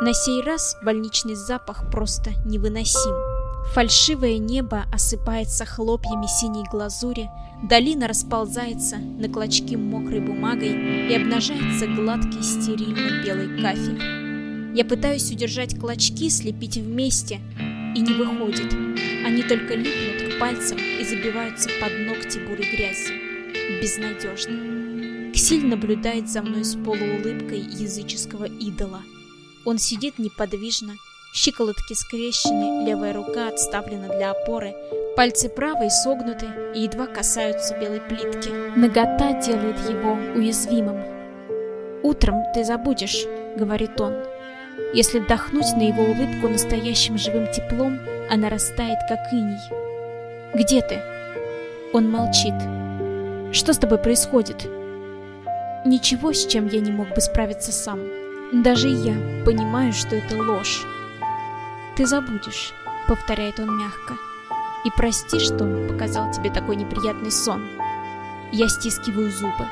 На сей раз больничный запах просто невыносим. Фальшивое небо осыпается хлопьями синей глазури, долина расползается на клочки мокрой бумагой и обнажается гладкий стерильно-белый кафель. Я пытаюсь удержать клочки, слепить вместе, и не выходит. Они только липнут к пальцам и забиваются под ногти бурой грязи. Безнадежно. Ксиль наблюдает за мной с полуулыбкой языческого идола — он сидит неподвижно, щиколотки скрещены, левая рука отставлена для опоры, пальцы правой согнуты и едва касаются белой плитки. Нагота делает его уязвимым. «Утром ты забудешь», — говорит он. Если вдохнуть на его улыбку настоящим живым теплом, она растает, как иней. «Где ты?» Он молчит. «Что с тобой происходит?» «Ничего, с чем я не мог бы справиться сам». Даже я понимаю, что это ложь. Ты забудешь, повторяет он мягко. И прости, что показал тебе такой неприятный сон. Я стискиваю зубы.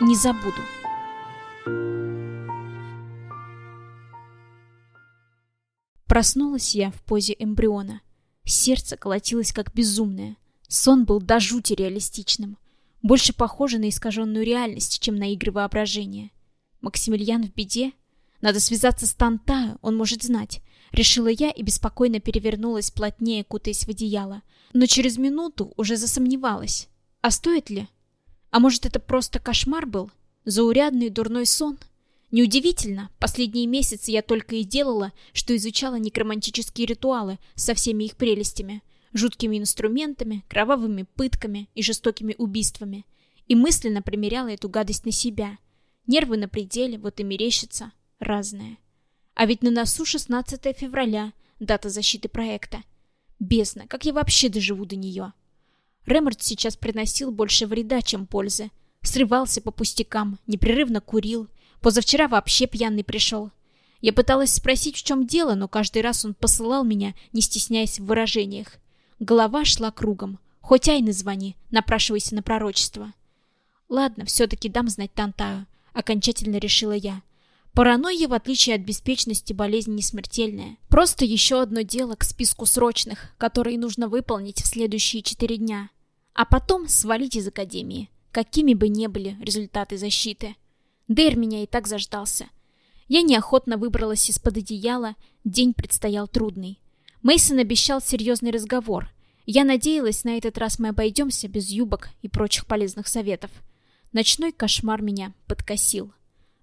Не забуду. Проснулась я в позе эмбриона. Сердце колотилось как безумное. Сон был до жути реалистичным. Больше похоже на искаженную реальность, чем на игры воображения. Максимилиан в беде? Надо связаться с Тантаю, он может знать. Решила я и беспокойно перевернулась плотнее, кутаясь в одеяло. Но через минуту уже засомневалась. А стоит ли? А может, это просто кошмар был? Заурядный дурной сон? Неудивительно, последние месяцы я только и делала, что изучала некромантические ритуалы со всеми их прелестями, жуткими инструментами, кровавыми пытками и жестокими убийствами. И мысленно примеряла эту гадость на себя. Нервы на пределе, вот и мерещится разное. А ведь на носу 16 февраля, дата защиты проекта. Бездна, как я вообще доживу до нее? Ремарт сейчас приносил больше вреда, чем пользы. Срывался по пустякам, непрерывно курил. Позавчера вообще пьяный пришел. Я пыталась спросить, в чем дело, но каждый раз он посылал меня, не стесняясь в выражениях. Голова шла кругом. Хоть Айны звони, напрашивайся на пророчество. Ладно, все-таки дам знать Тантаю, окончательно решила я. Паранойя, в отличие от беспечности, болезнь не смертельная. Просто еще одно дело к списку срочных, которые нужно выполнить в следующие четыре дня. А потом свалить из академии, какими бы ни были результаты защиты. Дейр меня и так заждался. Я неохотно выбралась из-под одеяла, день предстоял трудный. Мейсон обещал серьезный разговор. Я надеялась, на этот раз мы обойдемся без юбок и прочих полезных советов. Ночной кошмар меня подкосил.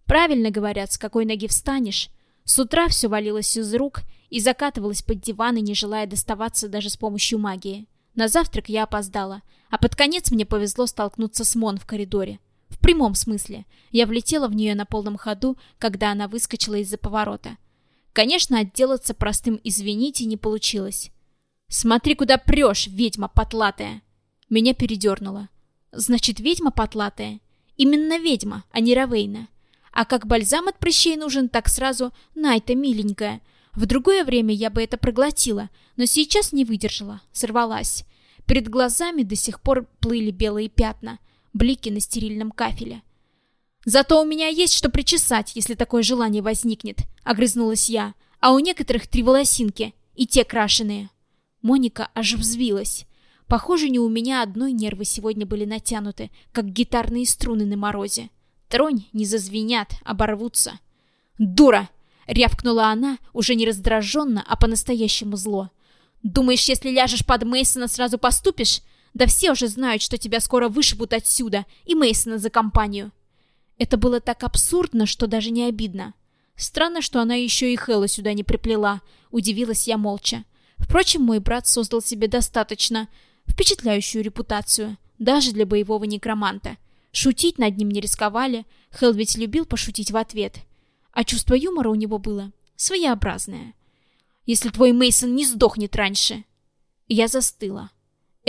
Правильно говорят, с какой ноги встанешь. С утра все валилось из рук и закатывалось под диваны, не желая доставаться даже с помощью магии. На завтрак я опоздала, а под конец мне повезло столкнуться с Мон в коридоре. В прямом смысле. Я влетела в нее на полном ходу, когда она выскочила из-за поворота. Конечно, отделаться простым «извините» не получилось. «Смотри, куда прешь, ведьма потлатая!» Меня передернуло. «Значит, ведьма потлатая? Именно ведьма, а не Равейна. А как бальзам от прыщей нужен, так сразу Найта миленькая. В другое время я бы это проглотила, но сейчас не выдержала, сорвалась. Перед глазами до сих пор плыли белые пятна, блики на стерильном кафеле. «Зато у меня есть что причесать, если такое желание возникнет», — огрызнулась я. «А у некоторых три волосинки, и те крашеные». Моника аж взвилась. Похоже, не у меня одной нервы сегодня были натянуты, как гитарные струны на морозе. Тронь не зазвенят, оборвутся. «Дура!» — рявкнула она, уже не раздраженно, а по-настоящему зло. «Думаешь, если ляжешь под Мейсона, сразу поступишь? Да все уже знают, что тебя скоро вышибут отсюда, и Мейсона за компанию». Это было так абсурдно, что даже не обидно. Странно, что она еще и Хэлла сюда не приплела, удивилась я молча. Впрочем, мой брат создал себе достаточно впечатляющую репутацию, даже для боевого некроманта. Шутить над ним не рисковали, Хелл ведь любил пошутить в ответ. А чувство юмора у него было своеобразное. «Если твой Мейсон не сдохнет раньше!» Я застыла.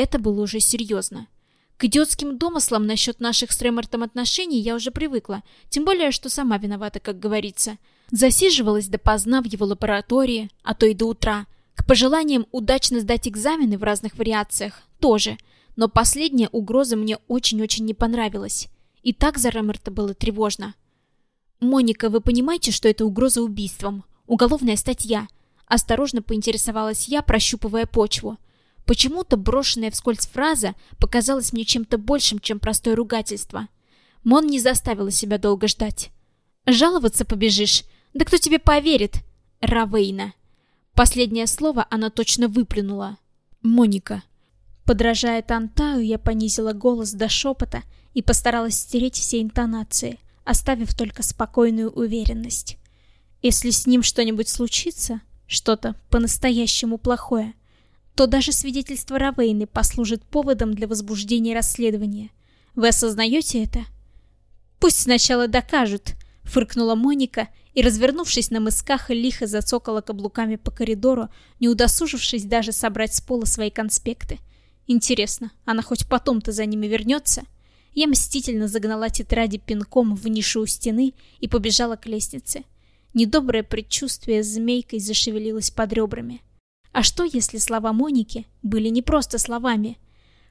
Это было уже серьезно. К идиотским домыслам насчет наших с Ремортом отношений я уже привыкла, тем более, что сама виновата, как говорится. Засиживалась допоздна в его лаборатории, а то и до утра – к пожеланиям удачно сдать экзамены в разных вариациях тоже, но последняя угроза мне очень-очень не понравилась. И так за Ремерта было тревожно. «Моника, вы понимаете, что это угроза убийством? Уголовная статья?» Осторожно поинтересовалась я, прощупывая почву. Почему-то брошенная вскользь фраза показалась мне чем-то большим, чем простое ругательство. Мон не заставила себя долго ждать. «Жаловаться побежишь? Да кто тебе поверит?» «Равейна». Последнее слово она точно выплюнула. «Моника». Подражая Тантаю, я понизила голос до шепота и постаралась стереть все интонации, оставив только спокойную уверенность. Если с ним что-нибудь случится, что-то по-настоящему плохое, то даже свидетельство Равейны послужит поводом для возбуждения расследования. Вы осознаете это? Пусть сначала докажут, фыркнула Моника и, развернувшись на мысках, лихо зацокала каблуками по коридору, не удосужившись даже собрать с пола свои конспекты. Интересно, она хоть потом-то за ними вернется? Я мстительно загнала тетради пинком в нишу у стены и побежала к лестнице. Недоброе предчувствие змейкой зашевелилось под ребрами. А что, если слова Моники были не просто словами?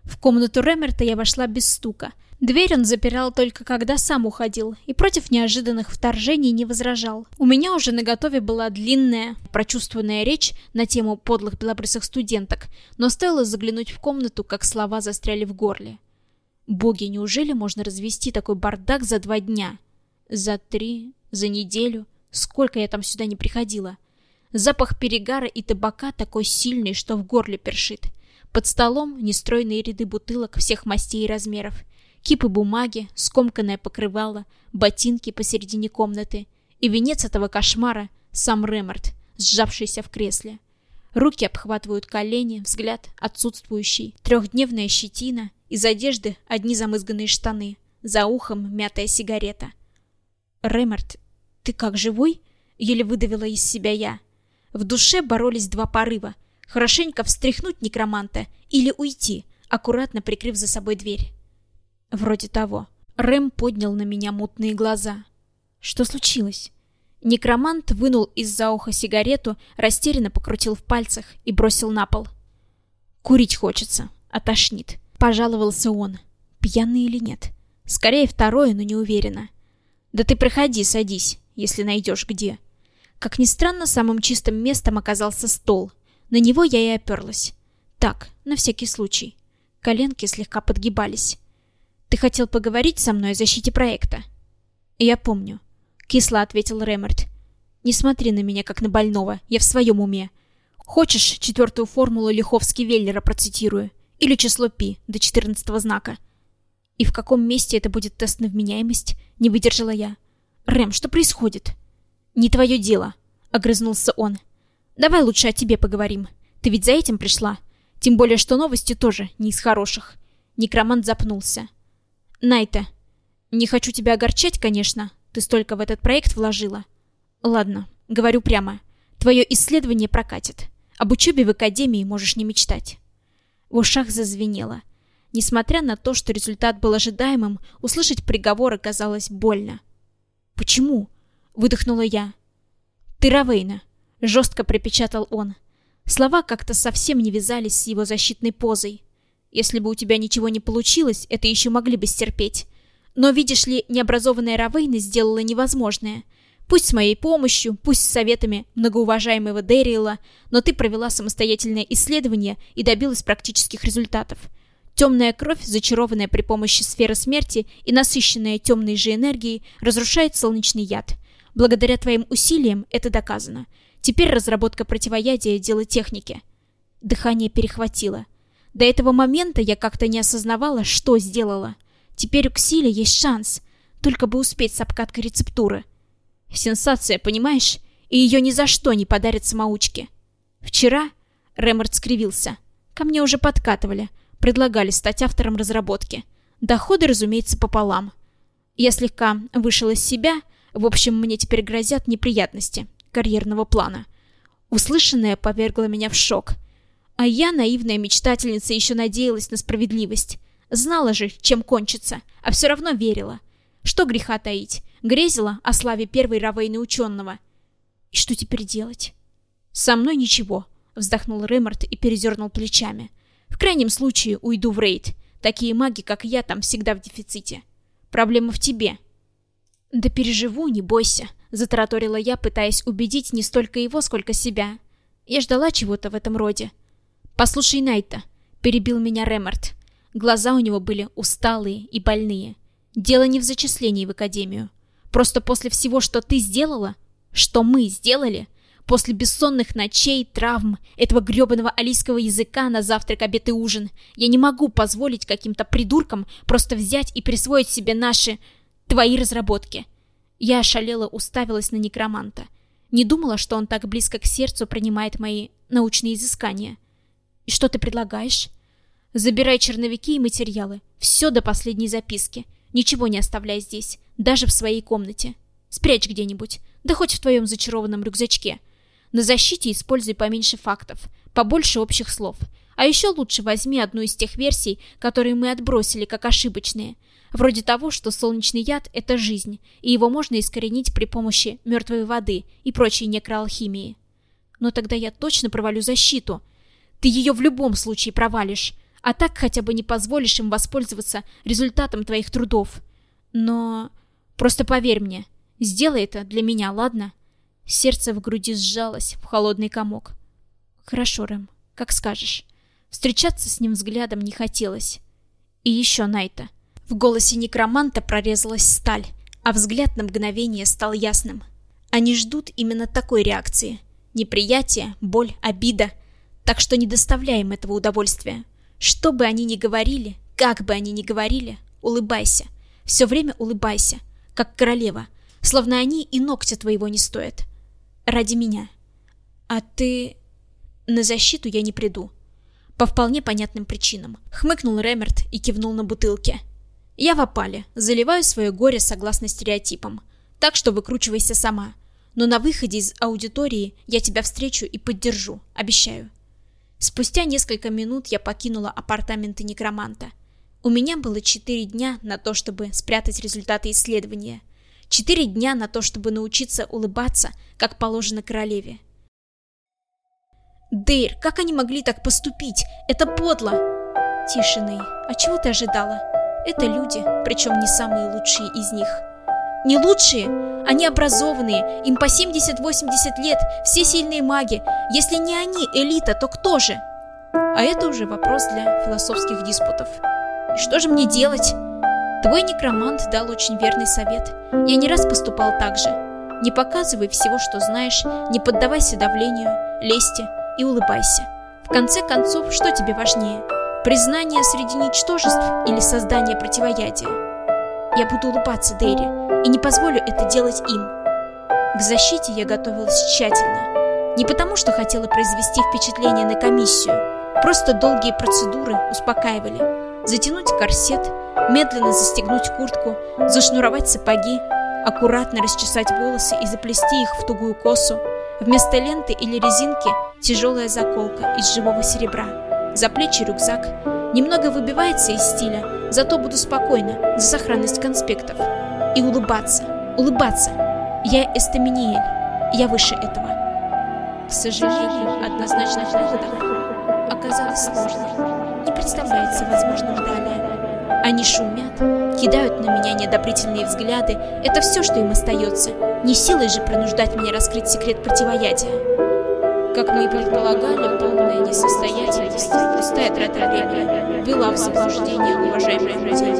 В комнату Ремерта я вошла без стука — Дверь он запирал только когда сам уходил и против неожиданных вторжений не возражал. У меня уже наготове была длинная, прочувствованная речь на тему подлых белобрысых студенток, но стоило заглянуть в комнату, как слова застряли в горле. Боги, неужели можно развести такой бардак за два дня? За три? За неделю? Сколько я там сюда не приходила? Запах перегара и табака такой сильный, что в горле першит. Под столом нестройные ряды бутылок всех мастей и размеров — кипы бумаги, скомканное покрывало, ботинки посередине комнаты и венец этого кошмара — сам Ремарт, сжавшийся в кресле. Руки обхватывают колени, взгляд отсутствующий, трехдневная щетина, из одежды одни замызганные штаны, за ухом мятая сигарета. «Ремарт, ты как, живой?» — еле выдавила из себя я. В душе боролись два порыва — хорошенько встряхнуть некроманта или уйти, аккуратно прикрыв за собой дверь. Вроде того. Рэм поднял на меня мутные глаза. Что случилось? Некромант вынул из-за уха сигарету, растерянно покрутил в пальцах и бросил на пол. «Курить хочется. Отошнит», — пожаловался он. Пьяный или нет? Скорее второе, но не уверена. «Да ты проходи, садись, если найдешь где». Как ни странно, самым чистым местом оказался стол. На него я и оперлась. Так, на всякий случай. Коленки слегка подгибались. Ты хотел поговорить со мной о защите проекта?» «Я помню», — кисло ответил Ремерт. «Не смотри на меня, как на больного, я в своем уме. Хочешь, четвертую формулу Лиховски-Веллера процитирую? Или число пи до четырнадцатого знака? И в каком месте это будет тест на вменяемость? Не выдержала я. Рэм, что происходит? Не твое дело, огрызнулся он. Давай лучше о тебе поговорим. Ты ведь за этим пришла? Тем более, что новости тоже не из хороших. Некромант запнулся. Найта, не хочу тебя огорчать, конечно. Ты столько в этот проект вложила. Ладно, говорю прямо. Твое исследование прокатит. Об учебе в академии можешь не мечтать. В ушах зазвенело. Несмотря на то, что результат был ожидаемым, услышать приговор оказалось больно. «Почему?» — выдохнула я. «Ты Равейна», — жестко припечатал он. Слова как-то совсем не вязались с его защитной позой. Если бы у тебя ничего не получилось, это еще могли бы стерпеть. Но, видишь ли, необразованная Равейна сделала невозможное — Пусть с моей помощью, пусть с советами многоуважаемого Дэриэла, но ты провела самостоятельное исследование и добилась практических результатов. Темная кровь, зачарованная при помощи сферы смерти и насыщенная темной же энергией, разрушает солнечный яд. Благодаря твоим усилиям это доказано. Теперь разработка противоядия – дело техники. Дыхание перехватило. До этого момента я как-то не осознавала, что сделала. Теперь у Ксили есть шанс. Только бы успеть с обкаткой рецептуры. Сенсация, понимаешь? И ее ни за что не подарят самоучке. Вчера Рэморд скривился. Ко мне уже подкатывали. Предлагали стать автором разработки. Доходы, разумеется, пополам. Я слегка вышел из себя. В общем, мне теперь грозят неприятности карьерного плана. Услышанное повергло меня в шок. А я, наивная мечтательница, еще надеялась на справедливость. Знала же, чем кончится, а все равно верила. Что греха таить? Грезила о славе первой равейны ученого. И что теперь делать? Со мной ничего, вздохнул Рэморт и передернул плечами. В крайнем случае уйду в рейд. Такие маги, как я, там всегда в дефиците. Проблема в тебе. Да переживу, не бойся, затараторила я, пытаясь убедить не столько его, сколько себя. Я ждала чего-то в этом роде. Послушай, Найта, перебил меня Рэморт. Глаза у него были усталые и больные. Дело не в зачислении в академию. Просто после всего, что ты сделала, что мы сделали, после бессонных ночей, травм, этого грёбаного алийского языка на завтрак, обед и ужин, я не могу позволить каким-то придуркам просто взять и присвоить себе наши... твои разработки. Я ошалела уставилась на некроманта. Не думала, что он так близко к сердцу принимает мои научные изыскания. И что ты предлагаешь? Забирай черновики и материалы. Все до последней записки. Ничего не оставляй здесь, даже в своей комнате. Спрячь где-нибудь, да хоть в твоем зачарованном рюкзачке. На защите используй поменьше фактов, побольше общих слов. А еще лучше возьми одну из тех версий, которые мы отбросили как ошибочные. Вроде того, что солнечный яд – это жизнь, и его можно искоренить при помощи мертвой воды и прочей некроалхимии. Но тогда я точно провалю защиту. Ты ее в любом случае провалишь. А так хотя бы не позволишь им воспользоваться результатом твоих трудов. Но... Просто поверь мне, сделай это для меня, ладно? Сердце в груди сжалось в холодный комок. Хорошо, Рэм, как скажешь. Встречаться с ним взглядом не хотелось. И еще Найта. В голосе некроманта прорезалась сталь, а взгляд на мгновение стал ясным. Они ждут именно такой реакции. Неприятие, боль, обида. Так что не доставляем этого удовольствия. Что бы они ни говорили, как бы они ни говорили, улыбайся. Все время улыбайся, как королева, словно они и ногтя твоего не стоят. Ради меня. А ты... На защиту я не приду. По вполне понятным причинам. Хмыкнул Рэмерт и кивнул на бутылке. Я в опале, заливаю свое горе согласно стереотипам. Так что выкручивайся сама. Но на выходе из аудитории я тебя встречу и поддержу, обещаю. Спустя несколько минут я покинула апартаменты некроманта. У меня было четыре дня на то, чтобы спрятать результаты исследования. Четыре дня на то, чтобы научиться улыбаться, как положено королеве. Дейр, как они могли так поступить? Это подло! Тише, Ней, а чего ты ожидала? Это люди, причем не самые лучшие из них. Не лучшие? Они образованные, им по 70-80 лет, все сильные маги. Если не они элита, то кто же? А это уже вопрос для философских диспутов. И что же мне делать? Твой некромант дал очень верный совет. Я не раз поступал так же. Не показывай всего, что знаешь, не поддавайся давлению, лести и улыбайся. В конце концов, что тебе важнее? Признание среди ничтожеств или создание противоядия? Я буду улыбаться Дэри и не позволю это делать им. К защите я готовилась тщательно. Не потому, что хотела произвести впечатление на комиссию, просто долгие процедуры успокаивали. Затянуть корсет, медленно застегнуть куртку, зашнуровать сапоги, аккуратно расчесать волосы и заплести их в тугую косу. Вместо ленты или резинки тяжелая заколка из живого серебра. За плечи рюкзак. Немного выбивается из стиля, зато буду спокойна за сохранность конспектов. И улыбаться, улыбаться. Я Эстаминиэль, я выше этого. К сожалению, однозначных выводов оказалось сложно. Не представляется возможным далее. Они шумят, кидают на меня неодобрительные взгляды. Это все, что им остается. Не силой же принуждать меня раскрыть секрет противоядия. Как мы и предполагали, полная несостоятельность, пустая трата времени, вела в заблуждение уважаемых людей.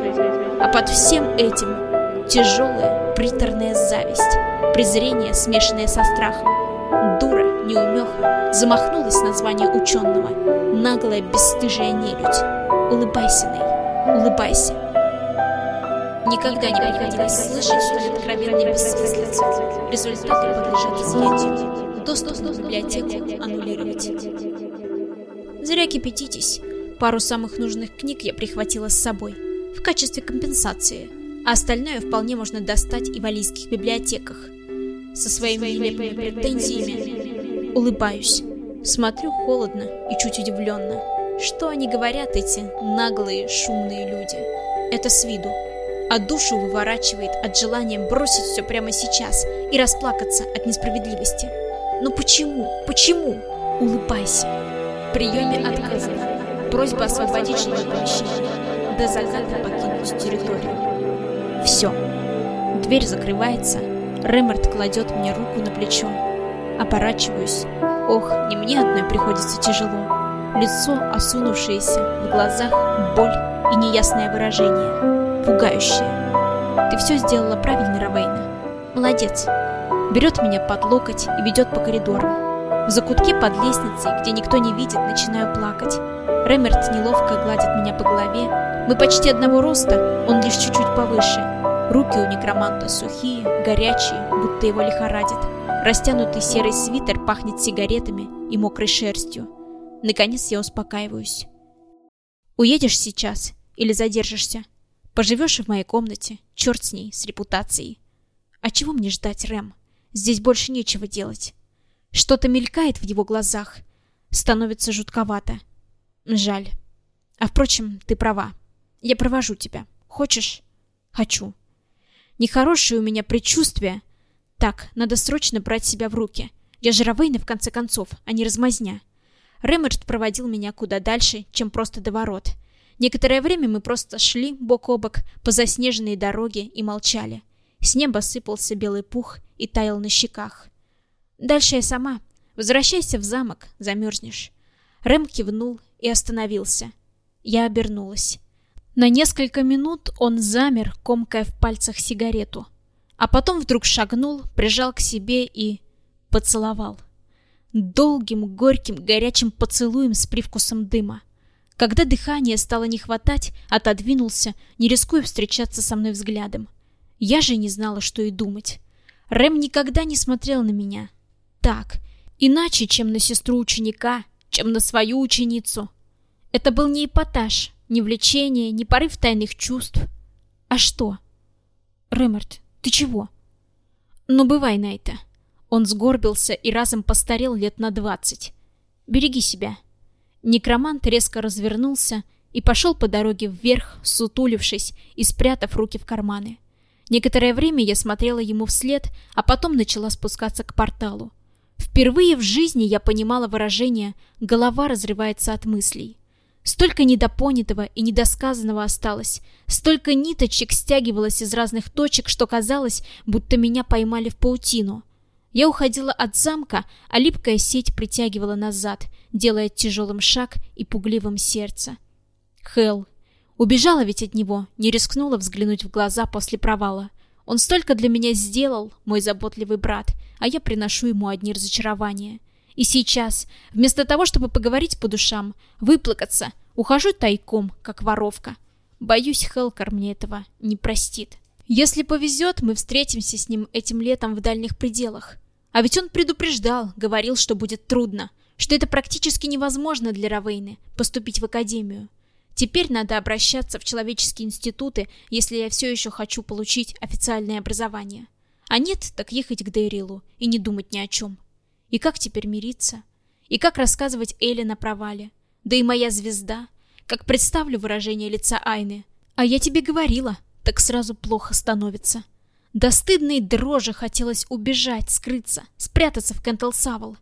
А под всем этим тяжелая, приторная зависть, презрение, смешанное со страхом. Дура, неумеха, замахнулась на звание ученого. Наглая, бесстыжая нелюдь. Улыбайся, Ней, улыбайся. Никогда не приходилось слышать столь откровенной бессмыслицы. Результаты подлежат изъятию. Доступ в библиотеку аннулировать. Зря кипятитесь. Пару самых нужных книг я прихватила с собой. В качестве компенсации. А остальное вполне можно достать и в алийских библиотеках. Со своими нелепыми претензиями улыбаюсь. Смотрю холодно и чуть удивленно. Что они говорят, эти наглые, шумные люди? Это с виду а душу выворачивает от желания бросить все прямо сейчас и расплакаться от несправедливости. Но почему? Почему? Улыбайся. Приеме отказано. Просьба освободить жилое помещение. До заката покинуть территорию. Все. Дверь закрывается. Ремерт кладет мне руку на плечо. Оборачиваюсь. Ох, не мне одной приходится тяжело. Лицо осунувшееся, в глазах боль и неясное выражение пугающее. Ты все сделала правильно, Равейна. Молодец. Берет меня под локоть и ведет по коридору. В закутке под лестницей, где никто не видит, начинаю плакать. Ремерт неловко гладит меня по голове. Мы почти одного роста, он лишь чуть-чуть повыше. Руки у некроманта сухие, горячие, будто его лихорадит. Растянутый серый свитер пахнет сигаретами и мокрой шерстью. Наконец я успокаиваюсь. Уедешь сейчас или задержишься? Поживешь в моей комнате, черт с ней, с репутацией. А чего мне ждать, Рэм? Здесь больше нечего делать. Что-то мелькает в его глазах. Становится жутковато. Жаль. А впрочем, ты права. Я провожу тебя. Хочешь? Хочу. Нехорошее у меня предчувствие. Так, надо срочно брать себя в руки. Я же Равейна, в конце концов, а не размазня. Рэмерт проводил меня куда дальше, чем просто до ворот. Некоторое время мы просто шли бок о бок по заснеженной дороге и молчали. С неба сыпался белый пух и таял на щеках. Дальше я сама. Возвращайся в замок, замерзнешь. Рэм кивнул и остановился. Я обернулась. На несколько минут он замер, комкая в пальцах сигарету. А потом вдруг шагнул, прижал к себе и... поцеловал. Долгим, горьким, горячим поцелуем с привкусом дыма. Когда дыхания стало не хватать, отодвинулся, не рискуя встречаться со мной взглядом. Я же не знала, что и думать. Рэм никогда не смотрел на меня. Так, иначе, чем на сестру ученика, чем на свою ученицу. Это был не эпатаж, не влечение, не порыв тайных чувств. А что? Рэмерт, ты чего? Ну, бывай на это. Он сгорбился и разом постарел лет на двадцать. Береги себя. Некромант резко развернулся и пошел по дороге вверх, сутулившись и спрятав руки в карманы. Некоторое время я смотрела ему вслед, а потом начала спускаться к порталу. Впервые в жизни я понимала выражение «голова разрывается от мыслей». Столько недопонятого и недосказанного осталось, столько ниточек стягивалось из разных точек, что казалось, будто меня поймали в паутину. Я уходила от замка, а липкая сеть притягивала назад, делая тяжелым шаг и пугливым сердце. Хелл. Убежала ведь от него, не рискнула взглянуть в глаза после провала. Он столько для меня сделал, мой заботливый брат, а я приношу ему одни разочарования. И сейчас, вместо того, чтобы поговорить по душам, выплакаться, ухожу тайком, как воровка. Боюсь, Хелкар мне этого не простит. Если повезет, мы встретимся с ним этим летом в дальних пределах. А ведь он предупреждал, говорил, что будет трудно, что это практически невозможно для Равейны поступить в академию. Теперь надо обращаться в человеческие институты, если я все еще хочу получить официальное образование. А нет, так ехать к Дейрилу и не думать ни о чем. И как теперь мириться? И как рассказывать Эле на провале? Да и моя звезда. Как представлю выражение лица Айны. А я тебе говорила, так сразу плохо становится. До стыдной дрожи хотелось убежать, скрыться, спрятаться в Кентл-Савл.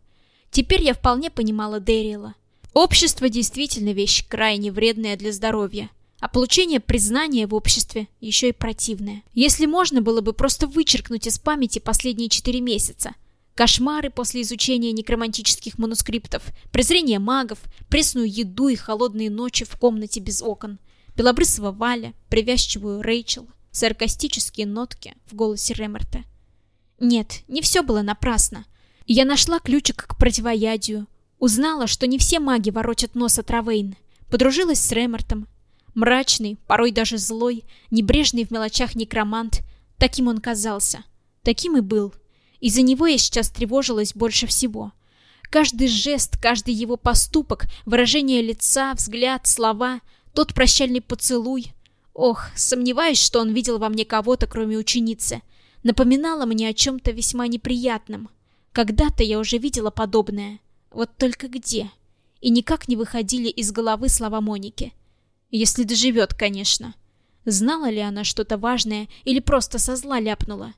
Теперь я вполне понимала Дэрила. Общество действительно вещь крайне вредная для здоровья. А получение признания в обществе еще и противное. Если можно было бы просто вычеркнуть из памяти последние четыре месяца. Кошмары после изучения некромантических манускриптов, презрение магов, пресную еду и холодные ночи в комнате без окон, белобрысого Валя, привязчивую Рэйчел, саркастические нотки в голосе Ремерта. Нет, не все было напрасно. Я нашла ключик к противоядию, узнала, что не все маги воротят нос от Равейн, подружилась с Ремертом. Мрачный, порой даже злой, небрежный в мелочах некромант, таким он казался, таким и был. Из-за него я сейчас тревожилась больше всего. Каждый жест, каждый его поступок, выражение лица, взгляд, слова, тот прощальный поцелуй, Ох, сомневаюсь, что он видел во мне кого-то, кроме ученицы. Напоминало мне о чем-то весьма неприятном. Когда-то я уже видела подобное. Вот только где? И никак не выходили из головы слова Моники. Если доживет, конечно. Знала ли она что-то важное или просто со зла ляпнула?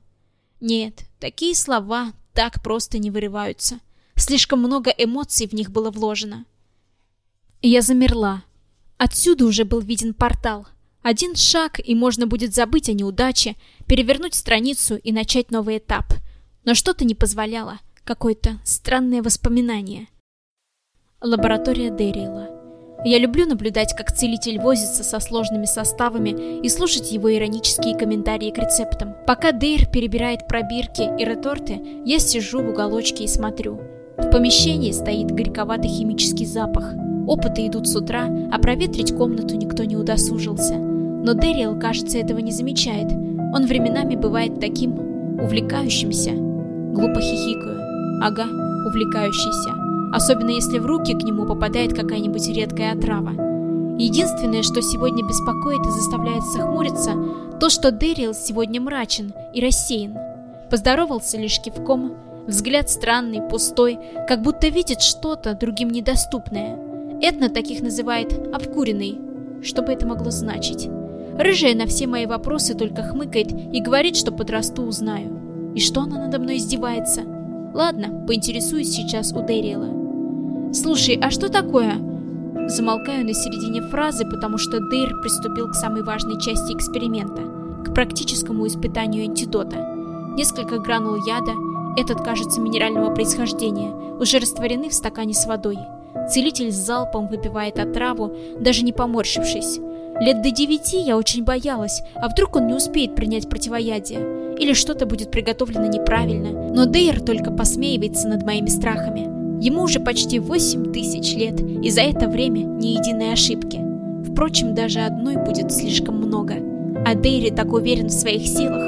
Нет, такие слова так просто не вырываются. Слишком много эмоций в них было вложено. Я замерла. Отсюда уже был виден портал — один шаг, и можно будет забыть о неудаче, перевернуть страницу и начать новый этап. Но что-то не позволяло, какое-то странное воспоминание. Лаборатория Дэрила. Я люблю наблюдать, как целитель возится со сложными составами и слушать его иронические комментарии к рецептам. Пока Дейр перебирает пробирки и реторты, я сижу в уголочке и смотрю. В помещении стоит горьковатый химический запах. Опыты идут с утра, а проветрить комнату никто не удосужился. Но Дэриэл, кажется, этого не замечает. Он временами бывает таким увлекающимся. Глупо хихикаю. Ага, увлекающийся. Особенно если в руки к нему попадает какая-нибудь редкая отрава. Единственное, что сегодня беспокоит и заставляет сохмуриться, то, что Дэриэл сегодня мрачен и рассеян. Поздоровался лишь кивком, взгляд странный, пустой, как будто видит что-то другим недоступное. Эдна таких называет «обкуренный». Что бы это могло значить? Рыжая на все мои вопросы только хмыкает и говорит, что подрасту узнаю. И что она надо мной издевается? Ладно, поинтересуюсь сейчас у Дэриэла. Слушай, а что такое? Замолкаю на середине фразы, потому что Дейр приступил к самой важной части эксперимента, к практическому испытанию антидота. Несколько гранул яда, этот, кажется, минерального происхождения, уже растворены в стакане с водой. Целитель с залпом выпивает отраву, даже не поморщившись. Лет до девяти я очень боялась, а вдруг он не успеет принять противоядие, или что-то будет приготовлено неправильно, но Дейр только посмеивается над моими страхами. Ему уже почти восемь тысяч лет, и за это время ни единой ошибки. Впрочем, даже одной будет слишком много. А Дейри так уверен в своих силах.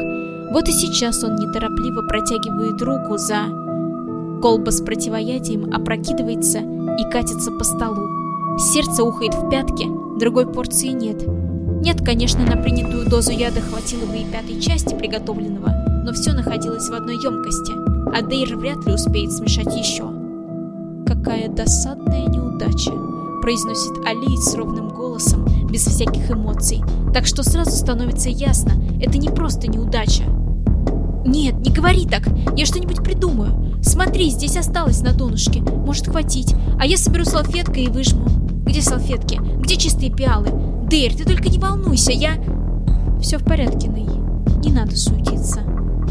Вот и сейчас он неторопливо протягивает руку за... Колба с противоядием опрокидывается и катится по столу. Сердце ухает в пятки, Другой порции нет. Нет, конечно, на принятую дозу яда хватило бы и пятой части приготовленного, но все находилось в одной емкости, а Дейр вряд ли успеет смешать еще. «Какая досадная неудача», — произносит Али с ровным голосом, без всяких эмоций, так что сразу становится ясно, это не просто неудача. «Нет, не говори так, я что-нибудь придумаю. Смотри, здесь осталось на донышке, может хватить, а я соберу салфеткой и выжму». Где салфетки? Где чистые пиалы? Дейр, ты только не волнуйся, я... Все в порядке, Ней. Не надо суетиться.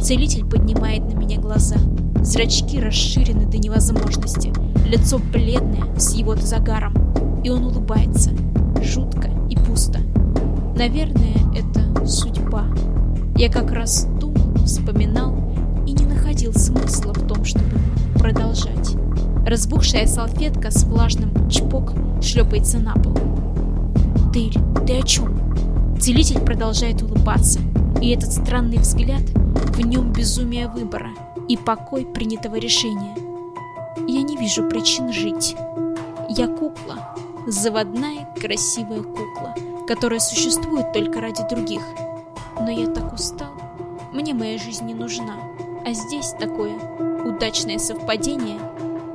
Целитель поднимает на меня глаза. Зрачки расширены до невозможности. Лицо бледное, с его-то загаром. И он улыбается. Жутко и пусто. Наверное, это судьба. Я как раз думал, вспоминал и не находил смысла в том, чтобы продолжать. Разбухшая салфетка с влажным чпок шлепается на пол. Дырь, ты о чем? Целитель продолжает улыбаться, и этот странный взгляд, в нем безумие выбора и покой принятого решения. Я не вижу причин жить. Я кукла, заводная красивая кукла, которая существует только ради других. Но я так устал, мне моя жизнь не нужна, а здесь такое удачное совпадение.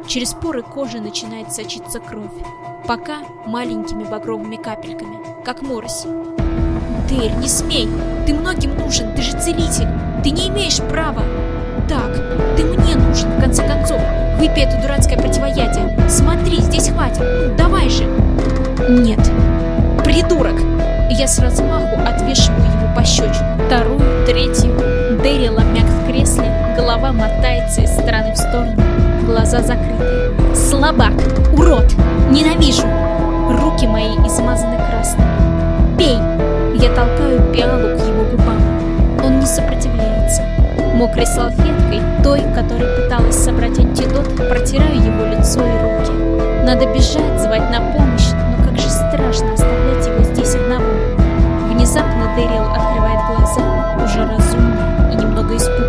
Через поры кожи начинает сочиться кровь, пока маленькими багровыми капельками, как морось. Дейр, не смей! Ты многим нужен, ты же целитель! Ты не имеешь права! Так, ты мне нужен, в конце концов! Выпей это дурацкое противоядие! Смотри, здесь хватит! Ну, давай же! Нет! Придурок! Я с размаху отвешиваю его пощечину. Вторую, третью. Дерри ломяк в кресле, голова мотается из стороны в сторону, глаза закрыты. Слабак! Урод! Ненавижу! Руки мои измазаны красным. Пей! Я толкаю пиалу к его губам. Он не сопротивляется. Мокрой салфеткой, той, которой пыталась собрать антидот, протираю его лицо и руки. Надо бежать, звать на помощь, но как же страшно оставлять его здесь одного. Внезапно Дэрил открывает глаза, уже разумный и немного испуганный.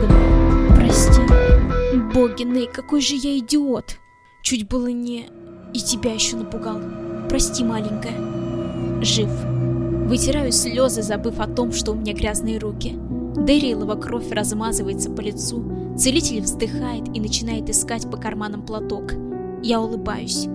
Боги, Ней, какой же я идиот. Чуть было не... И тебя еще напугал. Прости, маленькая. Жив. Вытираю слезы, забыв о том, что у меня грязные руки. Дэрилова кровь размазывается по лицу. Целитель вздыхает и начинает искать по карманам платок. Я улыбаюсь.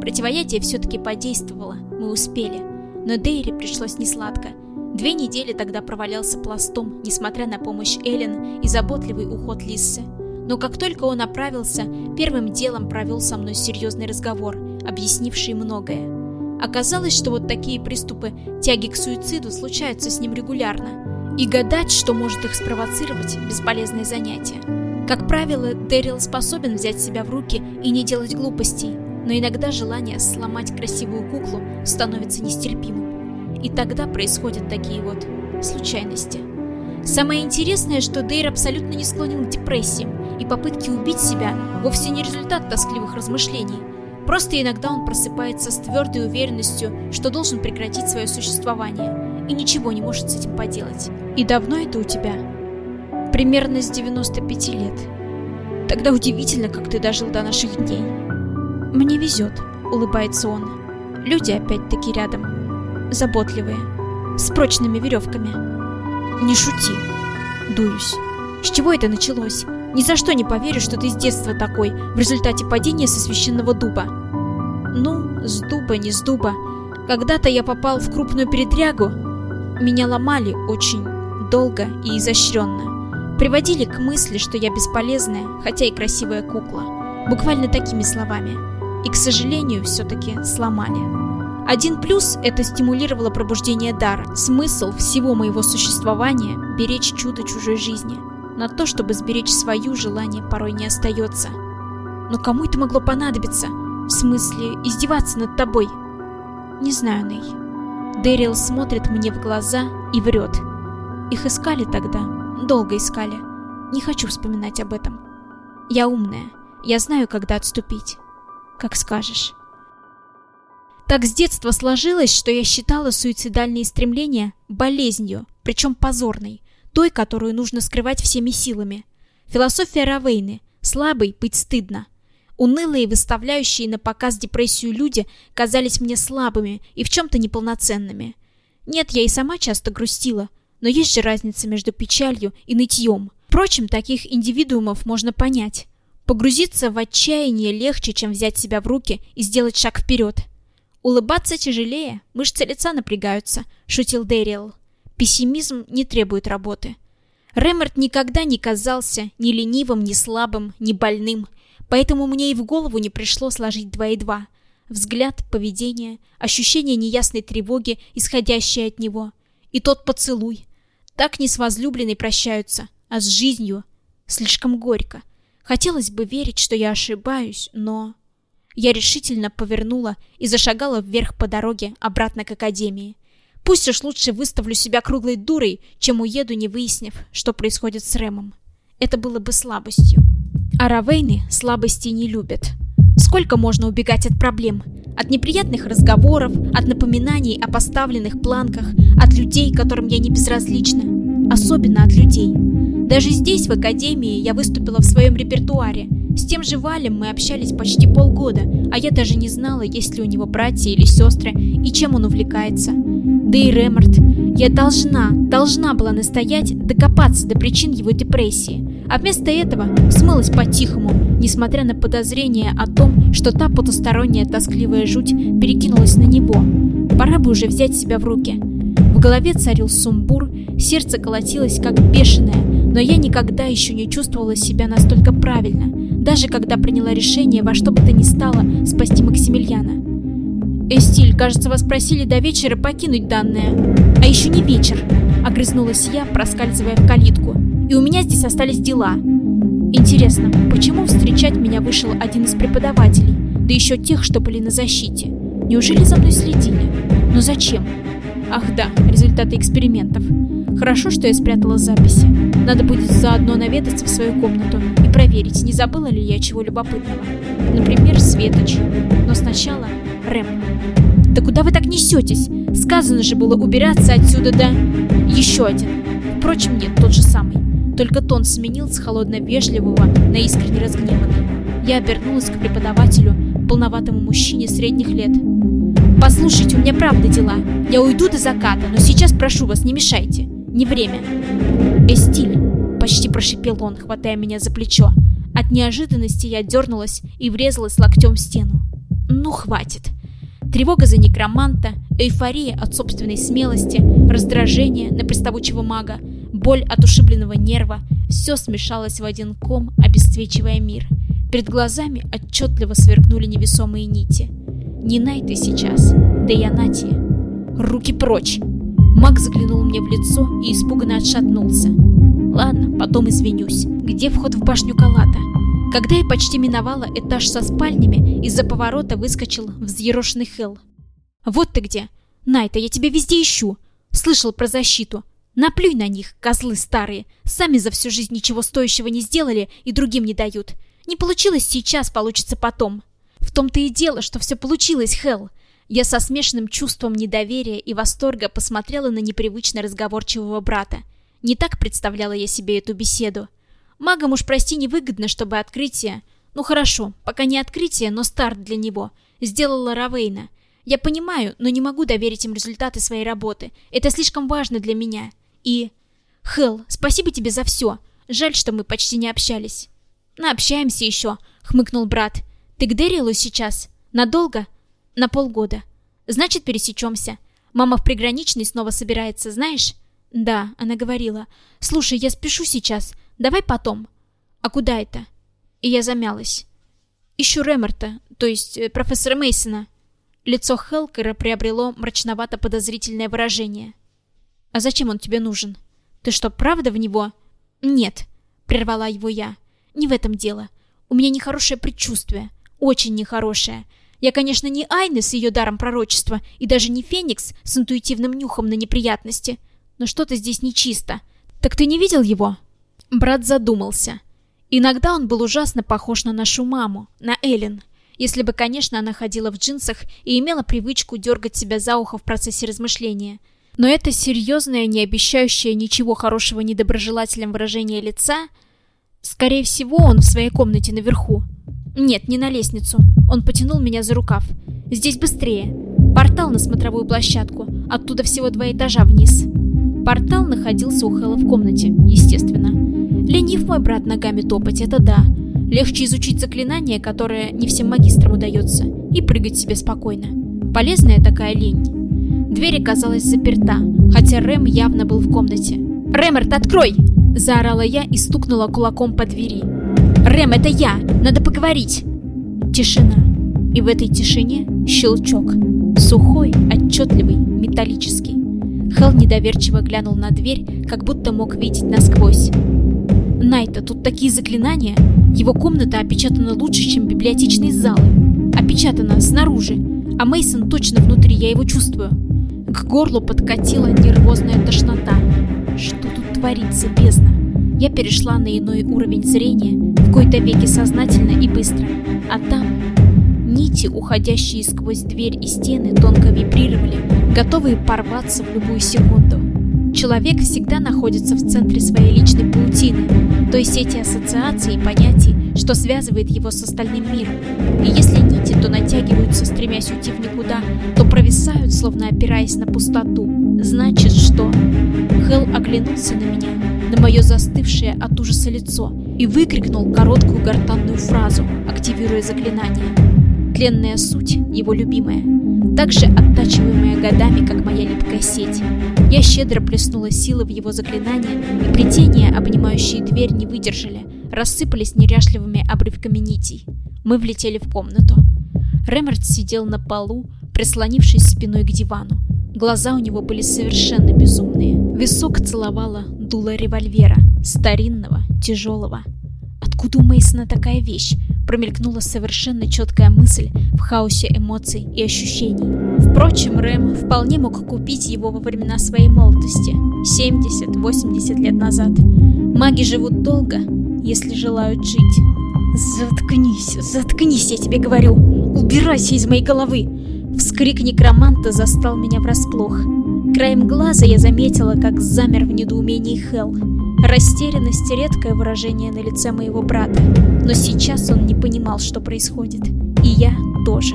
Противоядие все-таки подействовало, мы успели. Но Дейри пришлось несладко. Две недели тогда провалялся пластом, несмотря на помощь Эллен и заботливый уход Лиссы. Но как только он оправился, первым делом провел со мной серьезный разговор, объяснивший многое. Оказалось, что вот такие приступы тяги к суициду случаются с ним регулярно. И гадать, что может их спровоцировать, бесполезное занятие. Как правило, Дэрил способен взять себя в руки и не делать глупостей, но иногда желание сломать красивую куклу становится нестерпимым. И тогда происходят такие вот случайности. Самое интересное, что Дейр абсолютно не склонен к депрессиям, и попытки убить себя вовсе не результат тоскливых размышлений – Просто иногда он просыпается с твердой уверенностью, что должен прекратить свое существование, и ничего не может с этим поделать. И давно это у тебя? Примерно с 95 лет. Тогда удивительно, как ты дожил до наших дней. Мне везет, улыбается он. Люди опять-таки рядом. Заботливые. С прочными веревками. Не шути. Дуюсь. С чего это началось? Ни за что не поверю, что ты с детства такой, в результате падения со священного дуба. Ну, с дуба, не с дуба. Когда-то я попал в крупную передрягу. Меня ломали очень долго и изощренно. Приводили к мысли, что я бесполезная, хотя и красивая кукла. Буквально такими словами. И, к сожалению, все-таки сломали. Один плюс — это стимулировало пробуждение дара. Смысл всего моего существования — беречь чудо чужой жизни — на то, чтобы сберечь свою, желание порой не остается. Но кому это могло понадобиться? В смысле, издеваться над тобой? Не знаю, Ней. Дэрил смотрит мне в глаза и врет. Их искали тогда, долго искали. Не хочу вспоминать об этом. Я умная, я знаю, когда отступить. Как скажешь. Так с детства сложилось, что я считала суицидальные стремления болезнью, причем позорной той, которую нужно скрывать всеми силами. Философия Равейны. Слабый быть стыдно. Унылые, выставляющие на показ депрессию люди казались мне слабыми и в чем-то неполноценными. Нет, я и сама часто грустила, но есть же разница между печалью и нытьем. Впрочем, таких индивидуумов можно понять. Погрузиться в отчаяние легче, чем взять себя в руки и сделать шаг вперед. Улыбаться тяжелее, мышцы лица напрягаются, шутил Дэриэл. Пессимизм не требует работы. Ремерт никогда не казался ни ленивым, ни слабым, ни больным, поэтому мне и в голову не пришло сложить два и два. Взгляд, поведение, ощущение неясной тревоги, исходящее от него. И тот поцелуй. Так не с возлюбленной прощаются, а с жизнью. Слишком горько. Хотелось бы верить, что я ошибаюсь, но... Я решительно повернула и зашагала вверх по дороге обратно к академии. Пусть уж лучше выставлю себя круглой дурой, чем уеду, не выяснив, что происходит с Рэмом. Это было бы слабостью. А Равейны слабости не любят. Сколько можно убегать от проблем? От неприятных разговоров, от напоминаний о поставленных планках, от людей, которым я не безразлична. Особенно от людей. Даже здесь, в академии, я выступила в своем репертуаре. С тем же Валем мы общались почти полгода, а я даже не знала, есть ли у него братья или сестры, и чем он увлекается. Да и Ремарт. Я должна, должна была настоять, докопаться до причин его депрессии. А вместо этого смылась по-тихому, несмотря на подозрение о том, что та потусторонняя тоскливая жуть перекинулась на него. Пора бы уже взять себя в руки. В голове царил сумбур, сердце колотилось как бешеное, но я никогда еще не чувствовала себя настолько правильно, даже когда приняла решение во что бы то ни стало спасти Максимилиана. «Эстиль, кажется, вас просили до вечера покинуть данное. А еще не вечер», — огрызнулась я, проскальзывая в калитку. «И у меня здесь остались дела. Интересно, почему встречать меня вышел один из преподавателей, да еще тех, что были на защите? Неужели за мной следили? Но зачем? Ах да, результаты экспериментов. Хорошо, что я спрятала записи. Надо будет заодно наведаться в свою комнату и проверить, не забыла ли я чего любопытного. Например, Светоч. Но сначала Рэм. Да куда вы так несетесь? Сказано же было убираться отсюда, да? Еще один. Впрочем, нет, тот же самый. Только тон сменил с холодно-вежливого на искренне разгневанный. Я обернулась к преподавателю, полноватому мужчине средних лет. «Послушайте, у меня правда дела. Я уйду до заката, но сейчас прошу вас, не мешайте. Не время». «Эстиль», — почти прошипел он, хватая меня за плечо. От неожиданности я дернулась и врезалась локтем в стену. «Ну, хватит». Тревога за некроманта, эйфория от собственной смелости, раздражение на приставучего мага, боль от ушибленного нерва — все смешалось в один ком, обесцвечивая мир. Перед глазами отчетливо сверкнули невесомые нити. Не Най ты сейчас, да и Анатия. Руки прочь! Маг заглянул мне в лицо и испуганно отшатнулся. Ладно, потом извинюсь. Где вход в башню Калата? Когда я почти миновала этаж со спальнями, из-за поворота выскочил взъерошенный Хелл. «Вот ты где! Найта, я тебя везде ищу! Слышал про защиту! Наплюй на них, козлы старые! Сами за всю жизнь ничего стоящего не сделали и другим не дают! Не получилось сейчас, получится потом!» В том-то и дело, что все получилось, Хелл! Я со смешанным чувством недоверия и восторга посмотрела на непривычно разговорчивого брата. Не так представляла я себе эту беседу. Магам уж, прости, невыгодно, чтобы открытие... Ну хорошо, пока не открытие, но старт для него. Сделала Равейна. Я понимаю, но не могу доверить им результаты своей работы. Это слишком важно для меня. И... Хелл, спасибо тебе за все. Жаль, что мы почти не общались. Наобщаемся еще, хмыкнул брат. Ты к Дэрилу сейчас? Надолго? На полгода. Значит, пересечемся. Мама в приграничной снова собирается, знаешь? Да, она говорила. Слушай, я спешу сейчас. Давай потом. А куда это? И я замялась. Ищу Ремерта, то есть э, профессора Мейсона. Лицо Хелкера приобрело мрачновато-подозрительное выражение. А зачем он тебе нужен? Ты что, правда в него? Нет, прервала его я. Не в этом дело. У меня нехорошее предчувствие. Очень нехорошее. Я, конечно, не Айны с ее даром пророчества, и даже не Феникс с интуитивным нюхом на неприятности. Но что-то здесь нечисто. Так ты не видел его? Брат задумался. Иногда он был ужасно похож на нашу маму, на Эллен. Если бы, конечно, она ходила в джинсах и имела привычку дергать себя за ухо в процессе размышления. Но это серьезное, не обещающее ничего хорошего недоброжелателям выражение лица... Скорее всего, он в своей комнате наверху. Нет, не на лестницу. Он потянул меня за рукав. Здесь быстрее. Портал на смотровую площадку. Оттуда всего два этажа вниз. Портал находился у Хэлла в комнате, естественно. Ленив мой брат ногами топать, это да. Легче изучить заклинание, которое не всем магистрам удается, и прыгать себе спокойно. Полезная такая лень. Дверь оказалась заперта, хотя Рэм явно был в комнате. «Рэмерт, открой!» – заорала я и стукнула кулаком по двери. «Рэм, это я! Надо поговорить!» Тишина. И в этой тишине щелчок. Сухой, отчетливый, металлический. Хелл недоверчиво глянул на дверь, как будто мог видеть насквозь. Найта, тут такие заклинания. Его комната опечатана лучше, чем библиотечные залы. Опечатана снаружи, а Мейсон точно внутри, я его чувствую. К горлу подкатила нервозная тошнота. Что тут творится, бездна? Я перешла на иной уровень зрения, в кои-то веки сознательно и быстро. А там Нити, уходящие сквозь дверь и стены, тонко вибрировали, готовые порваться в любую секунду. Человек всегда находится в центре своей личной паутины, то есть эти ассоциации и понятий, что связывает его с остальным миром. И если нити то натягиваются, стремясь уйти в никуда, то провисают, словно опираясь на пустоту. Значит, что... Хелл оглянулся на меня, на мое застывшее от ужаса лицо, и выкрикнул короткую гортанную фразу, активируя заклинание. Тленная суть, его любимая, также оттачиваемая годами, как моя липкая сеть. Я щедро плеснула силы в его заклинание, и плетения, обнимающие дверь, не выдержали, рассыпались неряшливыми обрывками нитей. Мы влетели в комнату. Ремерт сидел на полу, прислонившись спиной к дивану. Глаза у него были совершенно безумные. Висок целовала дуло револьвера, старинного, тяжелого. Откуда у Мейсона такая вещь? Промелькнула совершенно четкая мысль в хаосе эмоций и ощущений. Впрочем, Рэм вполне мог купить его во времена своей молодости, 70-80 лет назад. Маги живут долго, если желают жить. Заткнись, заткнись, я тебе говорю. Убирайся из моей головы. Вскрик некроманта застал меня врасплох. Краем глаза я заметила, как замер в недоумении Хелл. Растерянность — редкое выражение на лице моего брата, но сейчас он не понимал, что происходит. И я тоже.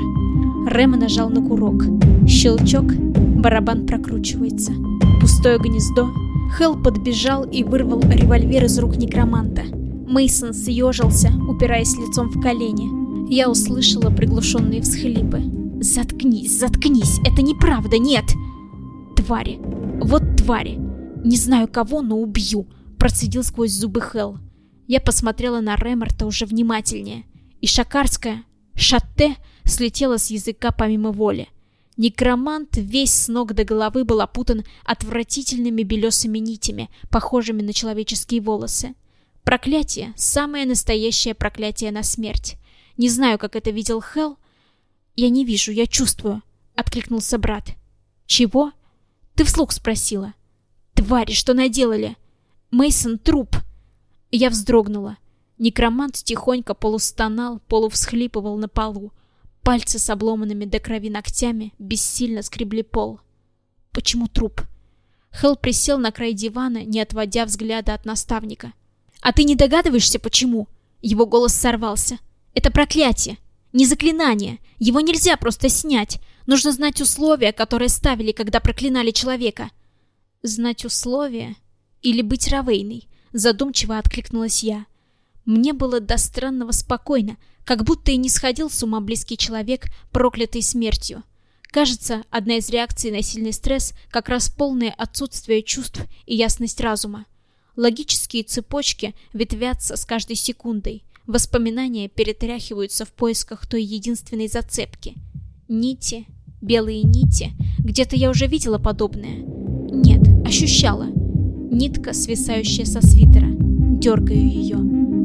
Рэм нажал на курок. Щелчок, барабан прокручивается. Пустое гнездо. Хелл подбежал и вырвал револьвер из рук некроманта. Мейсон съежился, упираясь лицом в колени. Я услышала приглушенные всхлипы. «Заткнись, заткнись! Это неправда, нет!» «Твари! Вот твари! Не знаю кого, но убью!» Процедил сквозь зубы Хел. Я посмотрела на Ремарта уже внимательнее. И шакарская «шатте» слетела с языка помимо воли. Некромант весь с ног до головы был опутан отвратительными белесыми нитями, похожими на человеческие волосы. Проклятие — самое настоящее проклятие на смерть. Не знаю, как это видел Хел. «Я не вижу, я чувствую», — откликнулся брат. «Чего?» «Ты вслух спросила». «Твари, что наделали?» Мейсон труп. Я вздрогнула. Некромант тихонько полустонал, полувсхлипывал на полу. Пальцы с обломанными до крови ногтями бессильно скребли пол. Почему труп? Хелл присел на край дивана, не отводя взгляда от наставника. «А ты не догадываешься, почему?» Его голос сорвался. «Это проклятие, не заклинание. Его нельзя просто снять. Нужно знать условия, которые ставили, когда проклинали человека». «Знать условия?» или быть Равейной, задумчиво откликнулась я. Мне было до странного спокойно, как будто и не сходил с ума близкий человек, проклятый смертью. Кажется, одна из реакций на сильный стресс как раз полное отсутствие чувств и ясность разума. Логические цепочки ветвятся с каждой секундой. Воспоминания перетряхиваются в поисках той единственной зацепки. Нити, белые нити. Где-то я уже видела подобное. Нет, ощущала. Нитка, свисающая со свитера. Дергаю ее.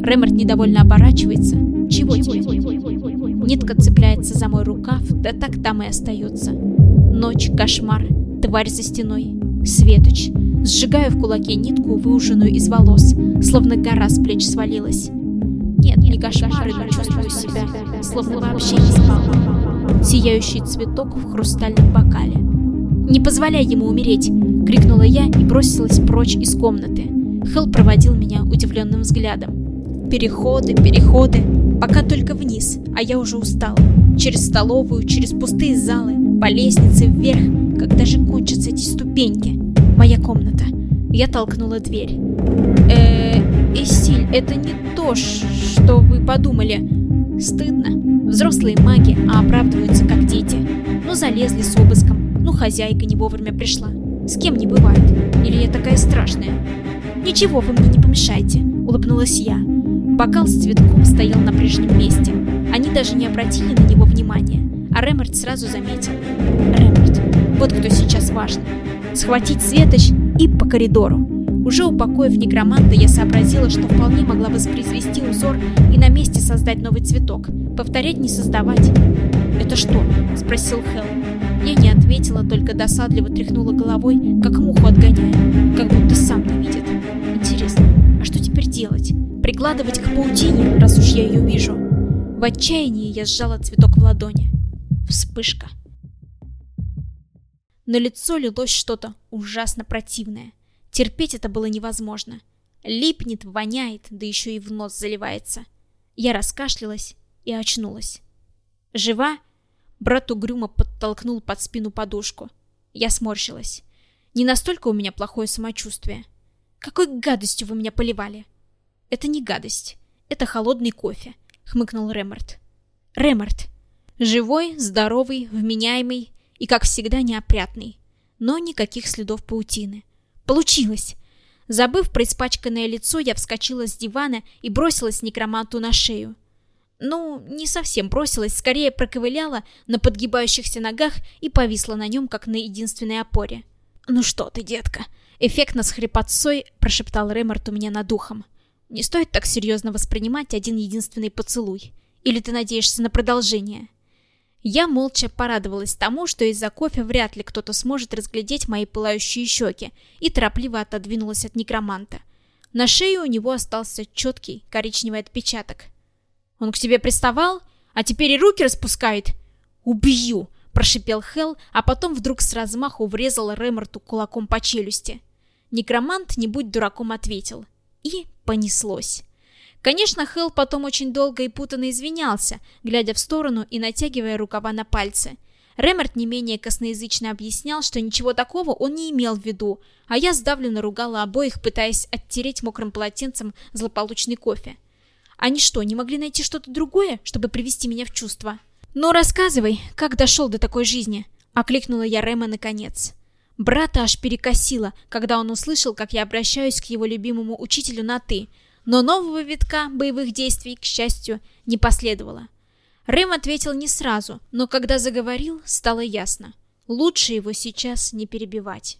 Ремарт недовольно оборачивается. Чего тебе? Нитка цепляется за мой рукав, да так там и остается. Ночь, кошмар, тварь за стеной. Светоч. Сжигаю в кулаке нитку, выуженную из волос, словно гора с плеч свалилась. Нет, не кошмар, но чувствую себя, словно вообще не спал. Сияющий цветок в хрустальном бокале. «Не позволяй ему умереть!» — крикнула я и бросилась прочь из комнаты. Хелл проводил меня удивленным взглядом. Переходы, переходы, пока только вниз, а я уже устала. Через столовую, через пустые залы, по лестнице вверх, когда же кончатся эти ступеньки? Моя комната. Я толкнула дверь. э Эстиль, это не то, что вы подумали. Стыдно. Взрослые маги, а оправдываются как дети. Ну, залезли с обыском, ну, хозяйка не вовремя пришла. С кем не бывает. Или я такая страшная? Ничего, вы мне не помешайте, улыбнулась я. Бокал с цветком стоял на прежнем месте. Даже не обратили на него внимания. А Ремарт сразу заметил. Ремарт, вот кто сейчас важный. Схватить Светоч и по коридору. Уже упокоив некроманта, я сообразила, что вполне могла воспроизвести узор и на месте создать новый цветок. Повторять не создавать. «Это что?» — спросил Хелл. Я не ответила, только досадливо тряхнула головой, как муху отгоняя, как будто сам не видит. Интересно, а что теперь делать? Прикладывать к паутине, раз уж я ее вижу? В отчаянии я сжала цветок в ладони. Вспышка. На лицо лилось что-то ужасно противное. Терпеть это было невозможно. Липнет, воняет, да еще и в нос заливается. Я раскашлялась и очнулась. «Жива?» Брат угрюмо подтолкнул под спину подушку. Я сморщилась. Не настолько у меня плохое самочувствие. Какой гадостью вы меня поливали? Это не гадость. Это холодный кофе, хмыкнул Ремарт. Ремарт. Живой, здоровый, вменяемый и, как всегда, неопрятный. Но никаких следов паутины. Получилось! Забыв про испачканное лицо, я вскочила с дивана и бросилась некроманту на шею. Ну, не совсем бросилась, скорее проковыляла на подгибающихся ногах и повисла на нем, как на единственной опоре. «Ну что ты, детка?» Эффектно с хрипотцой прошептал Ремарт у меня над ухом. «Не стоит так серьезно воспринимать один единственный поцелуй. Или ты надеешься на продолжение?» Я молча порадовалась тому, что из-за кофе вряд ли кто-то сможет разглядеть мои пылающие щеки, и торопливо отодвинулась от некроманта. На шее у него остался четкий коричневый отпечаток. «Он к тебе приставал? А теперь и руки распускает?» «Убью!» – прошипел Хел, а потом вдруг с размаху врезал Реморту кулаком по челюсти. Некромант, не будь дураком, ответил. И понеслось. Конечно, Хелл потом очень долго и путанно извинялся, глядя в сторону и натягивая рукава на пальцы. Ремерт не менее косноязычно объяснял, что ничего такого он не имел в виду, а я сдавленно ругала обоих, пытаясь оттереть мокрым полотенцем злополучный кофе. Они что, не могли найти что-то другое, чтобы привести меня в чувство? «Ну, рассказывай, как дошел до такой жизни?» — окликнула я Рема наконец. Брата аж перекосило, когда он услышал, как я обращаюсь к его любимому учителю на «ты», но нового витка боевых действий, к счастью, не последовало. Рэм ответил не сразу, но когда заговорил, стало ясно. Лучше его сейчас не перебивать.